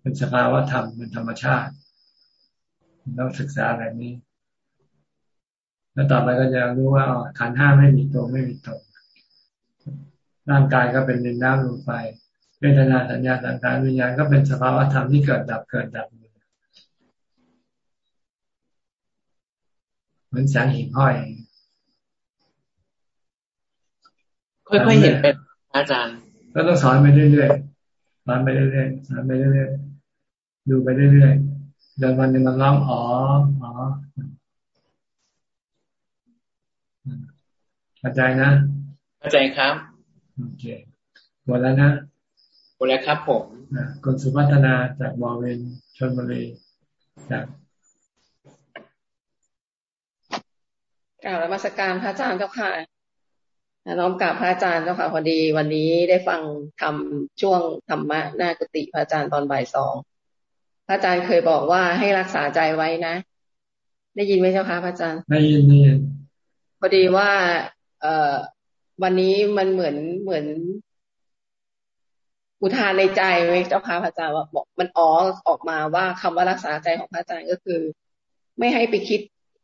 Speaker 1: เป็นสภาวะธรรมเป็นธรรมชาติต้องศึกษาแบบนี้ แล้วต่อไปก็จะรู้ว่าขันห้าไม่มีตัวไม่มีตนร่างกายก็เป็นดินน้ำลมไฟ เวทนาสัญญาสังขารวิญญาณก็เป็นสภาวะธรรมที่เกิดดับเกิดดับเหมือนแสงหิ่งห้อย
Speaker 22: ค่อยๆเห็นเป็นอาจารย์
Speaker 1: ก็ต้องสอนไปเรื่อยๆสอนไปเรื่อยๆสอนไปเรื่อยๆดูไปเรื่อยๆเดินวันหนึ่งมันร้องอ๋ออ๋อเข้าใจนะ
Speaker 22: เข้าใจครับ
Speaker 1: โอเคหมดแล้วนะ
Speaker 22: ห มดแล้วครับผม
Speaker 1: คุณสุพัฒนาจากบอเวนชนบุรีจาก
Speaker 8: กล่าวนมัสการพระอาจารย์เจ้าค่ะน้อมกราบพระอาจารย์เจ้าค่ะพอดี วันนี้ได้ฟังทำช่วงธรรมะหน้ากุฏิพระอาจารย์ตอนบ่ายสองพระอาจารย์เคยบอกว่าให้รักษาใจไว้นะ ได้ยินไหมเจ้าค่ะพระอาจารย์
Speaker 1: ได้ยินนี่
Speaker 8: พอดีว่า เอ่อวันนี้มันเหมือนเหมือน อุทานในใจไหมเจ้าค่ะพระอาจารย์ว่าบอกมันอ๋อออกมาว่าคำว่ารักษาใจของพระอาจารย์ก็คือ ไม่ให้ไปคิด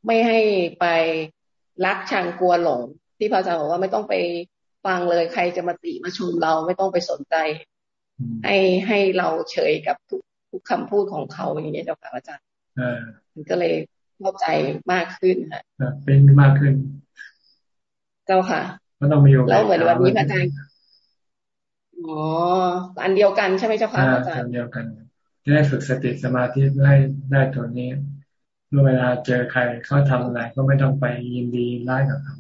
Speaker 8: ไม่ให้ไปรักชังกลัวหลง ที่พระอาจารย์บอกว่าไม่ต้องไปฟังเลยใครจะมาติมาชมเราไม่ต้องไปสนใจ ให้ให้เราเฉยกับทุกทุกคำพูดของเขาอย่างเงี้ยเจ้าค่ะอาจารย์มันก็เลยเข้าใจมากขึ้นค่ะ
Speaker 1: เป็นมากขึ้น
Speaker 8: เจ้าค่ะ
Speaker 1: มันต้องมีโอกาส
Speaker 8: แล้วเหมือนวันนี้พระอาจารย์ อ๋ออันเดียวกันใช่ไหมเจ้าค่ะอาจารย์
Speaker 1: อันเดียวกันจะได้ฝึกสติสมาธิได้ได้ตัวนี้เมื่อเวลาเจอใครเขาทำอะไรก็ไม่ต้องไปยินดีไล่กับเขา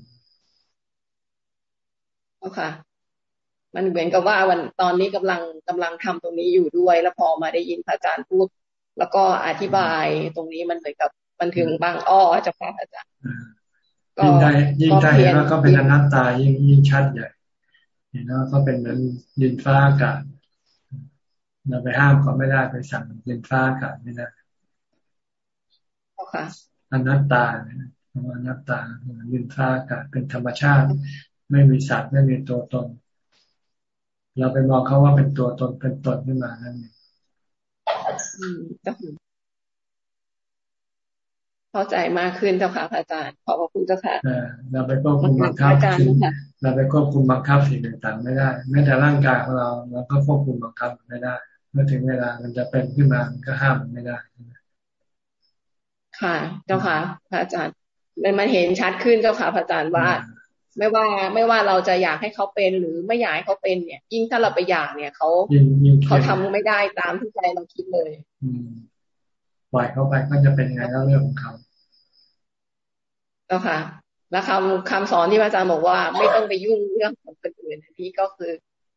Speaker 8: เค่ะ มันเหมือนกับว่าวันตอนนี้กำลังกำลังทำตรงนี้อยู่ด้วย แล้วพอมาได้ยินพระอาจารย์พูด แล้วก็อธิบายตรงนี้มันเหมือนกับมันถึงบางอ้อเจ้าค่ะอาจารย์
Speaker 1: ยิ่งได้ยิ่งได้เห็นว่าก็เป็นอนัตตายิ่งยิ่งชัดใหญ่ เห็นว่าเขาเป็นเหมือนดินฟ้าอากาศเราไปห้ามเขาไม่ได้ไปสั่งดินฟ้าอากาศไม่ได้
Speaker 8: ค่ะ
Speaker 1: อนัตตาอนัตตาดินฟ้าอากาศเป็นธรรมชาติ ไม่มีสัตว์ไม่มีตัวตน เราไปมองเขาว่าเป็นตัวตนเป็นตนขึ้นมานั่นเอง
Speaker 23: เข้าใจมากขึ้นเจ้าค่ะอาจารย์ ขอบพระคุณเจ้าค่ะ
Speaker 1: เราไปควบคุมบังคับเราไปควบคุมบังคับสิ่งต่างๆ ไม่ได้แม้แต่ร่างกายของเราเราก็ควบคุมบังคับไม่ได้ เมื่อถึงเวลามันจะเป็นขึ้นมามันก็ห้ามมันไม่ได้
Speaker 23: ค่ะ เจ้าค่ะพระอาจารย์มันมันเห็นชัดขึ้นเจ้าค่ะพระอาจารย์ว่า ไม่ว่าไม่ว่าเราจะอยากให้เขาเป็นหรือไม่อยากให้เขาเป็นเนี่ย ยิ่งถ้าเราไปอยากเนี่ยเขาเขาทำไม่ได้ตามที่ใจเราคิดเลย
Speaker 1: อืมปล่อยเขาไปก็จะเป็นไงแล้วเรื่องของเขา
Speaker 23: เจ้าค่ะ แล้วคำคำสอนที่พระอาจารย์บอกว่า ไม่ต้องไปยุ่งเรื่องของคนอื่นนี่ก็คือ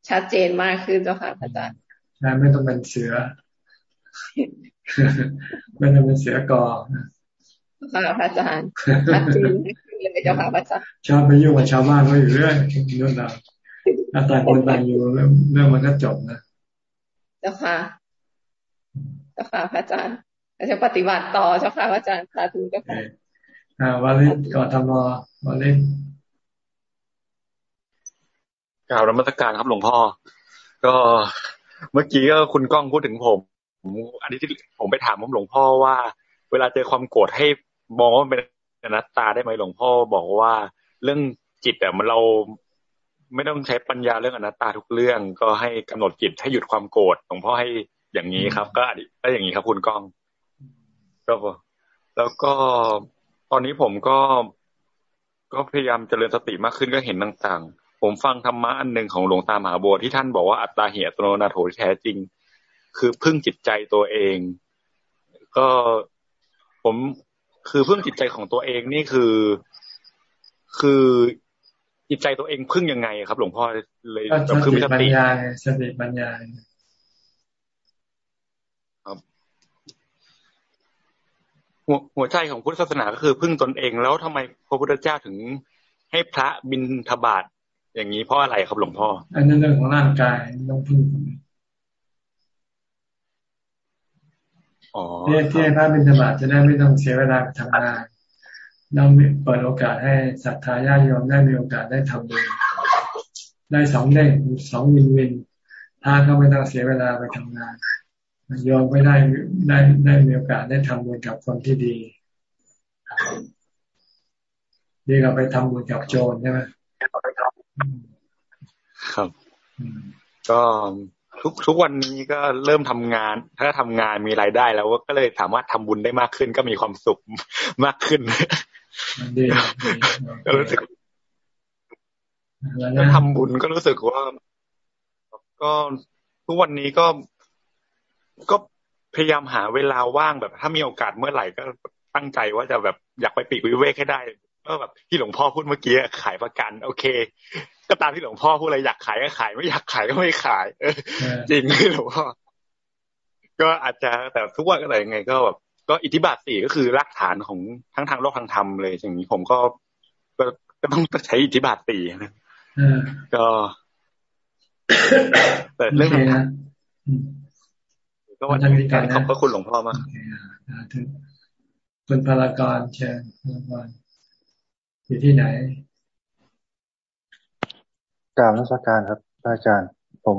Speaker 23: ชัดเจนมากขึ้นเจ้าค่ะพระอาจารย์
Speaker 1: ใช่ไม่ต้องเป็นเสือ ไม่ต้องเป็นเสือกอ
Speaker 23: ค่ะพระอาจารย์ชัดเจนเลยเจ้าค่ะพระอาจารย์
Speaker 1: ชอบไปยุ่งกับชาวบ้านเขาอยู่เรื่อยเรื่องราวถ้าต่างคนต่างอยู่เรื่องมันก็จบนะ
Speaker 23: เจ้าค่ะเจ้าค่ะพระอาจารย์จะปฏิบัติต่อเจ้าค่ะพระอาจารย์สาธุเจ้าค่ะ
Speaker 1: อ่าวาลินก่อนทำรอวาลิน
Speaker 24: กล่าวนมัสการครับหลวงพ่อ ก็เมื่อกี้ก็คุณก้องพูดถึงผมผมอันนี้ที่ผมไปถามผมหลวงพ่อว่า เวลาเจอความโกรธให้มองว่าเป็นอนัตตาได้ไหมหลวงพ่อบอกว่าเรื่องจิตอะมันเราไม่ต้องใช้ปัญญาเรื่องอนัตตาทุกเรื่อง ก็ให้กำหนดจิตให้หยุดความโกรธหลวงพ่อให้อย่างนี้ครับ ก็ก็อย่างนี้ครับคุณก้องก็แล้วก็ ตอนนี้ผมก็ก็พยายามเจริญสติมากขึ้นก็เห็นต่างๆ ผมฟังธรรมะอันหนึ่งของหลวงตามหาบัวที่ท่านบอกว่าอัตตาเหตุโนนาโถแท้จริง คือพึ่งจิตใจตัวเอง ก็ผมคือพึ่งจิตใจของตัวเองนี่คือ คือจิตใจตัวเองพึ่งยังไงครับ หลวงพ่อเลย
Speaker 1: จะพึ่งสติปัญญาสติปัญญา
Speaker 24: หัวหัวใจของพุทธศาสนาก็คือพึ่งตนเองแล้วทำไมพระพุทธเจ้าถึงให้พระบินทบาทอย่างนี้เพราะอะไรครับหลวงพ่อ
Speaker 1: อันนั้นเรื่องของร่างกายต้องพึ่งเที่ที่พระบินทบาทจะได้ไม่ต้องเสียเวลาไปทำงานเราเปิดโอกาสให้ศรัทธาญาติโยมได้มีโอกาสได้ทำบุญได้สองเด้งสองวินวินถ้าก็ไม่ต้องเสียเวลาไปทำงาน โยมไม่ได้ได้ได้มีโอกาสได้ทำบุญกับคนที่ดีนี่เราไปทำบุญกับโจรใช่ไหม
Speaker 24: ครับ ก็ทุกทุกวันนี้ก็เริ่มทำงาน ถ้าทำงานมีรายได้แล้วก็เลยสามารถทำบุญได้มากขึ้น ก็มีความสุขมากขึ้นก็รู้สึกแล้วทำบุญก็รู้สึกว่า ก็ทุกวันนี้ก็ ก็พยายามหาเวลาว่างแบบ ถ้ามีโอกาสเมื่อไหร่ก็ตั้งใจว่าจะแบบอยากไปปีกวิเวกให้ได้ก็แบบที่หลวงพ่อพูดเมื่อกี้ขายประกัน โอเค ก็ตามที่หลวงพ่อพูดอะไรอยากขายก็ขายไม่อยากขายก็ไม่ขายเออจริงหลวงพ่อก็อาจจะแต่ทุกวันอะไรยังไง ก็แบบก็อิทธิบาทสี่ก็คือรากฐานของทั้งทางโลกทางธรรมเลยอย่างนี้ผมก็ก็ก็ต้องใช้อิทธิบาทสี่นะก็แต่เรื่อง ก็วันนี้การขอบพระคุณหลวงพ่อมาก
Speaker 1: คุณพลากรเชิญพลากรอยู่ที่ไหน
Speaker 25: กราบนักสการครับอาจารย์ ผม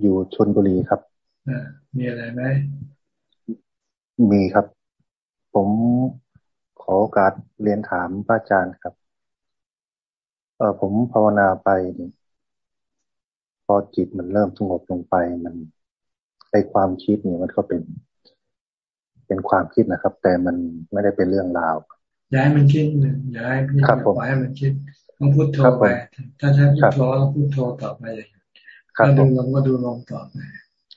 Speaker 25: อยู่ชนบุรีครับ
Speaker 1: มีอะไรไหม
Speaker 25: มีครับ ผมขอโอกาสเรียนถามพระอาจารย์ครับ เออผมภาวนาไป พอจิตมันเริ่มสงบลงไปมันไอความคิดเนี่ยมันก็เป็น เป็นความคิดนะครับ แต่มันไม่ได้เป็นเรื่องราว
Speaker 1: ย้ายมันคิดหนึ่งย้ายพี่ปล่อยให้มันคิดต้องพูดโทรไป ถ้าใช้พูดโทรต้องพูดโทรต่อไปถ้าดูลงก็ดูลงต่อไป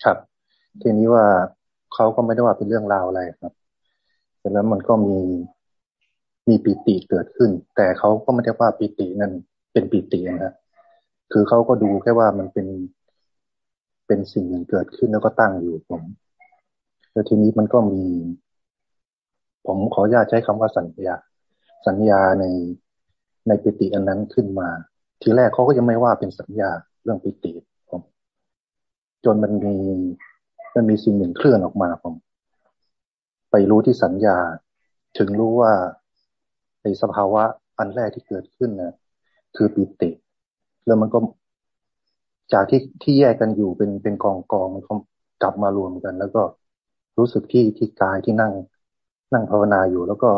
Speaker 25: ครับ ทีนี้ว่าเขาก็ไม่ได้ว่าเป็นเรื่องราวอะไรครับแต่แล้วมันก็มีมีปิติเกิดขึ้น แต่เขาก็ไม่ได้ว่าปิตินั้นเป็นปิตินะคือเขาก็ดูแค่ว่ามันเป็น เป็นสิ่งหนึ่งเกิดขึ้นแล้วก็ตั้งอยู่ผมแล้วทีนี้มันก็มี ผมขออนุญาตใช้คำว่าสัญญา สัญญาในในปิติอันนั้นขึ้นมา ทีแรกเขาก็ยังไม่ว่าเป็นสัญญาเรื่องปิติผม จนมันมีมันมีสิ่งหนึ่งเคลื่อนออกมาผม ไปรู้ที่สัญญา ถึงรู้ว่าในสภาวะอันแรกที่เกิดขึ้นนะคือปิติ แล้วมันก็ จากที่ที่แยกกันอยู่เป็นเป็นกองกองมันก็กลับมารวมกัน แล้วก็รู้สึกที่ที่กายที่นั่ง นั่งภาวนาอยู่ แล้วก็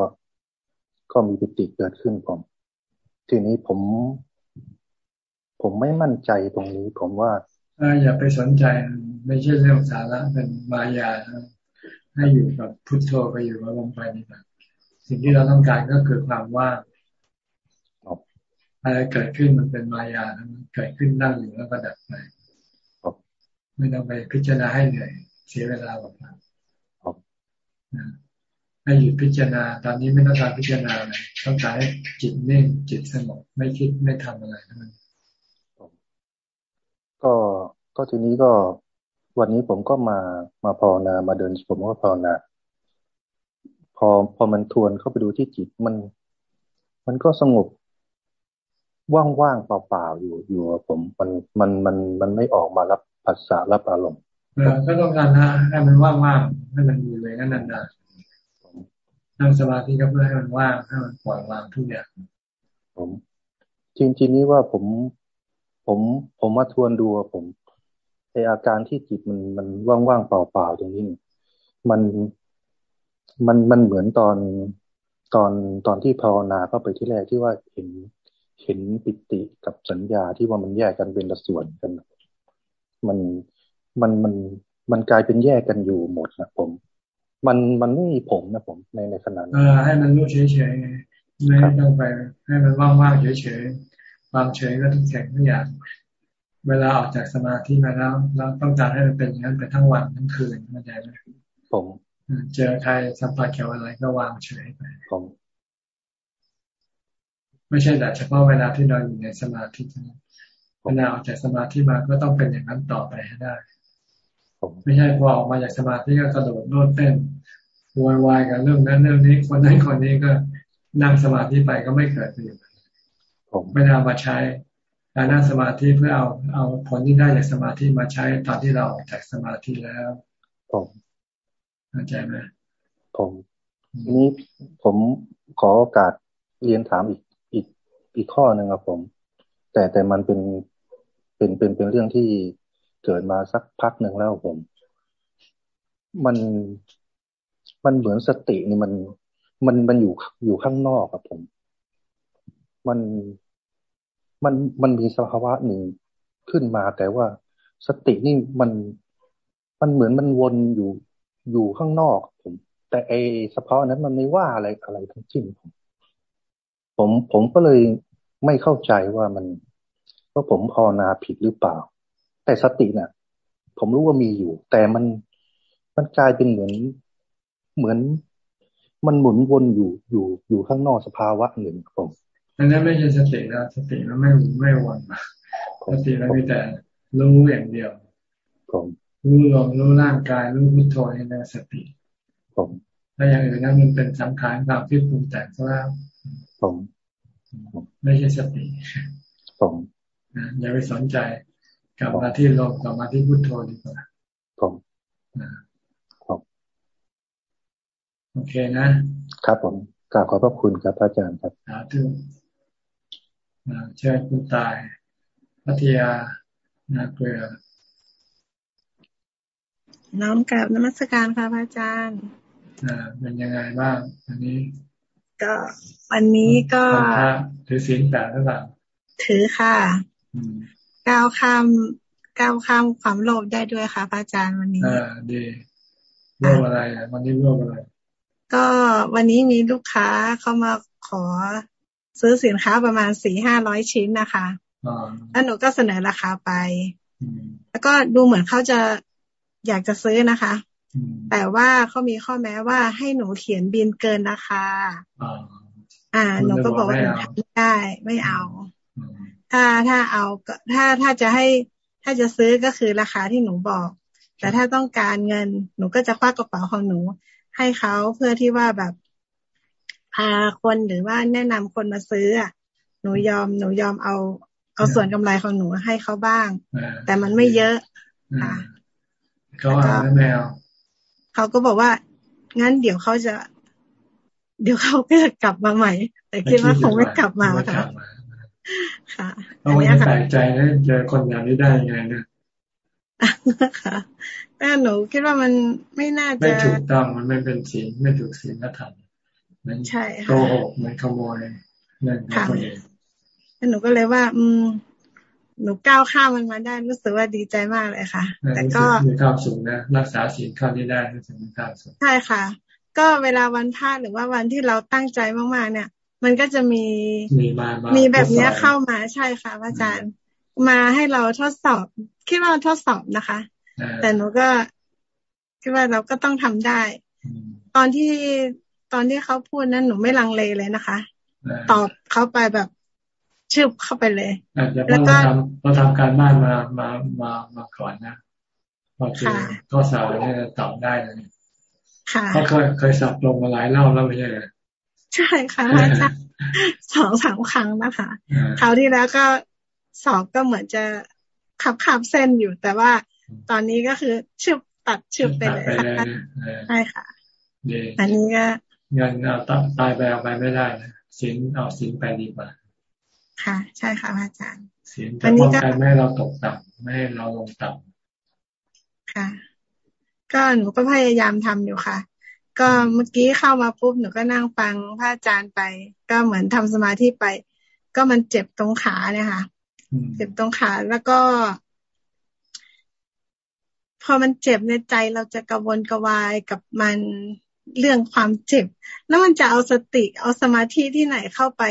Speaker 25: ก็มีปิติเกิดขึ้นผมทีนี้ผม ผมไม่มั่นใจตรงนี้ ผมว่า
Speaker 1: อย่าไปสนใจไม่ใช่เรื่องสาระเป็นมายาให้อยู่กับพุทโธไปอยู่กับลมไปนี่แหละสิ่งที่เราต้องการก็คือความว่าง อะไรเกิดขึ้นมันเป็นมายามันเกิดขึ้นนั่งอยู่แล้วก็ดับไปไม่ต้องไปพิจารณาให้เหนื่อยเสียเวลาหรอกนะให้หยุดพิจารณา ตอนนี้ไม่ต้องการพิจารณาเลยต้องการให้จิตนิ่งจิตสงบไม่คิดไม่ทำอะไรทั้งนั้น
Speaker 25: ก็ก็ทีนี้ก็วันนี้ผมก็มามาภาวนามาเดินผมก็ภาวนาพอพอมันทวนเข้าไปดูที่จิตมัน มันก็สงบ ว่างๆเปล่าๆอยู่อยู่ผมมันมันมันมันไม่ออกมารับภาษารับอารมณ์
Speaker 1: ก็ต้องการนะให้มันว่างๆให้มันอยู่เลยนั่นนานๆนั่งสมาธิก็เพื่อให้มันว่างให้มันปล่อยวางทุกอย่าง
Speaker 25: ผมจริงๆนี้ว่าผมผมผมมาทวนดูผมไออาการที่จิตมันมันว่างๆเปล่าๆตรงนี้มันมันมันเหมือนตอนตอนตอนที่ภาวนาเข้าไปที่แรกที่ว่าเห็น เห็นปิติกับสัญญาที่ว่ามันแยกกันเป็นละส่วนกัน มันมันมันมันกลายเป็นแยกกันอยู่หมดนะผม มันมันไม่มีผมนะผมในในขณะ
Speaker 1: นั้นให้มันรู้เฉยๆไม่ต้องไป ให้มันว่างๆเฉยๆความเฉยก็ทุกแข่งทุกอย่างเวลาออกจากสมาธิมาแล้วเราต้องการให้มันเป็นอย่างนั้นไปทั้งวันทั้งคืนเข้าใจไหม
Speaker 25: ผม
Speaker 1: เจอใครสัมผัสเกี่ยวอะไรก็วางเฉยไป
Speaker 25: ผม
Speaker 1: ไม่ใช่แต่เฉพาะเวลาที่เราอยู่ในสมาธิเวลาออกจากสมาธิมาก็ต้องเป็นอย่างนั้นต่อไปให้ได้ไม่ใช่พอออกมาจากสมาธิก็กระโดดโลดเต้นวายวายกับเรื่องนั้นเรื่องนี้คนนั้นคนนี้ก็นั่งสมาธิไปก็ไม่เกิดประโยชน์ไม่ได้มาใช้การนั่งสมาธิเพื่อเอาเอาผลที่ได้จากสมาธิมาใช้ตอนที่เราออกจากสมาธิแล้ว
Speaker 25: ผม
Speaker 1: เข้าใจไหม
Speaker 25: ผมนี้ผมขอโอกาสเรียนถามอีก อีกข้อหนึ่งครับผม แต่แต่มันเป็นเป็นเป็นเป็นเรื่องที่เกิดมาสักพักหนึ่งแล้วผม มันมันเหมือนสตินี่มันมันมันอยู่อยู่ข้างนอกครับผม มันมันมันมีสภาวะหนึ่งขึ้นมา แต่ว่าสตินี่มันมันเหมือนมันวนอยู่อยู่ข้างนอกผม แต่ไอสภาวะนั้นมันไม่ว่าอะไรอะไรทั้งสิ้นผม ผมผมก็เลยไม่เข้าใจว่ามันว่าผมภาวนาผิดหรือเปล่า แต่สติเนี่ยผมรู้ว่ามีอยู่ แต่มันมันกลายเป็นเหมือนเหมือน มันหมุนวนอยู่อยู่อยู่ข้างนอกสภาวะหนึ่งผม
Speaker 1: อันนั้นไม่ใช่สติแล้วสติมันไม่ไม่วนสติมันมีแต่รู้อย่างเดียวรู้ลมรู้ร่างกายรู้พุทโธนี่นะสติถ้าอย่างอื่นนั้นมันเป็นสังขารความคิดปรุงแต่งซะแล้ว ไม่ใช่สติอย่าไปสนใจ กลับมาที่ลมกลับมาที่พุทโธดีกว่าโอเคนะ
Speaker 25: ครับผมกราบขอบพระคุณครับอาจารย์ครับ
Speaker 1: สาธุเชิญคุณตายพัทยานาเกลือ
Speaker 14: น้อมกับนมัสการค่ะพระอาจารย์
Speaker 1: อ่า เป็นยังไงบ้างอันนี้
Speaker 14: ก็วันนี้ก็
Speaker 1: ถือศีลแปดหรือเปล่า
Speaker 14: ถือค่ะก้าวข้ามก้าวข้ามความโลภได้ด้วยค่ะพระอาจารย์วันนี้
Speaker 1: อ่าดีโลภอะไรอะวันนี้โลภอะไร
Speaker 14: ก็วันนี้มีลูกค้าเข้ามาขอซื้อสินค้าประมาณสี่ห้าร้อยชิ้นนะคะแล้วหนูก็เสนอราคาไป แล้วก็ดูเหมือนเขาจะอยากจะซื้อนะคะ แต่ว่าเขามีข้อแม้ว่าให้หนูเขียนบินเกินราคาอ่า หนูก็บอกว่าทำไม่ได้ ไม่เอา ถ้าถ้าเอาถ้าถ้าจะให้ถ้าจะซื้อก็คือราคาที่หนูบอก แต่ถ้าต้องการเงิน หนูก็จะคว้ากระเป๋าของหนู ให้เขาเพื่อที่ว่าแบบพาคนหรือว่าแนะนำคนมาซื้ออะ หนูยอมหนูยอมเอาเอาส่วนกำไรของหนูให้เขาบ้าง แต่มันไม่เยอะค่ะ
Speaker 1: เขาเอาแมว
Speaker 14: เขาก็บอกว่า งั้นเดี๋ยวเขาจะ เดี๋ยวเขาก็จะกลับมาใหม่ แต่คิดว่าคงไม่กลับมาค่ะ ค่ะ
Speaker 1: เราไม่แปลกใจนะเจอคนแบบนี้ได้ยังไงนะ
Speaker 14: ค่ะแต่หนูคิดว่ามันไม่น่าจะ
Speaker 1: ไม่ถูกต้องมันไม่เป็นศีลไม่ถูกศีลธรรมมันโกหกมันขโมยเงินของคนอื่น
Speaker 14: หนูก็เลยว่า อืม หนูก้าวข้ามมันมาได้รู้สึกว่าดีใจมากเลยค่ะ แต่ก็
Speaker 1: มีความสุขนะรักษาศีลข้อนี้ได้รู้สึกมีความสุข
Speaker 14: ใช่ค่ะ ก็เวลาวันพระหรือว่าวันที่เราตั้งใจมากๆเนี่ย มันก็จะมี
Speaker 1: มีมา
Speaker 14: มีแบบนี้เข้ามาใช่ค่ะอาจารย์ มาให้เราทดสอบ คิดว่าทดสอบนะคะ แต่หนูก็คิดว่าเราก็ต้องทำได้ ตอนที่ตอนที่เขาพูดนั้นหนูไม่ลังเลเลยนะคะ ตอบเขาไปแบบ ชึบเข้าไปเลย
Speaker 1: แล้วก็เราทำการบ้านมามามามาก่อนนะพอเจอข้อสอบเนี่ยตอบได้เลยเขาเคยเคยสับลงมาหลายรอบแล้วไม่ใช่เหรอ
Speaker 14: ใช่ค่ะอาจารย์สองสามครั้งนะคะคราวที่แล้วก็สอบก็เหมือนจะขับขับเส้นอยู่ แต่ว่าตอนนี้ก็คือชึบตัดชึบไปเลยค่ะใช่ค่ะอันนี้ก็
Speaker 1: เงินเอาตายไปเอาไปไม่ได้นะสินเอาสินไปดีกว่า
Speaker 14: ค่ะ ใช่ค่ะอาจารย์
Speaker 1: สินจะป้องกันไม่ให้เราตกต่ำไม่ให้เราลงต่ำ
Speaker 14: ค่ะ ก็หนูก็พยายามทำอยู่ค่ะ ก็เมื่อกี้เข้ามาปุ๊บหนูก็นั่งฟังพระอาจารย์ไป ก็เหมือนทำสมาธิไป ก็มันเจ็บตรงขาเนี่ยค่ะ เจ็บตรงขาแล้วก็ พอมันเจ็บในใจเราจะกระวนกระวายกับมันเรื่องความเจ็บ แล้วมันจะเอาสติเอาสมาธิที่ไหนเข้าไป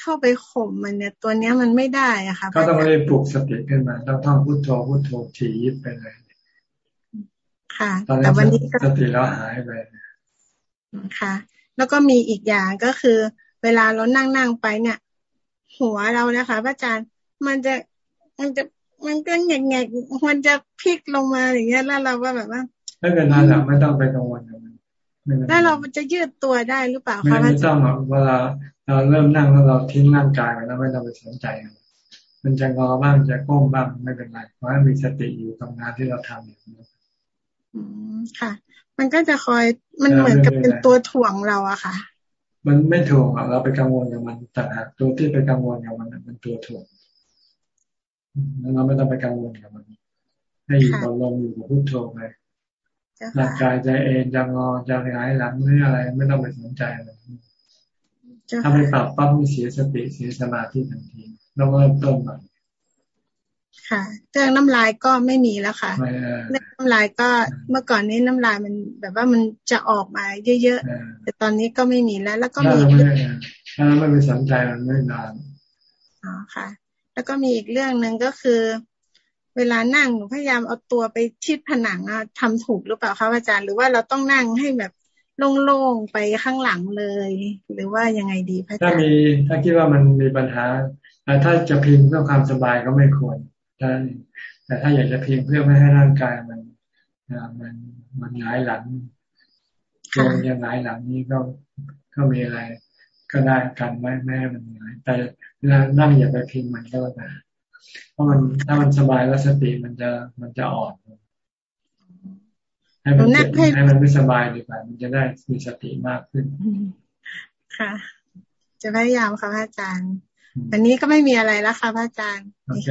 Speaker 14: เข้าไปข่มมันเนี่ย ตัวเนี้ยมันไม่ได้อะค่ะ
Speaker 1: ก็ต้องเลยปลุกสติขึ้นมาต้องท่องพุทโธพุทโธถี่ยิบไปเลย
Speaker 14: ค่ะ
Speaker 1: แต่วันนี้สติแล้วหายไป
Speaker 14: ค่ะ แล้วก็มีอีกอย่างก็คือ เวลาเรานั่งนั่งไปเนี่ย หัวเรานะคะพระอาจารย์มันจะมันจะมันก็แงงมันจะพลิกลงมาอย่างเงี้ยแล้วเราก็แบบว่า
Speaker 1: ไม่เป็นไรหรอกไม่ต้องไปกังวลกับมัน
Speaker 14: แล้วเราจะยืดตัวได้หรือเปล่าคะ
Speaker 1: ไม่ต้องหรอกเวลา เราเริ่มนั่งแล้วเราทิ้งร่างกายแล้วไม่ต้องไปสนใจมันจะงอบ้างจะก้มบ้างไม่เป็นไรเพราะมีสติอยู่กับงานที่เราทำอยู่
Speaker 14: อืมค่ะ มันก็จะคอยมันเหมือนกับเป็นตัวถ่วงเราอะค่ะ
Speaker 1: มันไม่ถ่วงเราไปกังวลกับมันแต่หากตัวที่ไปกังวลกับมันมันตัวถ่วงแล้วเราไม่ต้องไปกังวลกับมันให้อยู่กับลมอยู่กับพุทโธไปร่างกายจะเอ็นจะงอจะหงายหลังหรืออะไร ไม่ต้องไปสนใจเลย ถ้าไปปรับปั๊บมีเสียสติเสียสมาธิทันทีต้องเริ่มต้นใหม่
Speaker 14: ค่ะเรื่องน้ำลายก็ไม่มีแล้วค่ะเรื่องน้ำลายก็เมื่อก่อนนี้น้ำลายมันแบบว่ามันจะออกมาเยอะๆแต่ตอนนี้ก็ไม่มีแล้ว แล้วก็มี
Speaker 1: ถ้าไม่ไปสนใจมันไม่นาน
Speaker 14: อ๋อค่ะ แล้วก็มีอีกเรื่องหนึ่งก็คือ เวลานั่งหนูพยายามเอาตัวไปชิดผนังอะทำถูกหรือเปล่าคะอาจารย์ หรือว่าเราต้องนั่งให้แบบ โล่งๆไปข้างหลังเลย หรือว่ายังไงดีพระอาจารย์ถ้า
Speaker 1: มีถ้าคิดว่ามันมีปัญหาถ้าจะพิงเพื่อความสบายก็ไม่ควรแต่ถ้าอยากจะพิงเพื่อไม่ให้ร่างกายมันมันมันหงายหลังตรงยังหงายหลังนี้ก็ก็มีอะไร ก็ได้กันไม่ไม่ให้มันหงายแต่นั่งอย่าไปพิงมันก็แล้วเพราะมันถ้ามันสบายแล้วสติมันจะมันจะอ่อน ให้มันให้มันไม่สบายดีกว่ามันจะได้มีสติมากขึ้น
Speaker 14: ค่ะ จะพยายามค่ะพระอาจารย์วันนี้ก็ไม่มีอะไรแล้วค่ะพระอาจารย์
Speaker 1: โอเค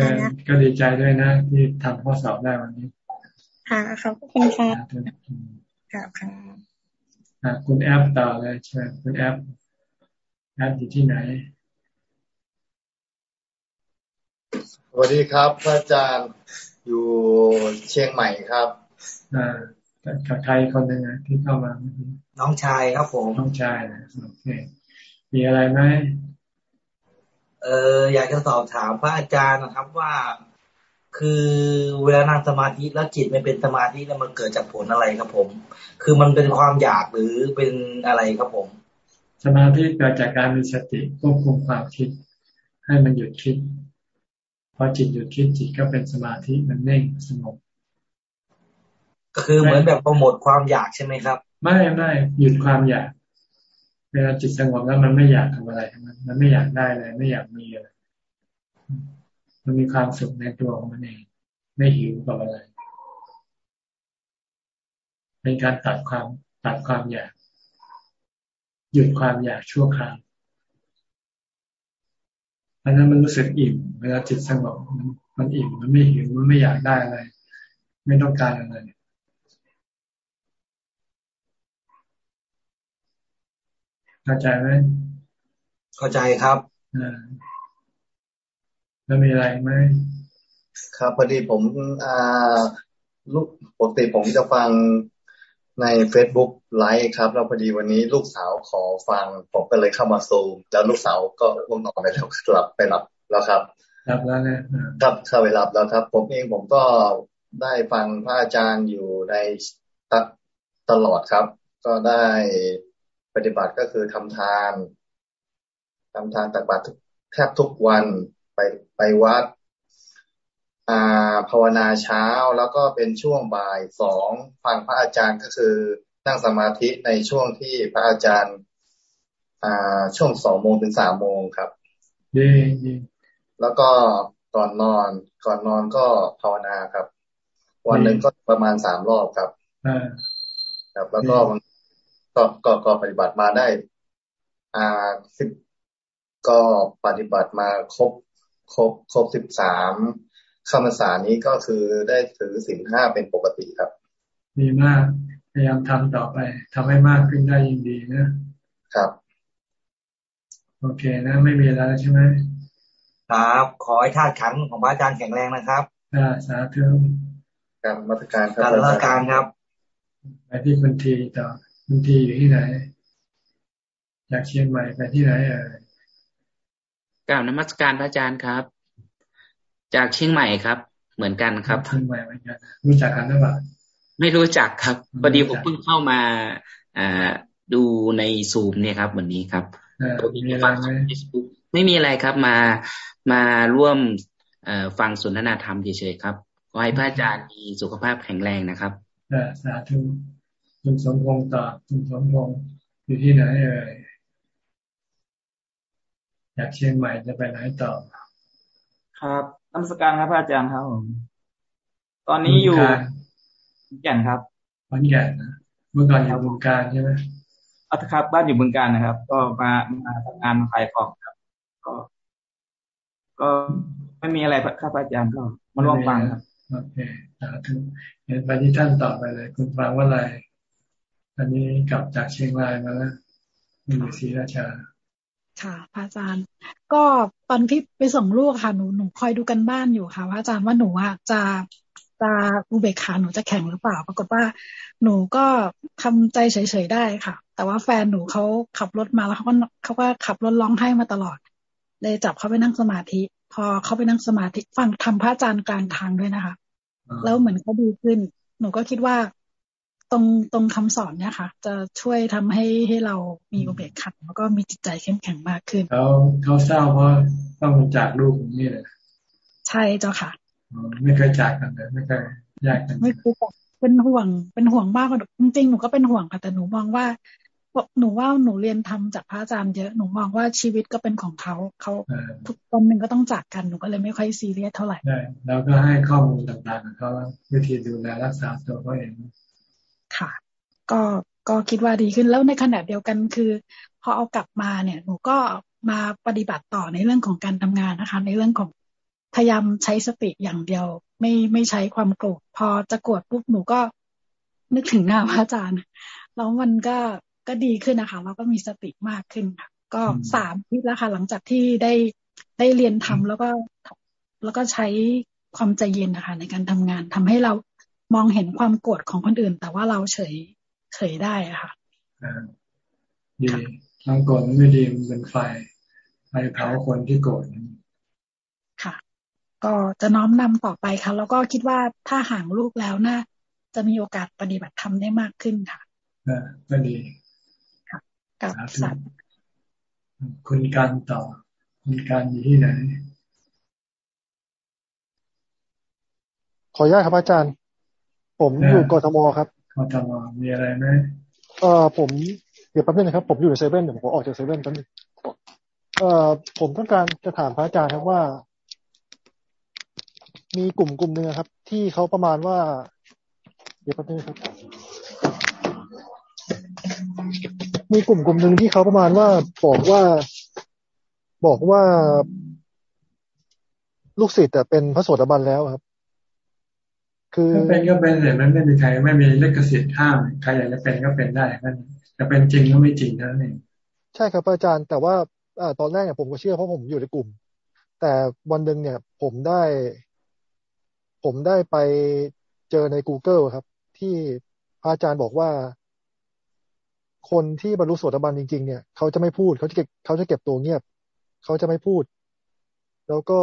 Speaker 1: ก็ดีใจด้วยนะ ที่ทำข้อสอบได้วันนี้
Speaker 14: ค่ะขอบคุณค่ะค่ะ
Speaker 1: ค่ะคุณแอปต่อเลยใช่คุณแอปแอปอยู่ที่ไหน
Speaker 26: สวัสดีครับ พระอาจารย์อยู่เชียงใหม่ครับ
Speaker 1: อ่า กับใครคนหนึ่งที่เข้ามา
Speaker 26: น้องชายครับผม
Speaker 1: น้องชายนะโอเค มีอะไรไหม
Speaker 26: เอออยากจะสอบถามพระอาจารย์นะครับว่า คือเวลานั่งสมาธิแล้วจิตไม่เป็นสมาธิแล้วมันเกิดจากผลอะไรครับผม คือมันเป็นความอยากหรือเป็นอะไรครับผม
Speaker 1: สมาธิเกิดจากการมีสติควบคุมความคิด ให้มันหยุดคิดพอจิตหยุดคิดจิตก็เป็นสมาธิมันเน่งสงบ
Speaker 26: ก็คือเหมือนแบบโปรโมทความอยากใช่ไหมครับ
Speaker 1: ไม่ไม่หยุดความอยากเวลาจิตสงบแล้วมันไม่อยากทำอะไรมันมันไม่อยากได้อะไรไม่อยากมีอะไรมันมีความสุขในตัวของมันเองไม่หิวกับอะไรเป็นการตัดความตัดความอยาก หยุดความอยากชั่วคราวอันนั้นมันรู้สึกอิ่มเวลาจิตสงบมันอิ่มมันไม่หิวมันไม่อยากได้อะไร ไม่ต้องการอะไร เข้าใจไหม
Speaker 26: เข้าใจครับ
Speaker 1: อ่าแล้วมีอะไรไหม
Speaker 27: ครับพอดีผมอ่าลูกปกติผมจะฟังใน Facebook ไลฟ์ครับ แล้วพอดีวันนี้ลูกสาวขอฟัง ผมก็เลยเข้ามาซูม แล้วลูกสาวก็ว่งนอนไปแล้วหลับไปหลับแล้วครับ
Speaker 1: หลับแล้วเนี่ย
Speaker 27: ครับเข้าไปหลับแล้วครับ ผมเองผมก็ได้ฟังพระอาจารย์อยู่ในตลอดครับ ก็ได้ ปฏิบัติก็คือทำทานทำทานตักบาตรแทบทุกวันไปไปวัดอ่าภาวนาเช้าแล้วก็เป็นช่วงบ่ายสองฟังพระอาจารย์ก็คือนั่งสมาธิในช่วงที่พระอาจารย์ อ่าช่วงสองโมงถึงสามโมงครับ
Speaker 1: ดีดี
Speaker 27: แล้วก็ก่อนนอนก่อนนอนก็ภาวนาครับ วันหนึ่งก็ประมาณสามรอบครับครับ แล้วก็ ก็ก็ก็ปฏิบัติมาได้ อ่าสิบก็ปฏิบัติมาครบครบครบสิบสามคำภาษานี้ก็คือได้ถือสินห้าเป็นปกติครับ
Speaker 1: ดีมากพยายามทำต่อไปทำให้มากขึ้นได้ยิ่งดีนะ
Speaker 27: ครับ
Speaker 1: โอเคนะ ไม่มีอะไรแล้วใช่ไหม
Speaker 26: ครับขอให้ธาตุขันของพระอาจารย์แข็งแรงนะครับ
Speaker 1: อ่าสาธุ
Speaker 27: การมาตรการ
Speaker 26: ครับการมาตรการครับ
Speaker 1: ไปที่คุณทีต่อ คุณทีอยู่ที่ไหนจากเชียงใหม่ไปที่ไหนเอ่ย
Speaker 28: กล่าวนมัสการพระอาจารย์ครับ จากเชียงใหม่ครับ เหมือนกันครับ
Speaker 1: เชียงใหม่เหมือนกันรู้จักกันหรือเปล่า
Speaker 28: ไม่รู้จักครับพอดีผมเพิ่งเข้ามาอ่าดูในซูมเนี่ยครับ วันนี้ครับ
Speaker 1: มีอะไรไหม
Speaker 28: ไม่มีอะไรครับมามาร่วมฟังสนทนาธรรมเฉยๆครับขอให้พระอาจารย์มีสุขภาพแข็งแรงนะครับ
Speaker 1: สาธุ คุณสมพงษ์ต่อคุณสมพงษ์อยู่ที่ไหนเอ่ยอยากเชียงใหม่จะไปไหนต่อ
Speaker 29: ครับนักสการครับพระอาจารย์ครับผมตอนนี้อยู่แก่นครับ
Speaker 1: วันแก่นนะเมื่อก่อนอยู่บึงการใช่ไหม
Speaker 29: อัตครับ บ้านอยู่บึงการนะครับ ก็มามาทำงานขายของครับ ก็ ก็ไม่มีอะไรครับพระอาจารย์ก็มาร่วมฟังครับ
Speaker 1: โอเคสาธุเห็นไปที่ท่านต่อไปเลย คุณฟังว่าอะไร อันนี้กลับจากเชียงรายมาแล้วมีศรีราชา
Speaker 30: ค่ะพระอาจารย์ ก็ตอนที่ไปส่งลูกค่ะหนูหนูคอยดูกันบ้านอยู่ค่ะพระอาจารย์ว่าหนูอะจะจะอุเบกขาหนูจะแข็งหรือเปล่า ปรากฏว่าหนูก็ทำใจเฉยๆได้ค่ะ แต่ว่าแฟนหนูเขาขับรถมาแล้วเขาก็เขาก็ขับรถร้องไห้มาตลอด เลยจับเขาไปนั่งสมาธิ พอเขาไปนั่งสมาธิฟังทำพระอาจารย์กลางทางด้วยนะคะ แล้วเหมือนเขาดีขึ้น หนูก็คิดว่า ตรงตรงคำสอนเนี่ยค่ะ จะช่วยทำให้ให้เรามีอุเบกขาแล้วก็มีจิตใจเข้มแข็งมากขึ้น
Speaker 1: เขาเขาเศร้าเพราะต้องจากลูกนี่เลย
Speaker 30: ใช่เจ้าค่ะ
Speaker 1: ไม่เคยจากกันเลยไม่เคยแยกกัน
Speaker 30: ไม่เคยเป็นห่วงเป็นห่วงมากกว่าจริงๆหนูก็เป็นห่วงค่ะแต่หนูมองว่าหนูว่าหนูเรียนทำจากพระอาจารย์เยอะหนูมองว่าชีวิตก็เป็นของเขาเขาทุกคนหนึ่งก็ต้องจากกันหนูก็เลยไม่ค่อยซีเรียสเท่าไหร่
Speaker 1: ใช่แล้วก็ให้ข้อมูลต่างๆของเขาวิธีดูแลรักษาตัวเขาเอง
Speaker 30: ค่ะ ก็ก็คิดว่าดีขึ้นแล้วในขณะเดียวกันคือ พอเอากลับมาเนี่ย หนูก็มาปฏิบัติต่อในเรื่องของการทำงานนะคะ ในเรื่องของพยายามใช้สติอย่างเดียว ไม่ไม่ใช้ความโกรธพอจะโกรธปุ๊บหนูก็นึกถึงหน้าพระอาจารย์แล้วมันก็ก็ดีขึ้นนะคะแล้วก็มีสติมากขึ้นค่ะ ก็สามทิศแล้วค่ะ หลังจากที่ได้ได้เรียนทำแล้วก็แล้วก็ใช้ความใจเย็นนะคะ ในการทำงานทำให้เรา มองเห็นความโกรธของคนอื่น แต่ว่าเราเฉยเฉยได้อะค่ะ
Speaker 1: ดีความโกรธไม่ดีมันเป็นไฟไฟเผาคนที่โกรธ
Speaker 30: ค่ะ ก็จะน้อมนำต่อไปค่ะ แล้วก็คิดว่าถ้าห่างลูกแล้วน่าจะมีโอกาสปฏิบัติธรรมได้มากขึ้นค่ะ
Speaker 1: อ่าก็ดี
Speaker 30: ค่ะกับสัตว์
Speaker 1: คุณการต่อคุณการอยู่ที่ไหน
Speaker 31: ขออนุญาตครับอาจารย์ ผมอยู่กทมครับ
Speaker 1: กทมมีอะไรไหม
Speaker 31: เออผมเดี๋ยวแป๊บนึงนะครับ ผมอยู่ในเซเว่นเดี๋ยวผมออกจากเซเว่นแป๊บนึงเอ่อผมต้องการจะถามพระอาจารย์ครับว่า มีกลุ่มกลุ่มหนึ่งครับ ที่เขาประมาณว่า เดี๋ยวแป๊บนึงครับ มี
Speaker 27: มีกลุ่มกลุ่มหนึ่งที่เขาประมาณว่าบอกว่าบอกว่า ลูกศิษย์เป็นพระโสดาบันแล้วครับ
Speaker 1: คือเป็นก็เป็นแต่มันไม่มีใครไม่มีเลขสิทธิ์ห้ามใครอยากจะเป็นก็เป็นได้นั่นจะเป็นจริงก็ไม่จริงนั่นเอง
Speaker 27: ใช่ครับอาจารย์ แต่ว่าอตอนแรกเนี่ยผมก็เชื่อเพราะผมอยู่ในกลุ่ม แต่วันหนึ่งเนี่ย ผมได้ ผมได้ไปเจอใน Google ครับ ที่พระอาจารย์บอกว่า คนที่บรรลุโสดาบันจริง ๆ เนี่ยเขาจะไม่พูดเขาจะเก็บเขาจะเก็บตัวเงียบเขาจะไม่พูด แล้วก็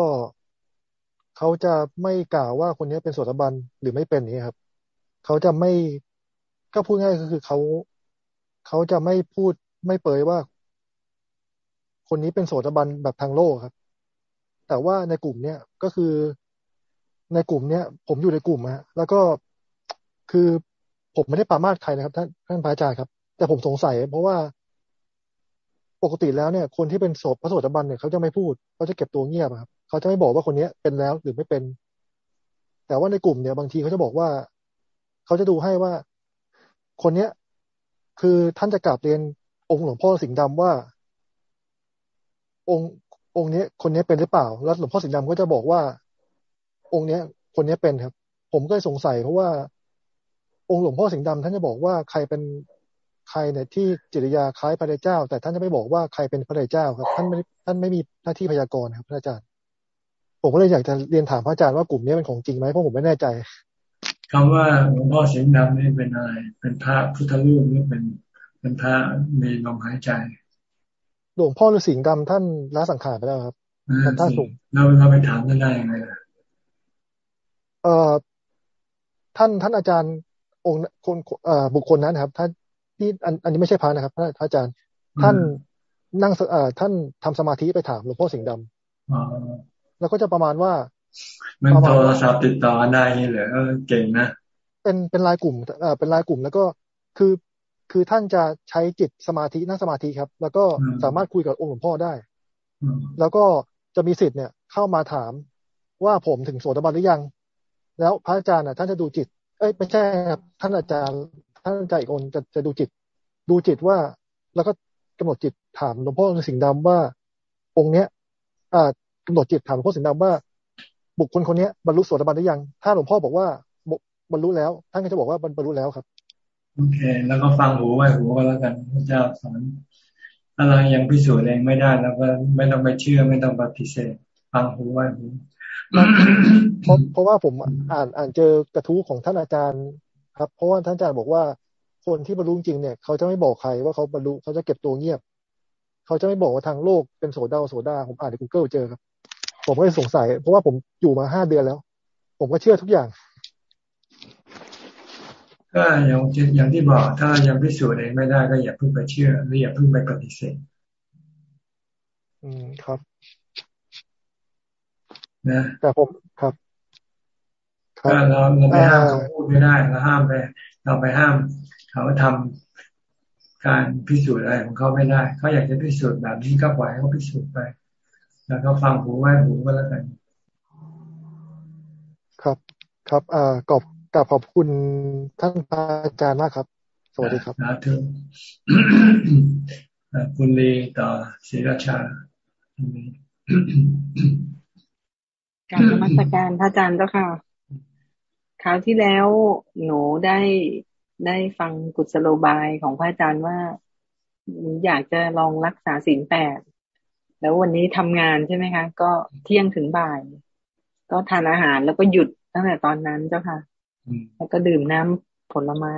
Speaker 27: เขาจะไม่กล่าวว่าคนนี้เป็นโสดาบันหรือไม่เป็นนี้ครับ เขาจะไม่ก็พูดง่ายก็คือเขาเขาจะไม่พูดไม่เปยว่า คนนี้เป็นโสดาบันแบบทางโลกครับ แต่ว่าในกลุ่มเนี้ยก็คือในกลุ่มเนี้ย ผมอยู่ในกลุ่มฮะแล้วก็คือผมไม่ได้ปรามาสใครนะครับ ท่านท่านพระอาจารย์ครับ แต่ผมสงสัย เพราะว่า ปกติแล้วเนี่ยคนที่เป็นโสพระโสดาบันเนี่ยเขาจะไม่พูดเขาจะเก็บตัวเงียบครับเขาจะไม่บอกว่าคนนี้เป็นแล้วหรือไม่เป็น แต่ว่าในกลุ่มเนี่ย บางทีเขาจะบอกว่าเขาจะดูให้ว่า คนเนี้ย คือท่านจะกราบเรียนองค์หลวงพ่อสิงห์ดำว่า องค์องค์นี้คนนี้เป็นหรือเปล่า แล้วหลวงพ่อสิงห์ดำก็จะบอกว่า องค์เนี้ยคนนี้เป็นครับ ผมก็สงสัยเพราะว่า องค์หลวงพ่อสิงห์ดำท่านจะบอกว่าใครเป็น ใครเนี่ยที่จิตยาคล้ายพระเจ้า แต่ท่านจะไม่บอกว่าใครเป็นพระเจ้าครับ ท่านไม่ท่านไม่มีหน้าที่พยากรณ์ครับพระอาจารย์ ผมก็เลยอยากจะเรียนถามพระอาจารย์ว่ากลุ่มนี้เป็นของจริงไหมเพราะผมไม่แน่ใจ
Speaker 1: คำว่าหลวงพ่อสิงห์ดำนี่เป็นอะไร เป็นพระพุทธรูปหรือเป็นเป็นพระมีลมหายใจ
Speaker 27: หลวงพ่อฤาษีสิงห์ดำท่านละสังขารไปแล้วครับท่านสูง
Speaker 1: เราเราไปถามท่านได้ยังไง
Speaker 27: เอ่อท่านท่านอาจารย์องค์คนเอ่อบุคคลนั้นครับ ท่าน ที่อันอันนี้ไม่ใช่พระนะครับพระอาจารย์ ท่านนั่งเอ่อท่านทำสมาธิไปถามหลวงพ่อสิงห์ดำแล้วก็จะประมาณว่า
Speaker 1: มันโทรศัพท์ติดต่อได้นี่เหรอเก่งนะ
Speaker 27: เป็นเป็นลายกลุ่มเอ่อเป็นลายกลุ่ม แล้วก็คือคือท่านจะใช้จิตสมาธินั่งสมาธิครับ แล้วก็สามารถคุยกับองค์หลวงพ่อได้ แล้วก็จะมีสิทธิ์เนี่ย เข้ามาถามว่าผมถึงโสดาบันหรือยัง แล้วพระอาจารย์น่ะ ท่านจะดูจิต เอ้ยไม่ใช่ครับท่านอาจารย์ ท่านอาจารย์อีกคนจะจะดูจิต ดูจิตว่า แล้วก็กำหนดจิตถามหลวงพ่อสิงห์ดำว่า องค์เนี้ย อ่ากำหนดจิตถามหลวงพ่อสิงห์ดำว่า บุคคลคนนี้บรรลุโสดาบันหรือยัง ถ้าหลวงพ่อบอกว่าบรรลุแล้ว ท่านก็จะบอกว่าบรรลุแล้วครับ
Speaker 1: โอเค แล้วก็ฟังหูไว้หูก็แล้วกันพระเจ้าสอนถ้าเรายังพิสูจน์เองไม่ได้แล้วก็ไม่ต้องไปเชื่อไม่ต้องปฏิเสธฟังหูไว้หู
Speaker 27: เพราะเพราะว่าผมอ่านอ่านเจอกระทู้ของท่านอาจารย์ ครับ เพราะว่าท่านอาจารย์บอกว่า คนที่บรรลุจริงเนี่ย เขาจะไม่บอกใครว่าเขาบรรลุเขาจะเก็บตัวเงียบ เขาจะไม่บอกว่าทางโลกเป็นโสดาโสดาผมอ่านใน Google เจอครับ ผมก็เลยสงสัย เพราะว่าผมอยู่มาห้าเดือนแล้ว ผมก็เชื่อทุกอย่าง
Speaker 1: ก็อย่างอย่างที่บอกถ้ายังพิสูจน์เองไม่ได้ก็อย่าเพิ่งไปเชื่อหรืออย่าเพิ่งไปปฏิเสธ
Speaker 27: อืมครับ
Speaker 1: นะ
Speaker 27: แต่ผมครับ
Speaker 1: ก็ เราเราไปห้ามเขาพูดไม่ได้เราห้ามไปเราไปห้ามเขาทำการพิสูจน์อะไรของเขาไม่ได้ เขาอยากจะพิสูจน์แบบนี้ก็ปล่อยให้เขาพิสูจน์ไป แล้วก็ฟังหูไว้หูก็แล้วกัน
Speaker 27: ครับ ครับอ่ากอบกับขอบคุณท่านอาจารย์มากครับ สวัสดีครับ
Speaker 1: สาธุคุณลีต่อศรีราชา
Speaker 4: การนมัสการพระอาจารย์เจ้าค่ะ คราวที่แล้วหนูได้ได้ฟังกุศโลบายของพระอาจารย์ว่าอยากจะลองรักษาศีลแปดแล้ววันนี้ทำงานใช่ไหมคะ ก็เที่ยงถึงบ่าย ก็ทานอาหารแล้วก็หยุดตั้งแต่ตอนนั้นเจ้าค่ะแล้วก็ดื่มน้ำผลไม้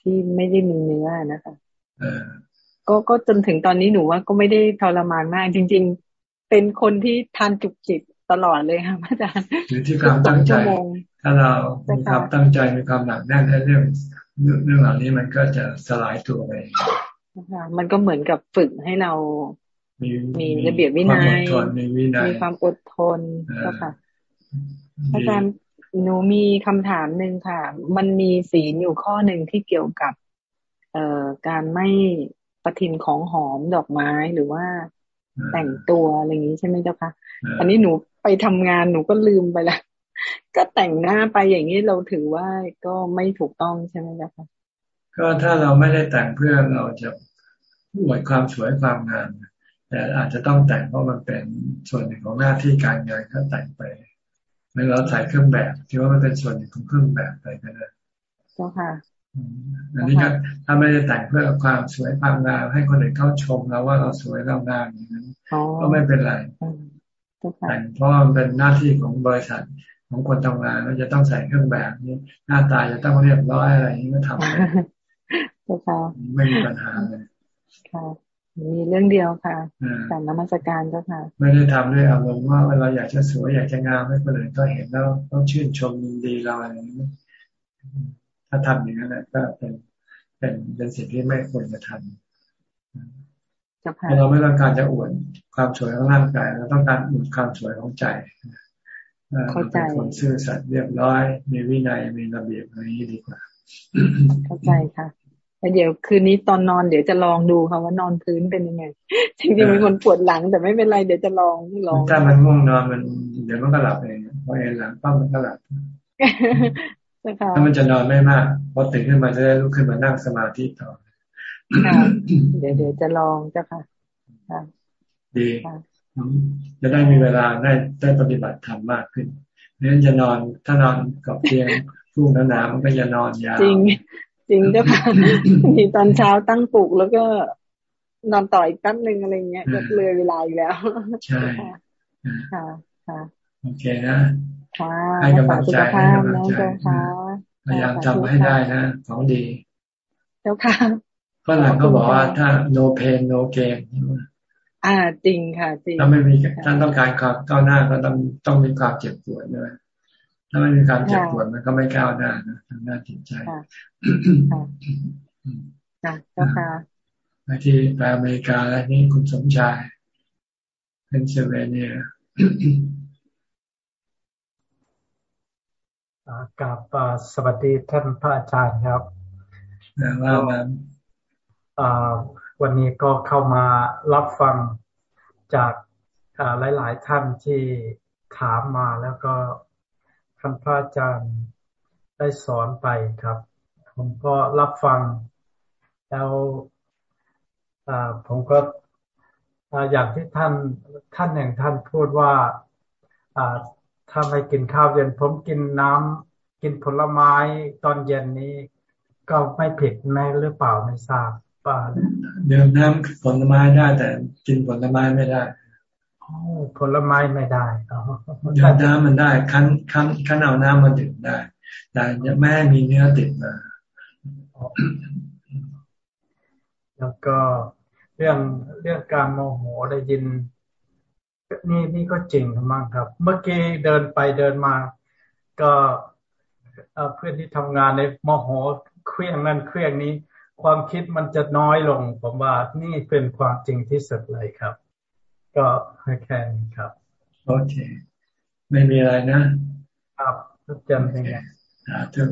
Speaker 4: ที่ไม่ได้มีเนื้อนะคะก็ก็จนถึงตอนนี้หนูว่าก็ไม่ได้ทรมานมาก จริง ๆ เป็นคนที่ทานจุกจิตตลอดเลยค่ะอาจารย์
Speaker 1: อยู่ที่ความตั้งใจ ถ้าเรามีความตั้งใจมีความหนักแน่นในเรื่องเรื่องเหล่านี้มันก็จะสลายตัวไป
Speaker 4: มันก็เหมือนกับฝึกให้เรามีระเบียบวินัยมีความอดทนก็ค่ะอาจารย์หนูมีคำถามหนึ่งค่ะ มันมีศีลอยู่ข้อหนึ่งที่เกี่ยวกับ เอ่อการไม่ประทินของหอมดอกไม้หรือว่าแต่งตัวอะไรอย่างนี้ใช่ไหมเจ้าคะอันนี้หนูไปทำงานหนูก็ลืมไปละ ก็แต่งหน้าไปอย่างนี้เราถือว่าก็ไม่ถูกต้องใช่ไหมเจ้าคะ
Speaker 1: ก็ถ้าเราไม่ได้แต่งเพื่อเราจะอวดความสวยความงามแต่อาจจะต้องแต่งเพราะมันเป็นส่วนหนึ่งของหน้าที่การงานก็แต่งไปเมื่อเราใส่เครื่องแบบที่ว่ามันเป็นส่วนหนึ่งของเครื่องแบบไปก็ได้
Speaker 4: เจ้าค่ะ
Speaker 1: อันนี้ก็ถ้าไม่ได้แต่งเพื่อความสวยความงามให้คนอื่นเขาชมเราว่าเราสวยเรางามอย่างนั้นก็ไม่เป็นไรแต่งเพราะมันเป็นหน้าที่ของบริษัท ของคนทำงานเราจะต้องใส่เครื่องแบบนี้หน้าตาจะต้องเรียบร้อยอะไรนี้ก็ทำไปไม่มีปัญหาเลย
Speaker 4: ค่ะมีเรื่องเดียวค่ะแต่นมัสการเจ้าค่ะ
Speaker 1: ไม่ได้ทำด้วยอารมณ์ว่าเวลาอยากจะสวยอยากจะงามให้คนอื่นก็เห็นแล้วต้องชื่นชมยินดีเราอะไรอย่างนี้ถ้าทำอย่างนั้นก็เป็นเป็นเป็นสิ่งที่ไม่ควรจะทำเราไม่ต้องการจะอวดความสวยของร่างกายเราต้องการอวดความสวยของใจ
Speaker 4: เข้าใจ
Speaker 1: คนซื่อสัตย์เรียบร้อย มีวินัยมีระเบียบอะไรนี้ดีกว่า
Speaker 4: เข้าใจค่ะแต่เดี๋ยวคืนนี้ตอนนอนเดี๋ยวจะลองดูค่ะว่านอนพื้นเป็นยังไงจริงๆเป็นคนปวดหลังแต่ไม่เป็นไรเดี๋ยวจะลองลอง
Speaker 1: ถ้ามันง่วงนอนมัน เดี๋ยวมันก็หลับเองพอเอนหลังปั้มมันก็หลับถ้ามันจะนอนไม่มากพอตื่นขึ้นมาจะได้ลุกขึ้นมานั่งสมาธิต่อ
Speaker 4: เดี๋ยวเดี๋ยวจะลองเจ้าค่ะ
Speaker 1: ดี จะได้มีเวลาได้ได้ปฏิบัติธรรมมากขึ้นนั้นจะนอนถ้านอนกับเตียงทุ่งหนาๆมันก็จะนอนยาว
Speaker 4: จริงจริงเจ้าค่ะมีตอนเช้าตั้งปลุกแล้วก็นอนต่ออีกแป๊บหนึ่งอะไรเงี้ยก็เลยเวลาอีกแล้ว
Speaker 1: ใช่
Speaker 4: ค่ะค่ะ
Speaker 1: โอเคนะให้กำลังใจให้กำลังใจพยายามทำให้ได้นะ ของดี
Speaker 4: เจ้าค่ะ
Speaker 1: ฝรั่งเขาบอกว่าถ้า no pain no gain
Speaker 4: อ่าจริงค่ะจริง
Speaker 1: ถ้าไม่มีท่านต้องการความก้าวหน้าก็ต้องต้องมีความเจ็บปวดด้วยถ้าไม่มีความเจ็บปวดมันก็ไม่ก้าวหน้านะทางด้านจิตใจ
Speaker 4: ค่ะเจ้าค่ะ
Speaker 1: ไปที่ไปอเมริกาแล้วนี่คุณสมชายเป็นเซเวเนีย
Speaker 32: กับสวัสดีท่านพระอาจารย์ครับ
Speaker 1: แล้วนั้น
Speaker 32: วันนี้ก็เข้ามารับฟังจากหลาย ๆ ท่านที่ถามมาแล้วก็ท่านพระอาจารย์ได้สอนไปครับ ผมก็รับฟัง แล้วผมก็อย่างที่ท่านท่านหนึ่งท่านพูดว่าถ้าไม่กินข้าวเย็น ผมกินน้ำกินผลไม้ตอนเย็นนี้ ก็ไม่ผิดแม่หรือเปล่าไม่ทราบ ป่า
Speaker 1: ดื่มน้ำผลไม้ได้แต่กินผลไม้ไม่ได้
Speaker 32: ผลไม้ไม่ได้
Speaker 1: ดื่มน้ำมันได้ คั้นคั้นคั้นเอาน้ำมาดื่มได้ แต่จะไม่ให้มีเนื้อติดมา
Speaker 32: แล้วก็เรื่องเรื่องการโมโหได้ยิน นี่นี่ก็จริงมากครับ เมื่อกี้เดินไปเดินมา ก็เพื่อนที่ทำงานในโมโหเครื่องนั่นเครื่องนี้ ความคิดมันจะน้อยลง ผมว่านี่เป็นความจริงที่สุดเลยครับ ก็แค่นี้ครับ
Speaker 1: โอเค ไม่มีอะไรนะ
Speaker 32: ครับทุกจำเป็นไง
Speaker 1: สาธุ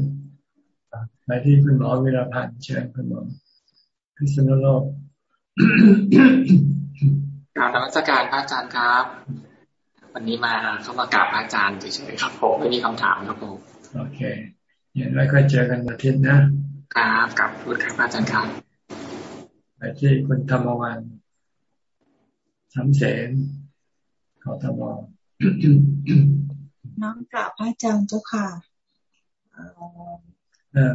Speaker 1: ไปที่คุณหมอวิรพันธ์เชิญคุณหมอพิษณุโลก
Speaker 33: กราบนมัสการพระอาจารย์ครับ วันนี้มาเข้ามากราบพระอาจารย์เฉยๆครับผมไม่มีคำถามครับผม
Speaker 1: โอเคเย็นไว้ก็เจอกันอาทิตย์นะ ครับ
Speaker 33: กับคุณครับอาจารย์ครับ
Speaker 1: ไปที่คุณธรรมวันสำเสนขอธรรม
Speaker 34: น้องกราบพระอาจารย์เจ้าค่ะ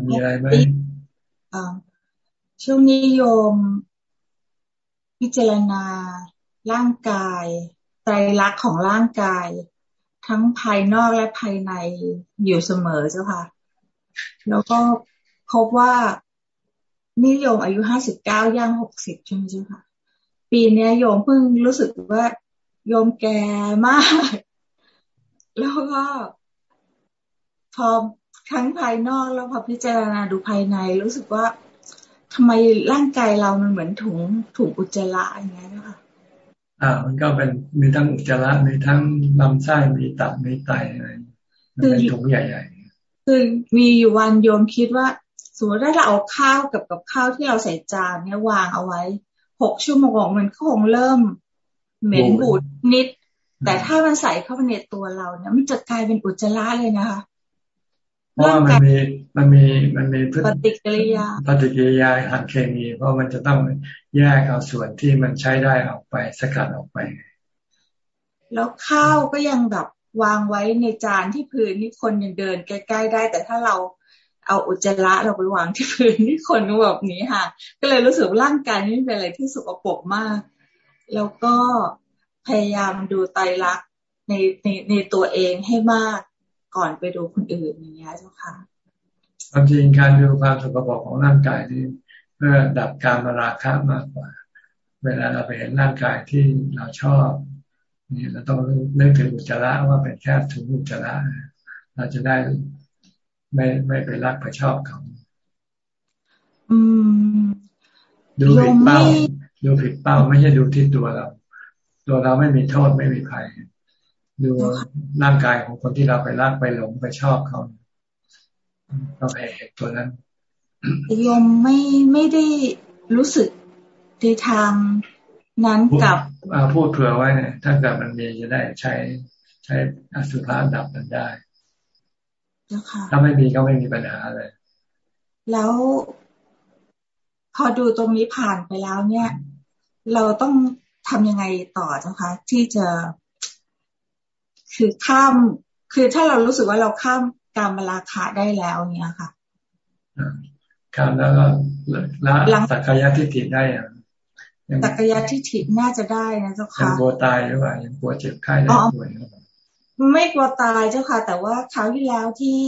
Speaker 1: มีอะไรไหม
Speaker 34: ช่วงนี้โยม พิจารณาร่างกายไตรลักษณ์ของร่างกาย ทั้งภายนอกและภายในอยู่เสมอเจ้าค่ะ แล้วก็ พบว่านิยมอายุห้าสิบเก้าย่างหกสิบใช่ไหมเจ้าค่ะ ปีนี้โยมเพิ่งรู้สึกว่าโยมแก่มาก แล้วก็พอทั้งภายนอกแล้วพอพิจารณาดูภายในรู้สึกว่าทำไมร่างกายเรามันเหมือนถุงถุงอุจจาระอย่างเงี้ยนะคะ
Speaker 1: อ่า มันก็เป็นมีทั้งอุจจาระมีทั้งลำไส้มีตับมีไตอะไรมันเป็นถุงใหญ่
Speaker 34: ๆคือมีอยู่วันโยมคิดว่า สมมติถ้าเราเอาข้าวกับกับข้าวที่เราใส่จานเนี่ยวางเอาไว้หกชั่วโมงมันคงเริ่มเหม็นบูดนิด แต่ถ้ามันใส่เข้าไปในตัวเราเนี่ยมันจะกลายเป็นอุจจาระเลยนะคะ
Speaker 1: เพราะว่ามันมีมันมีมันมี
Speaker 34: ปฏิกิริยา
Speaker 1: ปฏิกิริยาทางเคมี เพราะมันจะต้องแยกเอาส่วนที่มันใช้ได้ออกไปสกัดออกไป
Speaker 34: แล้วข้าวก็ยังแบบวางไว้ในจานที่พื้นนี่คนยังเดินใกล้ๆได้ แต่ถ้าเรา เอาอุจจาระเราไปวางที่พื้นนี่คนแบบนี้ค่ะ ก็เลยรู้สึกร่างกายนี่เป็นอะไรที่สกปรกมาก แล้วก็พยายามดูไตรักในในในตัวเองให้มากก่อนไปดูคนอื่นอย่างเงี้ยเจ้าค่ะ
Speaker 1: ความจริงการดูความสกปรกของร่างกายนี่เพื่อดับการมาราคะมากกว่า เวลาเราไปเห็นร่างกายที่เราชอบนี่เราต้องนึกถึงอุจจาระว่าเป็นแค่ถุงอุจจาระเราจะได้ ไม่ไม่ไปรักไปชอบเขาดูผิดเป้า ดูผิดเป้า ไม่ใช่ดูที่ตัวเรา ตัวเราไม่มีโทษไม่มีภัย ดูร่างกายของคนที่เราไปรักไปหลงไปชอบเขาต้องเห็นตัวนั้น
Speaker 34: ยมไม่ไม่ได้รู้สึกในทางนั้นกับ
Speaker 1: พูดเผื่อไว้เนี่ยถ้าเกิดมันมีจะได้ใช้ใช้อสุภะดับมันได้ ถ้าไม่มีก็ไม่มีปัญหาเลย
Speaker 34: แล้วพอดูตรงนี้ผ่านไปแล้วเนี่ย เราต้องทำยังไงต่อเจ้าคะที่จะคือข้าม คือถ้าเรารู้สึกว่าเราข้ามการมราคาได้แล้วเนี่ยค่ะ
Speaker 1: ข้ามแล้วก็ละสักกายทิฏฐิได้อย่าง
Speaker 34: สักกายทิฏฐิน่าจะได้นะเจ้าค่ะ
Speaker 1: ยังกลัวตายหรือเปล่ายังกลัวเจ็บไข้ได้ป่วย
Speaker 34: ไม่กลัวตายเจ้าค่ะ แต่ว่าคราวที่แล้วที่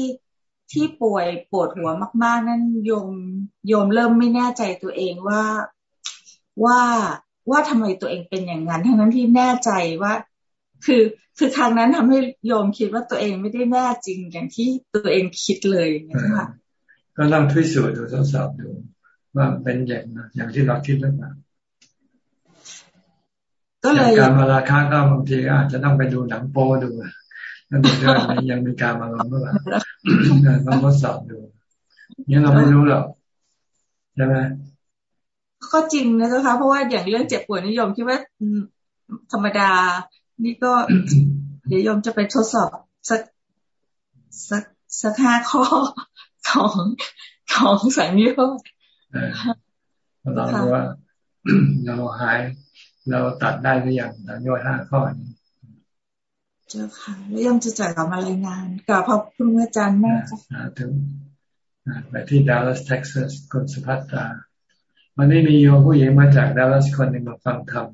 Speaker 34: ที่ป่วยปวดหัวมาก ๆ นั่นโยมโยมเริ่มไม่แน่ใจตัวเองว่าว่าว่าทำไมตัวเองเป็นอย่างนั้นทั้งนั้นที่แน่ใจว่า คือคือครั้งนั้นทำให้โยมคิดว่าตัวเองไม่ได้แน่จริงอย่างที่ตัวเองคิดเลยนะคะ
Speaker 1: ก็ลองพิสูจน์ดูทดสอบดูว่าเป็นอย่างอย่างที่เราคิดหรือเปล่าก็เลยการมาราคาก็บางทีอาจจะต้องไปดูหนังโป้ดู นั่นเป็นเรื่องนี้ยังมีการมาลองเมื่อไหร่ต้องทดสอบดูนี่เราไม่รู้หรอกใช่ไหม
Speaker 34: ก็จริงนะเจ้าค่ะเพราะว่าอย่างเรื่องเจ็บปวดนิยมคิดว่าธรรมดา นี่ก็เดี๋ยวยมจะไปทดสอบสักสักสักห้าข้อของของสัญญา
Speaker 1: เราดูว่าเราหายเราตัดได้หรือยังสัญญาห้าข้อนี้
Speaker 34: เจ้าค่ะ แล้วยังจะจ่ายกับมารายงานกับพระคุณอาจารย์มาก
Speaker 1: ถึงไปที่ดัลลัสเท็กซัสคุณสุภัตตาวันนี้มีโยมผู้หญิงมาจากดัลลัสคนหนึ่งมาฟังธรรม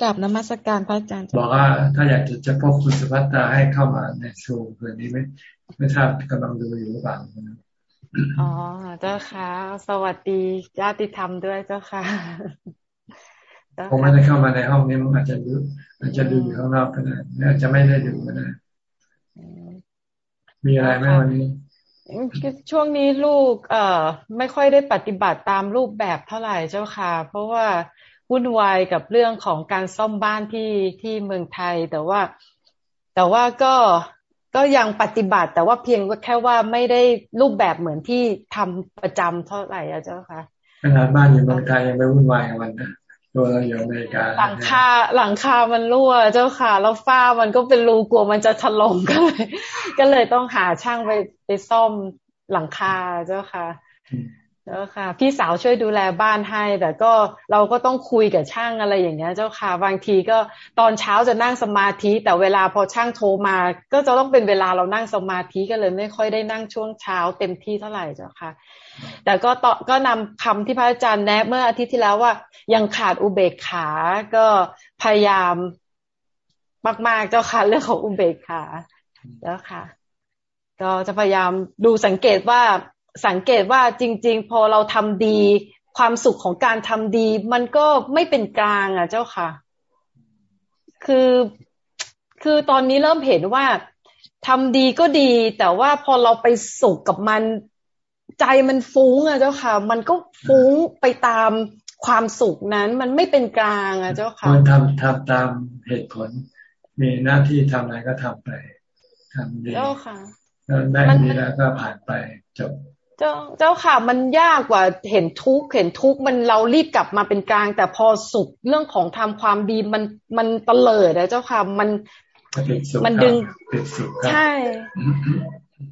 Speaker 35: กลับนมัสการพระอาจารย์
Speaker 1: บอกว่าถ้าอยากจะจะพบคุณสุภัตตาให้เข้ามาในโชว์คืนนี้ไม่ไม่ทราบกำลังดูอยู่หรือเปล่า
Speaker 35: อ๋อเจ้าค่ะ สวัสดีญาติธรรมด้วยเจ้าค่ะ
Speaker 1: คงไม่ได้เข้ามาในห้องนี้มันอาจจะดูอาจจะดูอยู่ข้างนอกก็ได้อาจจะไม่ได้ดูก็ได้มีอะไรไหมวันนี้
Speaker 35: ช่วงนี้ลูก เอ่อ ไม่ค่อยได้ปฏิบัติตามรูปแบบเท่าไหร่เจ้าค่ะ เพราะว่าวุ่นวายกับเรื่องของการซ่อมบ้านที่ที่เมืองไทย แต่ว่า แต่ว่าก็ก็ยังปฏิบัติ แต่ว่าเพียงแค่ว่าไม่ได้รูปแบบเหมือนที่ทำประจำเท่าไหร่อะเจ้าค่ะ
Speaker 1: ขนาดบ้านอยู่เมืองไทยยังไม่วุ่นวายกับมันนะ ตัวเราอยู่อเมริกา
Speaker 35: หลังคาหลังคามันรั่วเจ้าค่ะ แล้วฝ้ามันก็เป็นรูกลัวมันจะถล่มก็เลย ก็เลยต้องหาช่างไปไปซ่อมหลังคาเจ้าค่ะเจ้าค่ะ พี่สาวช่วยดูแลบ้านให้ แต่ก็เราก็ต้องคุยกับช่างอะไรอย่างเงี้ย เจ้าค่ะ บางทีก็ตอนเช้าจะนั่งสมาธิ แต่เวลาพอช่างโทรมา ก็จะต้องเป็นเวลาเรานั่งสมาธิก็เลยไม่ค่อยได้นั่งช่วงเช้าเต็มที่เท่าไหร่เจ้าค่ะ แต่ก็ต่อก็นำคำที่พระอาจารย์แนะเมื่ออาทิตย์ที่แล้วว่า ยังขาดอุเบกขา ก็พยายามมากๆเจ้าค่ะเรื่องของอุเบกขาแล้วค่ะ ก็จะพยายามดูสังเกตว่าสังเกตว่าจริง ๆ พอเราทำดี ความสุขของการทำดี มันก็ไม่เป็นกลางอะเจ้าค่ะ คือคือตอนนี้เริ่มเห็นว่าทำดีก็ดี แต่ว่าพอเราไปสุขกับมัน ใจมันฟุ้งอะเจ้าค่ะ มันก็ฟุ้งไปตามความสุขนั้น มันไม่เป็นกลางอะเจ้าค่ะ
Speaker 1: มันทำทำตามเหตุผล มีหน้าที่ทำอะไรก็ทำไปทำดี
Speaker 35: เจ้าค่ะ
Speaker 1: ได้ดีแล้วก็ผ่านไปจบ
Speaker 35: เจ้าเจ้าค่ะมันยากกว่าเห็นทุกข์เห็นทุกข์มันเรารีบกลับมาเป็นกลาง แต่พอสุขเรื่องของทำความดีมันมันเตลิดนะเจ้าค่ะมันมันดึงใช่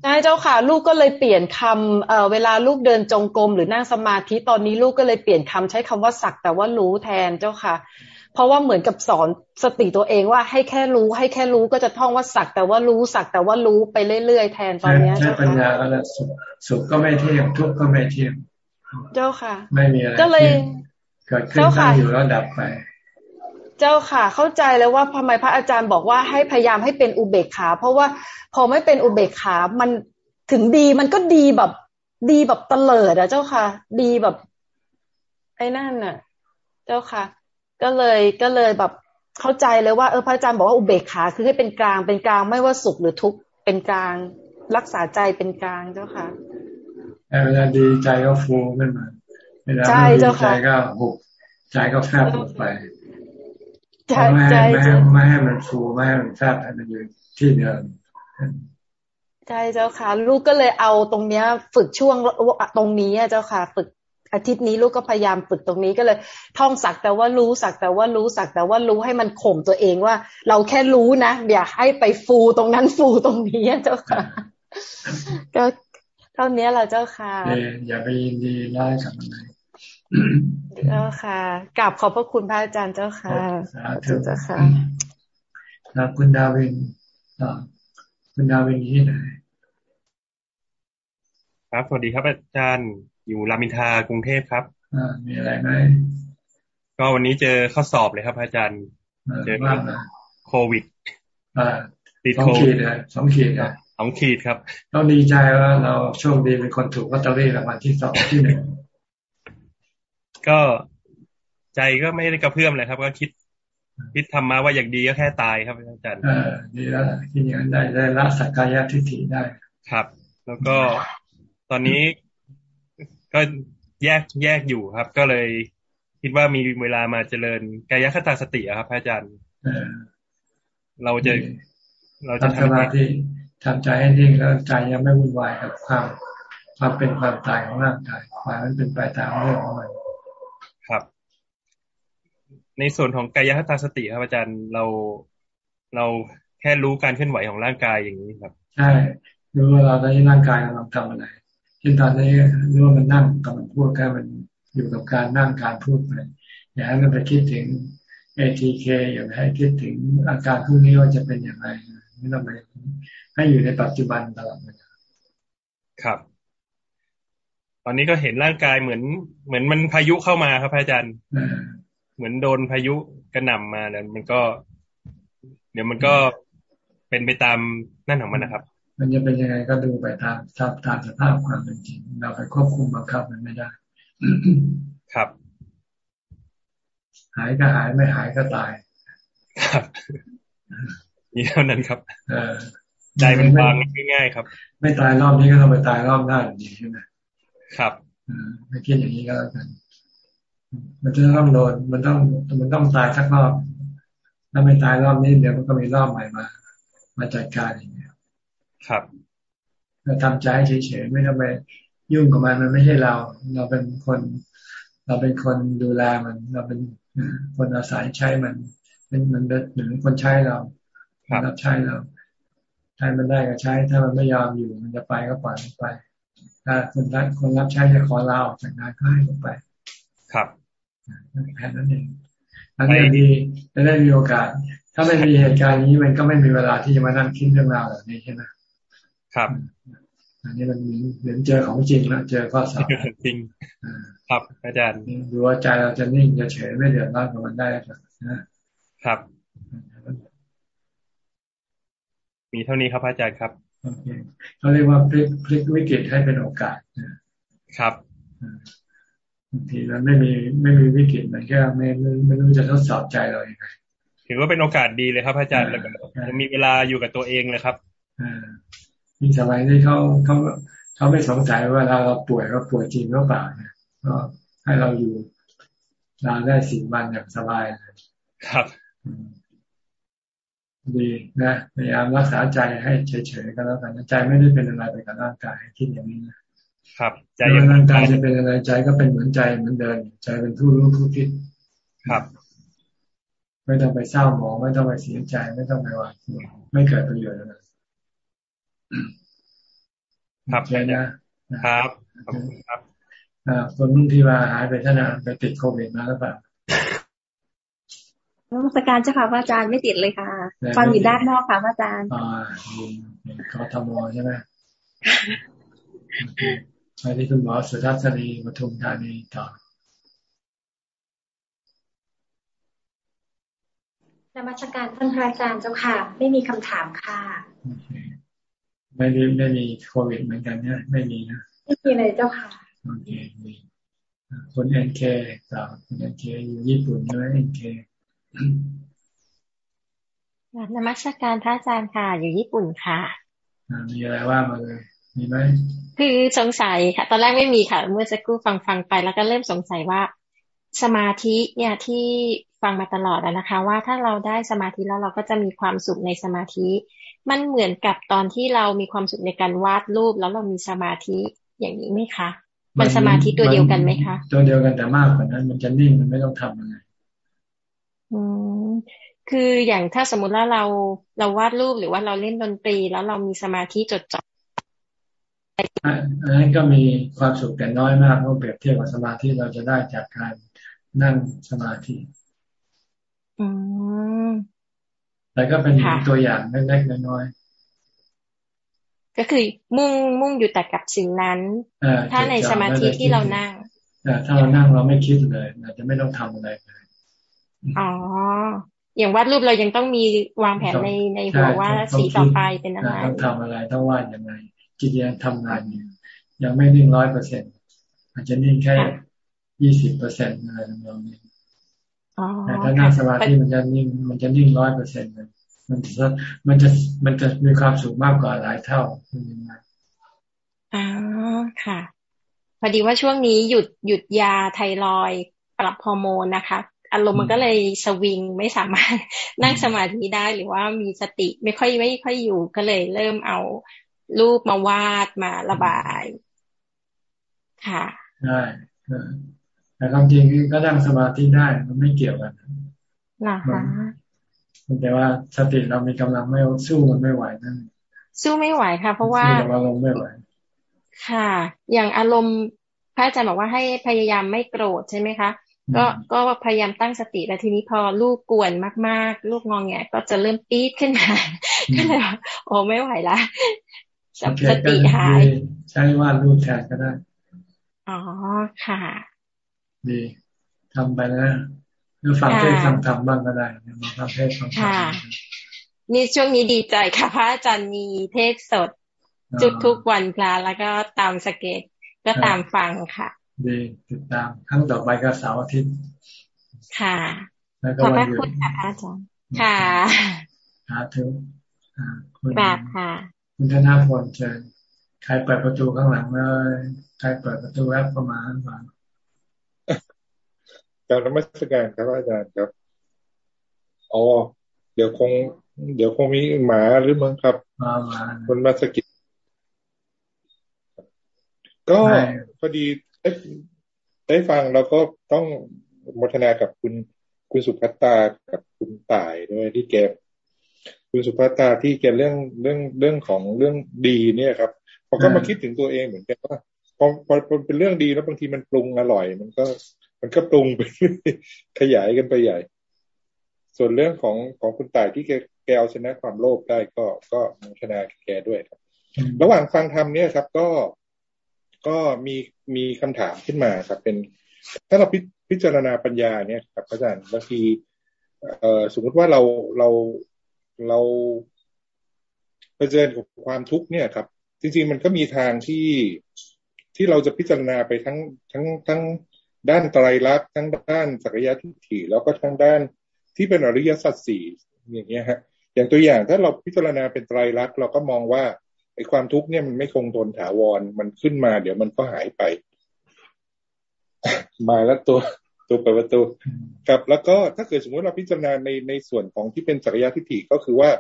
Speaker 35: ใช่เจ้าค่ะ ลูกก็เลยเปลี่ยนคำเอ่อเวลาลูกเดินจงกรมหรือนั่งสมาธิตอนนี้ลูกก็เลยเปลี่ยนคำใช้คำว่าสักแต่ว่ารู้แทนเจ้าค่ะ เพราะว่าเหมือนกับสอนสติตัวเองว่าให้แค่รู้ให้แค่รู้ก็จะท่องว่าสักแต่ว่ารู้สักแต่ว่ารู้ไปเรื่อยๆแทนตอนนี้
Speaker 1: ใช่ปัญญาก็แล้วสุขก็ไม่เที่ยงทุกข์ก็ไม่เที่ยง
Speaker 35: เจ้าค่ะ
Speaker 1: ไม่มีอะไร
Speaker 35: ก็เลย
Speaker 1: เกิดขึ้นตั้งอยู่แล้วดับไป
Speaker 35: เจ้าค่ะ เข้าใจแล้วว่าทำไมพระอาจารย์บอกว่าให้พยายามให้เป็นอุเบกขา เพราะว่าพอไม่เป็นอุเบกขา มันถึงดีมันก็ดีแบบ ดีแบบเตลิดอะเจ้าค่ะ ดีแบบ ไอ้นั่นน่ะ เจ้าค่ะ ก็เลยก็เลยแบบเข้าใจเลยว่าเออพระอาจารย์บอกว่าอุเบกขาคือให้เป็นกลางเป็นกลางไม่ว่าสุขหรือทุกข์เป็นกลาง รักษาใจเป็นกลางเจ้าค่ะ
Speaker 1: เวลาดีใจก็ฟูขึ้นมาเวลาไม่ดีใจก็หุบใจก็แฟบลงไป ไม่ให้ไม่ให้ไม่ให้มันฟูไม่ให้มันแฟบให้มันอยู่ที่เดิม
Speaker 35: ใช่เจ้าค่ะ ลูกก็เลยเอาตรงเนี้ย ฝึกช่วงตรงนี้เจ้าค่ะ ฝึกอาทิตย์นี้ลูกก็พยายามฝึกตรงนี้ก็เลย ท่องสักแต่ว่ารู้สักแต่ว่ารู้สักแต่ว่ารู้ให้มันข่มตัวเองว่า เราแค่รู้นะอย่าให้ไปฟูตรงนั้นฟูตรงนี้เจ้าค่ะก็เท่านี้เราเจ้าค่ะ
Speaker 1: อย่าไปยินดีไล่กับมันเลย
Speaker 35: เจ้าค่ะกราบขอบพระคุณพระอาจารย์เจ้าค่ะสาธุเจ้าค่ะ
Speaker 1: แล้วคุณดาวินคุณดาวินที่ไหน
Speaker 32: ครับสวัสดีครับอาจารย์อยู่รามินทากรุงเทพครับ
Speaker 1: อ่ามีอะไรไหม
Speaker 32: ก็วันนี้เจอข้อสอบเลยครับ อาจารย์ เจอโควิด
Speaker 1: ติดโควิดสองขีด
Speaker 32: ครับสองขีดครับ
Speaker 1: ต้องดีใจว่าเราโชคดีเป็นคนถูกวัตเตอรี่รางวัลที่สองที่หนึ่ง
Speaker 32: ก็ใจก็ไม่ได้กระเพื่อมเลยครับ ก็คิดคิดทำมาว่าอย่างดีก็แค่ตายครับอาจารย์
Speaker 1: เออดีแล้วที่อย่างนั้นได้ได้ละสักกายทิฏฐิได้
Speaker 32: ครับ แล้วก็ตอนนี้ก็แยกแยกอยู่ครับ ก็เลยคิดว่ามีเวลามาเจริญกายคตาสติครับอาจารย์เราจะ
Speaker 1: เราจะทำสมาธิทำใจให้นิ่งแล้วใจยังไม่วุ่นวายกับความความเป็นความตายของร่างกายความมันเป็นไปตามเรื่องของมัน
Speaker 32: ครับ ในส่วนของกายคตาสติครับอาจารย์เราเราแค่รู้การเคลื่อนไหวของร่างกายอย่างนี้ครับ
Speaker 1: ใช่รู้ว่าเราตอนนี้ร่างกายกำลังทำอะไรเช่นตอนนี้รู้ว่ามันนั่งกำลังพูดแค่มันอยู่กับการนั่งการพูดไปอย่าให้มันไปคิดถึง ATK อย่าไปให้คิดถึงอาการพวกนี้ว่าจะเป็นอย่างไรไม่ต้องไปให้อยู่ในปัจจุบันตลอดเวลา
Speaker 32: ครับ ตอนนี้ก็เห็นร่างกายเหมือน เหมือนมันพายุเข้ามาครับอาจารย์ เหมือนโดนพายุกระหน่ำมาแล้วมันก็ เดี๋ยวมันก็เป็นไปตามนั่นของมันนะครับ
Speaker 1: มันจะเป็นยังไงก็ดูไปตามตามตามสภาพความเป็นจริง เราไปควบคุมบังคับมันไม่ได้
Speaker 32: ครับ
Speaker 1: หายก็หายไม่หายก็ตาย
Speaker 32: ครับนี่เท่านั้นครับใจมันบางง่ายๆครับ
Speaker 1: ไม่ตายรอบนี้ก็ต้องไปตายรอบหน้าอย่างนี้ใช่ไหม
Speaker 32: ครับ
Speaker 1: ไม่คิดอย่างนี้ก็แล้วกัน มันจะต้องโดนมันต้องมันต้องตายสักรอบถ้าไม่ตายรอบนี้เดี๋ยวมันก็มีรอบใหม่มา มาจัดการอย่างนี้
Speaker 32: ครับ
Speaker 1: เราทำใจเฉยๆไม่ต้องไปยุ่งกับมันมันไม่ใช่เรา เราเป็นคน เราเป็นคนดูแลมัน เราเป็นคนอาศัยใช้มันเป็นมันเหมือนคนใช้เรารับใช้เราใช้มันได้ก็ใช้ ถ้ามันไม่ยอมอยู่มันจะไปก็ปล่อยมันไปถ้าคนรับคนรับใช้จะขอลาออกจากงานก็ให้ไป
Speaker 32: ครับ
Speaker 1: แค่นั้นเองอันนี้ดีจะได้มีโอกาส ถ้าไม่มีเหตุการณ์นี้มันก็ไม่มีเวลาที่จะมานั่งคิดเรื่องราวแบบนี้ใช่ไหม
Speaker 32: ครับ
Speaker 1: อันนี้มันเหมือนเจอของจริงแล้วเจอข้อสอบ
Speaker 32: จริงครับอาจารย์
Speaker 1: ดูว่าใจเราจะนิ่งจะเฉยไม่เดือดร้อนกับมันได้
Speaker 32: นะครับ มีเท่านี้ครับอาจารย์ครับ
Speaker 1: โอเคเขาเรียกว่าพลิกพลิกวิกฤตให้เป็นโอกาส
Speaker 32: ครับ
Speaker 1: บางทีมันไม่มีไม่มีวิกฤตมันก็ไม่ไม่รู้จะทดสอบใจเราอย่างไร
Speaker 32: ถือว่าเป็นโอกาสดีเลยครับ อาจารย์แล้วก็มีเวลาอยู่กับตัวเองเลยครับ
Speaker 1: มีสมัยนี้เขาเขาเขาไม่สงสัยว่าเราเราป่วยเราป่วยจริงหรือเปล่าเนี่ยก็ให้เราอยู่ลาได้สิบวันอย่างสบายเลย
Speaker 32: ครับ
Speaker 1: ดีนะพยายามรักษาใจให้เฉยๆก็แล้วกันใจไม่ได้เป็นอะไรไปกับร่างกายคิดอย่างนี้นะ ครับใจร่างกายจะเป็นอะไรใจก็เป็นเหมือนใจเหมือนเดิมใจเป็นผู้รู้ผู้คิด
Speaker 32: ครับ
Speaker 1: ไม่ต้องไปเศร้าหมอง ไม่ต้องไปเสียใจไม่ต้องไปหวาดไม่เกิดประโยชน์เลย
Speaker 32: ครับ
Speaker 1: เลยนะ
Speaker 32: ครับขอบคุณครับ
Speaker 1: คนนุ่งที่ว่าหายไปท่านไปติดโควิดมาหรือเปล่า
Speaker 35: นักการเจ้าค่ะพระอาจารย์ไม่ติดเลยค่ะ ฟังอยู่ด้านนอกค่ะพระอาจารย์
Speaker 1: อ่าเขาทำมอใช่ไหม ไปที่คุณหมอสุทัศนีปทุมธานีต่
Speaker 36: อนมัสการท่านพระอาจารย์เจ้าค่ะ ไม่มีคำถามค่ะ
Speaker 1: ไม่ได้ไม่มีโควิดเหมือนกันเนี่ยไม่มีนะ
Speaker 36: ไม่มีเลยเจ้าค่ะ
Speaker 1: โอเคมีคนเอ็นเคต่อคนเอ็นเคอยู่ญี่ปุ่นใช่ไหมเอ็นเคน
Speaker 35: มัสการพระอาจารย์ค่ะ อยู่ญี่ปุ่นค่ะ
Speaker 1: มีอะไรว่ามาเลย มีไหม
Speaker 35: คือสงสัยค่ะ ตอนแรกไม่มีค่ะ เมื่อสักครู่ฟังฟังไปแล้วก็เริ่มสงสัยว่า สมาธิเนี่ยที่ฟังมาตลอดนะคะ ว่าถ้าเราได้สมาธิแล้วเราก็จะมีความสุขในสมาธิ มันเหมือนกับตอนที่เรามีความสุขในการวาดรูปแล้วเรามีสมาธิอย่างนี้ไหมคะมันสมาธิตัวเดียวกันไหมคะ
Speaker 1: ตัวเดียวกันแต่มากกว่านั้น มันจะนิ่งมันไม่ต้องทำอะไร
Speaker 35: อืมคืออย่างถ้าสมมติว่าเราเราวาดรูปหรือว่าเราเล่นดนตรี แล้วเรามีสมาธิจดจ่อ
Speaker 1: อันนั้นก็มีความสุขแต่น้อยมากเมื่อเปรียบเทียบกับสมาธิเราจะได้จากการนั่งสมาธิแต่ก็เป็นตัวอย่างเล็กๆน้อย
Speaker 35: ๆก็คือมุ่งมุ่งอยู่แต่กับสิ่งนั้น ถ้าในสมาธิที่เรานั่ง
Speaker 1: ถ้าเรานั่งเราไม่คิดเลยอาจจะไม่ต้องทำอะไรเลย
Speaker 35: อ๋ออย่างวาดรูปเรายังต้องมีวางแผนในในหัวว่าสีต่อไปเป็นอะไร
Speaker 1: ต้องทำอะไรต้องวาดยังไง จิตยังทำงานอยู่ยังไม่นิ่งร้อยเปอร์เซ็นอาจจะนิ่งแค่ยี่สิบเปอร์เซ็นอะไรทำนองนี้แต่ถ้านั่งสมาธิมันจะนิ่งมันจะนิ่งร้อยเปอร์เซ็นต์เลยมันจะมันจะมันจะมีความสุขมากกว่าหลายเท่า
Speaker 35: อ๋อค่ะ พอดีว่าช่วงนี้หยุดหยุดยาไทรอยปรับฮอร์โมนนะคะอารมณ์มันก็เลยสวิงไม่สามารถนั่งสมาธิได้หรือว่ามีสติไม่ค่อยไม่ค่อยอยู่ก็เลยเริ่มเอา รูปมาวาดมาระบาย ค่ะ
Speaker 1: ได้แต่ความจริงก็นั่งสมาธิได้มันไม่เกี่ยวกัน
Speaker 35: นะคะ
Speaker 1: แต่ว่าสติเรามีกำลังไม่สู้มันไม่ไหวนั่น
Speaker 35: สู้ไม่ไหวค่ะ เพราะว่า
Speaker 1: อารมณ์ไม่ไหว
Speaker 35: ค่ะ อย่างอารมณ์พระอาจารย์บอกว่าให้พยายามไม่โกรธใช่ไหมคะก็ก็พยายามตั้งสติแล้วทีนี้พอลูกกวนมาก ๆ ลูกงองแงก็จะเริ่มปี๊ดขึ้นมาก็เลยโอ้ไม่ไหวละ สติหาย
Speaker 1: ใช้วาดรูปแทนก็ได้
Speaker 35: อ๋อค่ะ
Speaker 1: ดีทำไปนะหรือฟังเทศฟังธรรมบ้างก็ได้มาฟังเทศฟังธรรม
Speaker 35: นี่ช่วงนี้ดีใจค่ะ พระอาจารย์มีเทศสด จุดทุกวันพระแล้วก็ตามสเกตก็ตามฟังค่ะ
Speaker 1: ดีติดตามครั้งต่อไปก็เสาร์อาทิตย์
Speaker 35: ค่ะขอบพระคุณค่ะอาจารย์ค่ะ
Speaker 1: สาธุ
Speaker 35: แบบค่ะ
Speaker 1: คุณธนาพลเชิญใครเปิดประตูข้างหลังเลยใครเปิดประตูแอปประมาณนั้น
Speaker 37: การนมัสการครับอาจารย์ครับอ๋อเดี๋ยวคง เดี๋ยวคงมีหมาหรือมั้งครับคนมาสกิดก็พอดีได้ได้ฟังแล้วก็ต้องมทนากับคุณคุณสุภัตตากับคุณต่ายด้วยที่แก คุณสุภัตตาที่แกเรื่องเรื่องเรื่องของเรื่องดีเนี่ยครับพอก็มาคิดถึงตัวเองเหมือนกันว่าพอพอเป็นเรื่องดีแล้วบางทีมันปรุงอร่อย มันก็มันก็ปรุงไปขยายกันไปใหญ่ ส่วนเรื่องของของคุณต่ายที่แกแกเอาชนะความโลภได้ก็ก็มชนะแกด้วยครับ ระหว่างฟังธรรมเนี่ยครับ ก็ก็มีมีคำถามขึ้นมาครับ เป็น ถ้าเราพิจารณาปัญญาเนี่ยครับอาจารย์บางทีเอ่อสมมติว่าเราเรา เราเผชิญกับความทุกข์เนี่ยครับ จริง ๆ มันก็มีทางที่ที่เราจะพิจารณาไปทั้งทั้งทั้งด้านไตรลักษณ์ทั้งด้านสักยะทิฏฐิแล้วก็ทั้งด้านที่เป็นอริยสัจสี่อย่างเงี้ยฮะ อย่างตัวอย่างถ้าเราพิจารณาเป็นไตรลักษณ์เราก็มองว่าไอ้ความทุกข์เนี่ยมันไม่คงทนถาวรมันขึ้นมา เดี๋ยวมันก็หายไป มาแล้วตัว ตัวเปิดประตูกับ แล้วก็ถ้าเกิดสมมติเราพิจารณาในในส่วนของที่เป็นสักยะทิฏฐิก็คือว่า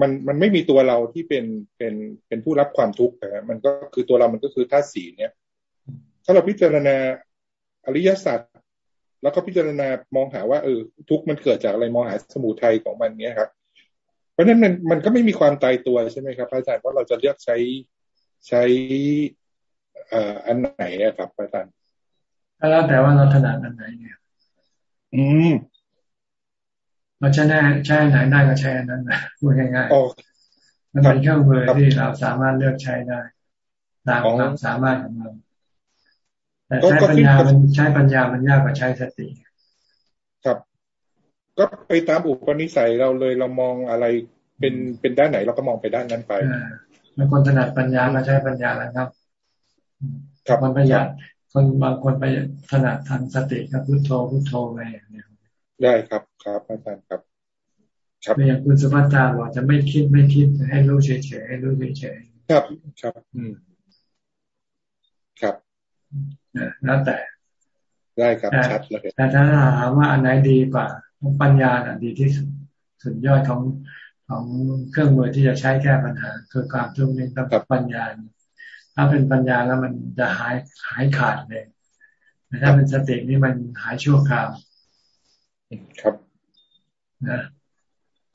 Speaker 37: มันมันไม่มีตัวเราที่เป็นเป็นเป็นผู้รับความทุกข์นะมันก็คือตัวเรามันก็คือธาตุสีเนี่ย ถ้าเราพิจารณาอริยสัจแล้วก็พิจารณามองหาว่าเออทุกข์มันเกิดจากอะไรมองหาสมุทัยของมันเนี้ยครับ เพราะฉะนั้นมันมันก็ไม่มีความตายตัวใช่ไหมครับอาจารย์ว่าเราจะเลือกใช้ใช้อ่ออันไหนอะครับอาจารย์
Speaker 1: แล้วแต่ว่าเราถนัดอันไหนเนี่ย
Speaker 37: อืม
Speaker 1: เราใช้แน่ใช้ไหนได้ก็ใช้อันนั้นนะพูดง่ายๆมันเป็นเครื่องมือที่เราสามารถเลือกใช้ได้ตามความสามารถของเราแต่ใช้ปัญญามันใช้ปัญญามันยากกว่าใช้สติ
Speaker 37: ครับ ก็ไปตามอุปนิสัยเราเลยเรามองอะไรเป็นเป็นด้านไหนเราก็มองไปด้านนั้นไป
Speaker 1: บางคนถนัดปัญญาเราใช้ปัญญาแล้วครับ ครับมันประหยัด คนบางคนไปถนัดทางสติครับพุทโธพุทโธอะไรอย่างเงี้ย
Speaker 37: ได้ครับครับอาจารย์ครับ
Speaker 1: ครับอย่างคุณสุภัตราบอกจะไม่คิดไม่คิดให้รู้เฉยๆให้รู้เฉย
Speaker 37: ๆครับครับ อืม ครับ
Speaker 1: แล้วแต่
Speaker 37: ได้ครับชัดเลย
Speaker 1: แต่ถ้าถามว่าอันไหนดีกว่าปัญญาอะดีที่สุดสุดยอดของของเครื่องมือที่จะใช้แก้ปัญหาคือความทุกข์นี้ต้องปัญญา ถ้าเป็นปัญญาแล้วมันจะหายหายขาดเลยแต่ถ้าเป็นสตินี่มันหายชั่วคราว
Speaker 37: ครับนะ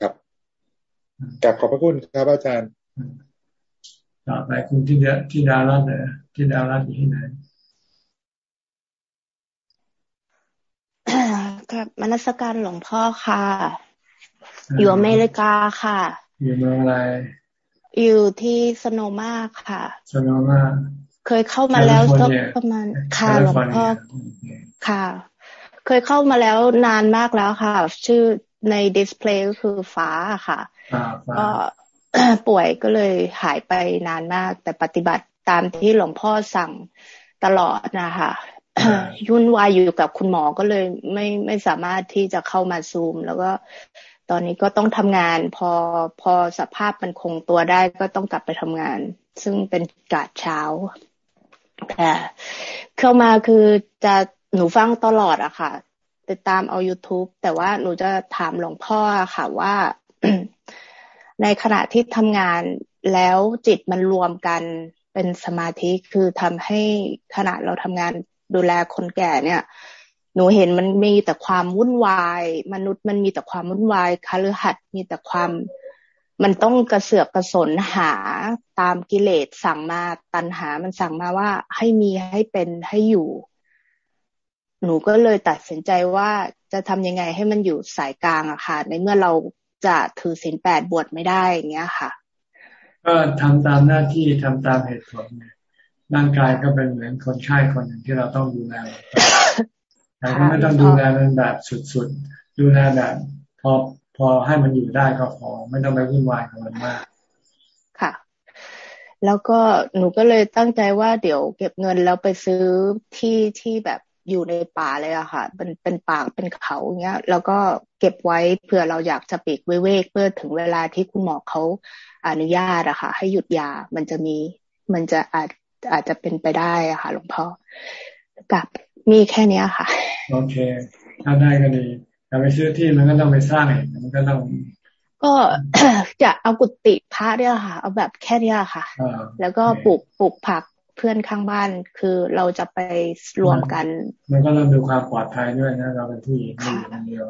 Speaker 37: ครับกลับขอบพระคุณครับอาจารย์
Speaker 1: ต่อไปคุณที่เดที่ดาวรัตน์เนี่ยที่ดาวรัตน์อยู่ที่ไหน
Speaker 38: ครับมนัสการหลวงพ่อค่ะ อยู่อเมริกาค่ะ
Speaker 1: อยู่เมืองอะไร
Speaker 38: อยู่ที่สโนมาค่ะ
Speaker 1: สโนมา
Speaker 38: เคยเข้ามาแล้วสักประมาณค่ะหลวงพ่อค่ะ เคยเข้ามาแล้วนานมากแล้วค่ะ ชื่อในดิสเพลย์ก็คือฟ้าค่ะก็ป่วยก็เลยหายไปนานมาก แต่ปฏิบัติตามที่หลวงพ่อสั่งตลอดนะคะยุ่นวายอยู่กับคุณหมอก็เลยไม่ไม่สามารถที่จะเข้ามาซูม แล้วก็ ตอนนี้ก็ต้องทำงาน พอพอสภาพมันคงตัวได้ก็ต้องกลับไปทำงาน ซึ่งเป็นกาดเช้าแต่เข้ามาคือจะหนูฟังตลอดอะค่ะ ติดตามเอา YouTube แต่ว่าหนูจะถามหลวงพ่อค่ะว่า ในขณะที่ทำงานแล้วจิตมันรวมกันเป็นสมาธิคือทำให้ขณะเราทำงานดูแลคนแก่เนี่ย หนูเห็นมันมีแต่ความวุ่นวาย มนุษย์มันมีแต่ความวุ่นวายคฤหัสมีแต่ความมันต้องกระเสือกกระสนหาตามกิเลสสั่งมาตันหามันสั่งมาว่าให้มีให้เป็นให้อยู่ หนูก็เลยตัดสินใจว่าจะทำยังไงให้มันอยู่สายกลางอะค่ะ ในเมื่อเราจะถือศีลแปดบวชไม่ได้อย่างเงี้ยค่ะ
Speaker 1: ก็ทำตามหน้าที่ทำตามเหตุผลร่างกายก็เป็นเหมือนคนไข้คนหนึ่งที่เราต้องดูแล แต่ก็ไม่ต้องดูแลมันแบบสุดๆ ดูแลแบบพอพอให้มันอยู่ได้ก็พอ ไม่ต้องไปวุ่นวายกับมันมาก
Speaker 38: ค่ะ แล้วก็หนูก็เลยตั้งใจว่าเดี๋ยวเก็บเงินแล้วไปซื้อที่ที่แบบอยู่ในป่าเลยอะค่ะ เป็นเป็นป่าเป็นเขาเงี้ย แล้วก็เก็บไว้เผื่อเราอยากจะปีกเวกเพื่อถึงเวลาที่คุณหมอเขาอนุญาตอะค่ะ ให้หยุดยา มันจะมี มันจะอาจอาจจะเป็นไปได้อะค่ะหลวงพ่อกับ มีแค่นี้ค่ะ
Speaker 1: โอเค ถ้าได้ก็ดีแต่ไปซื้อที่มันก็ต้องไปสร้างเองมันก็ต้อง
Speaker 38: ก็จะเอากุฏิพระเนี่ยค่ะ เอาแบบแค่นี้ค่ะ แล้วก็ปลูกปลูกผักเพื่อนข้างบ้านคือเราจะไปรวมกัน
Speaker 1: มันก็ต้องดูความปลอดภัยด้วยนะเราเป็นผู้หญิงไม่อยู่คนเดียว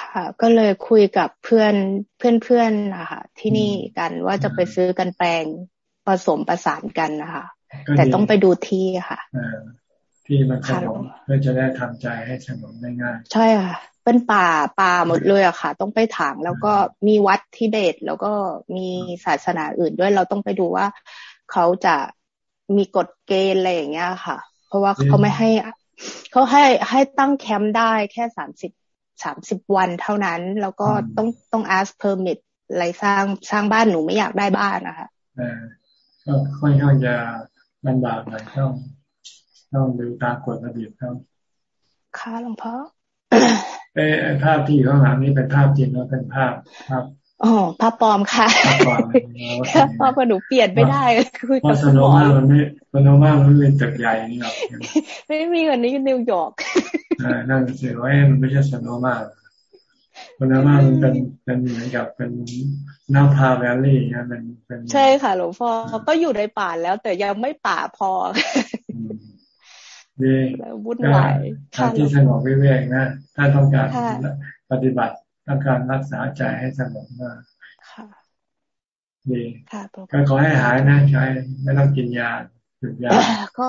Speaker 38: ค่ะ ก็เลยคุยกับเพื่อนเพื่อนเพื่อนนะคะที่นี่กันว่าจะไปซื้อกันแปลงผสมประสานกันนะคะ แต่ต้องไปดูที่ค่ะ
Speaker 1: ที่มันสงบเพื่อจะได้ทำใจให้สงบง่าย
Speaker 38: ๆใช่ค่ะเป็นป่าป่าหมดเลยอะค่ะ ต้องไปถางแล้วก็มีวัดทิเบต แล้วก็มีศาสนาอื่นด้วยเราต้องไปดูว่าเขาจะมีกฎเกณฑ์อะไรอย่างเงี้ยค่ะ เพราะว่าเขาไม่ให้เขาให้ให้ตั้งแคมป์ได้แค่สามสิบสามสิบวันเท่านั้น แล้วก็ต้องต้อง ask permit อะไรสร้างสร้างบ้านหนูไม่อยากได้บ้านนะคะ
Speaker 1: ก็ค่อนข้างจะลำบากหน่อยต้อง ต้องดูตามกฎระเบียบเขา
Speaker 38: ค่ะหลวงพ่อ
Speaker 1: ไอ้ภาพที่อยู่ข้างหลังนี้เป็นภาพจริงแล้วเป็นภาพภาพ
Speaker 38: อ๋อภาพปลอมค่ะภาพหนูเปลี่ยนไม่ได้
Speaker 1: คุยกับสโนมามันไม่สโนมามันเป็นตึกใหญ่นี่หรอก
Speaker 38: ไม่มีวันนี้นิวยอร์ก
Speaker 1: นั่นเสียว่ามันไม่ใช่สโนมาสโนมามันเป็นเป็นเหมือนกับเป็นน้าพาแวลลี่นะเป็นเป็น
Speaker 38: ใช่ค่ะหลวงพ่อก็อยู่ในป่าแล้วแต่ยังไม่ป่าพอ
Speaker 1: ดี
Speaker 38: วุ่นวาย
Speaker 1: ที่สงบวิเวกนะ ถ้าต้องการปฏิบัติต้องการรักษาใจให้สงบมากดีก็ขอให้หายนะใช้ไม่ต้องกินยาหยุดยา
Speaker 38: ก็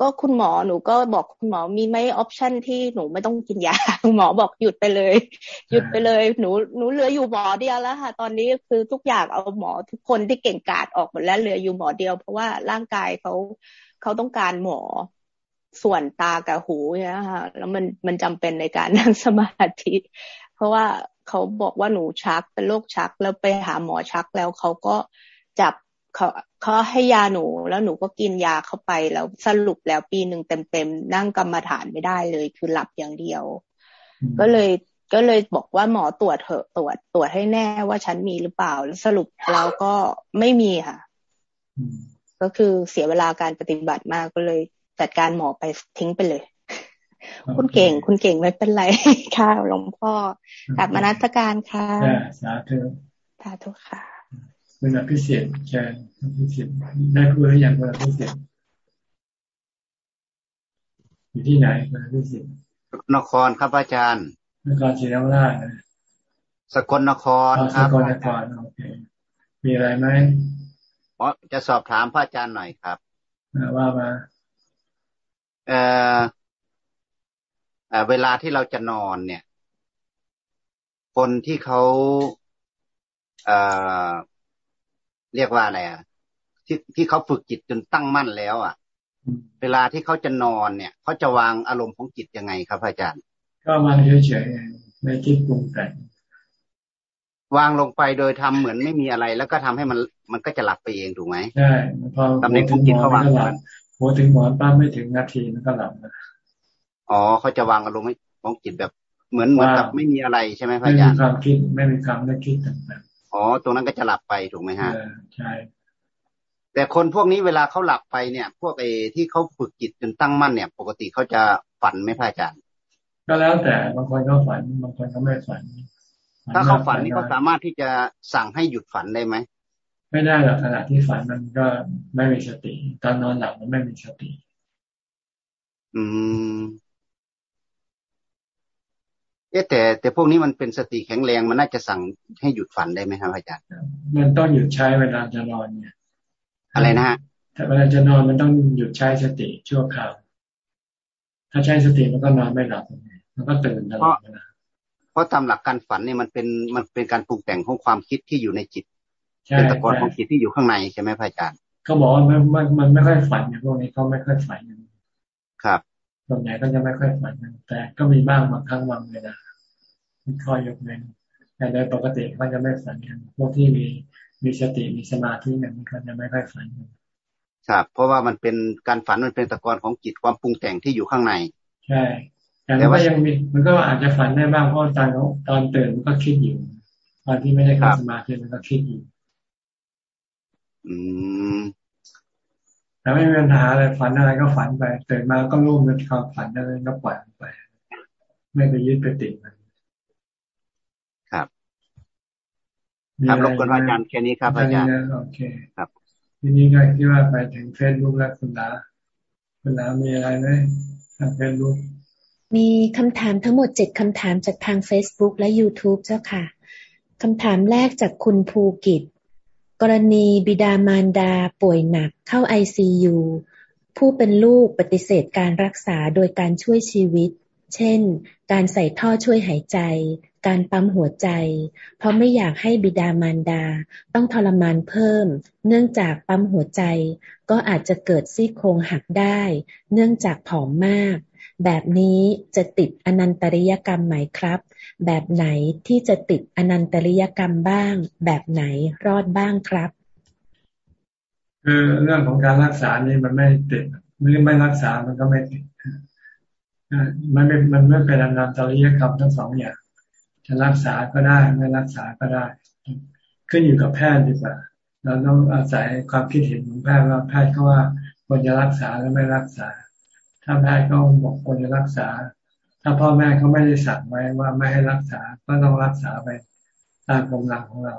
Speaker 38: ก็คุณหมอหนูก็บอกคุณหมอมีไหมออปชันที่หนูไม่ต้องกินยาคุณหมอบอกหยุดไปเลย หยุดไปเลย หนูหนูเหลืออยู่หมอเดียวแล้วค่ะ ตอนนี้คือทุกอย่างเอาหมอทุกคนที่เก่งกาจออกหมดแล้วเหลืออยู่หมอเดียว เพราะว่าร่างกายเขาเขาต้องการหมอ ส่วนตากับหูเนี่ยค่ะแล้วมันมันจำเป็นในการนั่งสมาธิ เพราะว่าเขาบอกว่าหนูชักเป็นโรคชักแล้วไปหาหมอชักแล้วเขาก็จับเขาเขาให้ยาหนูแล้วหนูก็กินยาเข้าไปแล้วสรุปแล้วปีหนึ่งเต็มๆนั่งกรรมฐานไม่ได้เลย คือหลับอย่างเดียว ก็เลยก็เลยบอกว่าหมอตรวจเถอะตรวจตรวจให้แน่ว่าฉันมีหรือเปล่าแล้วสรุปเราก็ไม่มีค่ะ ก็คือเสียเวลาการปฏิบัติมากก็เลย จัดการหมอไปทิ้งไปเลย คุณเก่ง คุณเก่งไม่เป็นไรค่ะหลวงพ่อกลับมานัตการค่ะ
Speaker 1: สาธุ
Speaker 38: สาธุค่ะ
Speaker 1: คุณอภิเศษแกนอภิเศษได้พูดหรือยังคุณอภิเศษอยู่ที่ไหนคุณอภิเศษ
Speaker 39: นครครับอาจารย์
Speaker 1: นครศรีธรรมราช
Speaker 39: สกลนครครับ
Speaker 1: สกลนครโอเคมีอะไรไหม
Speaker 39: อ๋อจะสอบถามพระอาจารย์หน่อยครับ
Speaker 1: ว่ามา
Speaker 39: เอ่อเวลาที่เราจะนอนเนี่ย คนที่เขาเอ่อเรียกว่าอะไรอะที่ที่เขาฝึกจิตจนตั้งมั่นแล้วอะ เวลาที่เขาจะนอนเนี่ยเขาจะวางอารมณ์ของจิตยังไงครับอาจารย์
Speaker 1: ก็วางเฉยๆไม่คิดปรุงแต่ง
Speaker 39: วางลงไปโดยทำเหมือนไม่มีอะไร แล้วก็ทำให้มันมันก็จะหลับไปเองถูกไหม
Speaker 1: ใช่พอ
Speaker 39: ตำแหน่งของจิตเขาวาง
Speaker 1: โหถึงหมอนป้าไม่ถึงนาทีมันก็หลับนะ
Speaker 39: อ๋อเขาจะวางอารมณ์ของจิตแบบ เหมือนเหมือนกับไม่มีอะไรใช่ไหมพระอา
Speaker 1: จารย์ไม่มีความคิดไม่มีความนึกคิดต่าง
Speaker 39: ๆอ๋อตรงนั้นก็จะหลับไปถูกไหมฮะ
Speaker 1: ใช่
Speaker 39: แต่คนพวกนี้เวลาเขาหลับไปเนี่ย พวกเอที่เขาฝึกจิตจนตั้งมั่นเนี่ย ปกติเขาจะฝันไหมพระอาจารย์
Speaker 1: ก็แล้วแต่บางคนเขาฝันบางคนเขาไม่ฝัน
Speaker 39: ถ้าเขาฝันนี่เขาสามารถที่จะสั่งให้หยุดฝันได้ไหม
Speaker 1: ไม่ได้หรอกขณะที่ฝันมันก็ไม่มีสติ ตอนนอนหลับมันไม่มีสติ
Speaker 39: อืมเอ๊แต่แต่พวกนี้มันเป็นสติแข็งแรงมันน่าจะสั่งให้หยุดฝันได้ไหมครับอาจารย์
Speaker 1: มันต้องหยุดใช้เวลาจะนอนเนี่ย
Speaker 39: อะไรนะฮะ
Speaker 1: แต่เวลาจะนอนมันต้องหยุดใช้สติชั่วคราวถ้าใช้สติมันก็นอนไม่หลับมันก็ตื่นตลอดเวลา
Speaker 39: เพราะตามหลักการฝันเนี่ยมันเป็นมันเป็นการปรุงแต่งของความคิดที่อยู่ในจิต เป็นตะกอนของจิตที่อยู่ข้างในใช่ไหมพระอาจารย์
Speaker 1: เขาบอกว่ามันมันมันไม่ค่อยฝันอย่างพวกนี้เขาไม่ค่อยฝันอย่าง
Speaker 39: ครับ
Speaker 1: ส่วนใหญ่ก็จะไม่ค่อยฝันกันแต่ก็มีบ้างบางครั้งบางเวลามีข้อยกเว้นแต่โดยปกติมันจะไม่ฝันกันพวกที่มีมีสติมีสมาธิเนี่ยมันก็จะไม่ค่อยฝันกัน
Speaker 39: ครับ เพราะว่ามันเป็นการฝันมันเป็นตะกอนของจิตความปรุงแต่งที่อยู่ข้างใน
Speaker 1: ใช่แต่ว่ายังมีมันก็อาจจะฝันได้บ้างเพราะตอนตอนตื่นมันก็คิดอยู่ ตอนที่ไม่ได้เข้าสมาธิมันก็คิดอยู่
Speaker 39: อืม
Speaker 1: แต่ไม่มีปัญหาอะไรฝันอะไรก็ฝันไปตื่นมาก็รู้มันความฝันอะไรก็ปล่อยไป ไม่ไปยึดไปติดมัน
Speaker 39: ครับครับรบกวนอาจารย์แค่นี้ครับอาจารย์
Speaker 1: โอเคครับทีนี้ก็คิดว่าไปถึงเฟซบุ๊กแล้วคุณลาคุณลามีอะไรไหมทางเฟซบุ๊ก
Speaker 40: มีคำถามทั้งหมดเจ็ดคำถามจากทาง Facebook และ YouTube เจ้าค่ะคำถามแรกจากคุณภูกิจ กรณีบิดามารดาป่วยหนักเข้าไอซียูผู้เป็นลูกปฏิเสธการรักษาโดยการช่วยชีวิต เช่น การใส่ท่อช่วยหายใจ การปั๊มหัวใจ เพราะไม่อยากให้บิดามารดาต้องทรมานเพิ่ม เนื่องจากปั๊มหัวใจ ก็อาจจะเกิดซี่โครงหักได้ เนื่องจากผอมมาก แบบนี้จะติดอนันตริยกรรมไหมครับ แบบไหนที่จะติดอนันตริยกรรมบ้าง แบบไหนรอดบ้างครับ
Speaker 1: คือเรื่องของการรักษานี่มันไม่ติดไม่ไม่รักษามันก็ไม่ติดมันเป็นมันไม่เป็นอนันตริยกรรมทั้งสองอย่าง จะรักษาก็ได้ไม่รักษาก็ได้ ขึ้นอยู่กับแพทย์ดีกว่า เราต้องอาศัยความคิดเห็นของแพทย์ว่าแพทย์เขาว่าควรจะรักษาหรือไม่รักษา ถ้าแพทย์ก็บอกควรจะรักษา ถ้าพ่อแม่เขาไม่ได้สั่งไว้ว่าไม่ให้รักษา ก็ต้องรักษาไปตามกำลังของเรา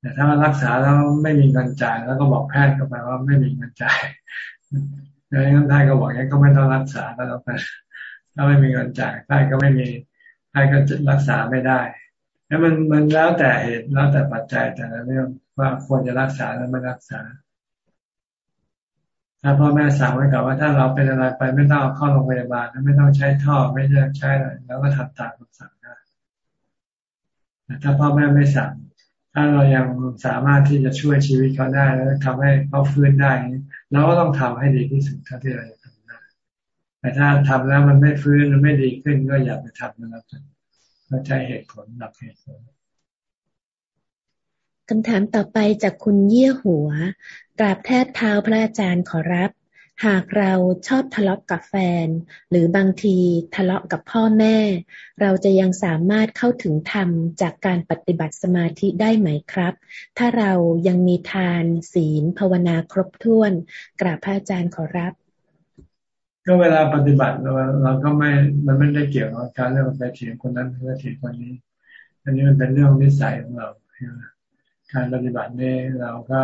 Speaker 1: แต่ถ้ารักษาแล้วไม่มีเงินจ่ายแล้วก็บอกแพทย์เข้าไปว่าไม่มีเงินจ่ายงั้นท่านก็บอกงั้นก็ไม่ต้องรักษาแล้วกันถ้าไม่มีเงินจ่ายท่านก็ไม่มีท่านก็รักษาไม่ได้ แล้วมันมันแล้วแต่เหตุแล้วแต่ปัจจัยแต่ละเรื่องว่าควรจะรักษาแล้วไม่รักษา ถ้าพ่อแม่สั่งไว้กับว่าถ้าเราเป็นอะไรไปไม่ต้องเข้าโรงพยาบาลไม่ต้องใช้ท่อไม่ต้องใช้อะไรแล้วก็ทำตามคำสั่งได้ถ้าพ่อแม่ไม่สั่ง ถ้าเรายังสามารถที่จะช่วยชีวิตเขาได้แล้วทำให้เขาฟื้นได้เราก็ต้องทำให้ดีที่สุดเท่าที่เราจะทำได้แต่ถ้าทำแล้วมันไม่ฟื้นมันไม่ดีขึ้นก็อย่าไปทำนแล้วกันก็ใช้เหตุผลหลักเหตุผล
Speaker 40: คำถามต่อไปจากคุณเยี่ยหัว กราบแทบเท้าพระอาจารย์ขอรับ หากเราชอบทะเลาะกับแฟน หรือบางทีทะเลาะกับพ่อแม่ เราจะยังสามารถเข้าถึงธรรมจากการปฏิบัติสมาธิได้ไหมครับ ถ้าเรายังมีทานศีลภาวนาครบถ้วน กราบพระอาจารย์ขอรับ
Speaker 1: ก็เวลาปฏิบัติเราเราก็ไม่ มันไม่ได้เกี่ยวกับการเรื่องไปเถียงคนนั้นหรือเถียงคนนี้ อันนี้มันเป็นเรื่องนิสัยของเรา การปฏิบัติเนี่ยเราก็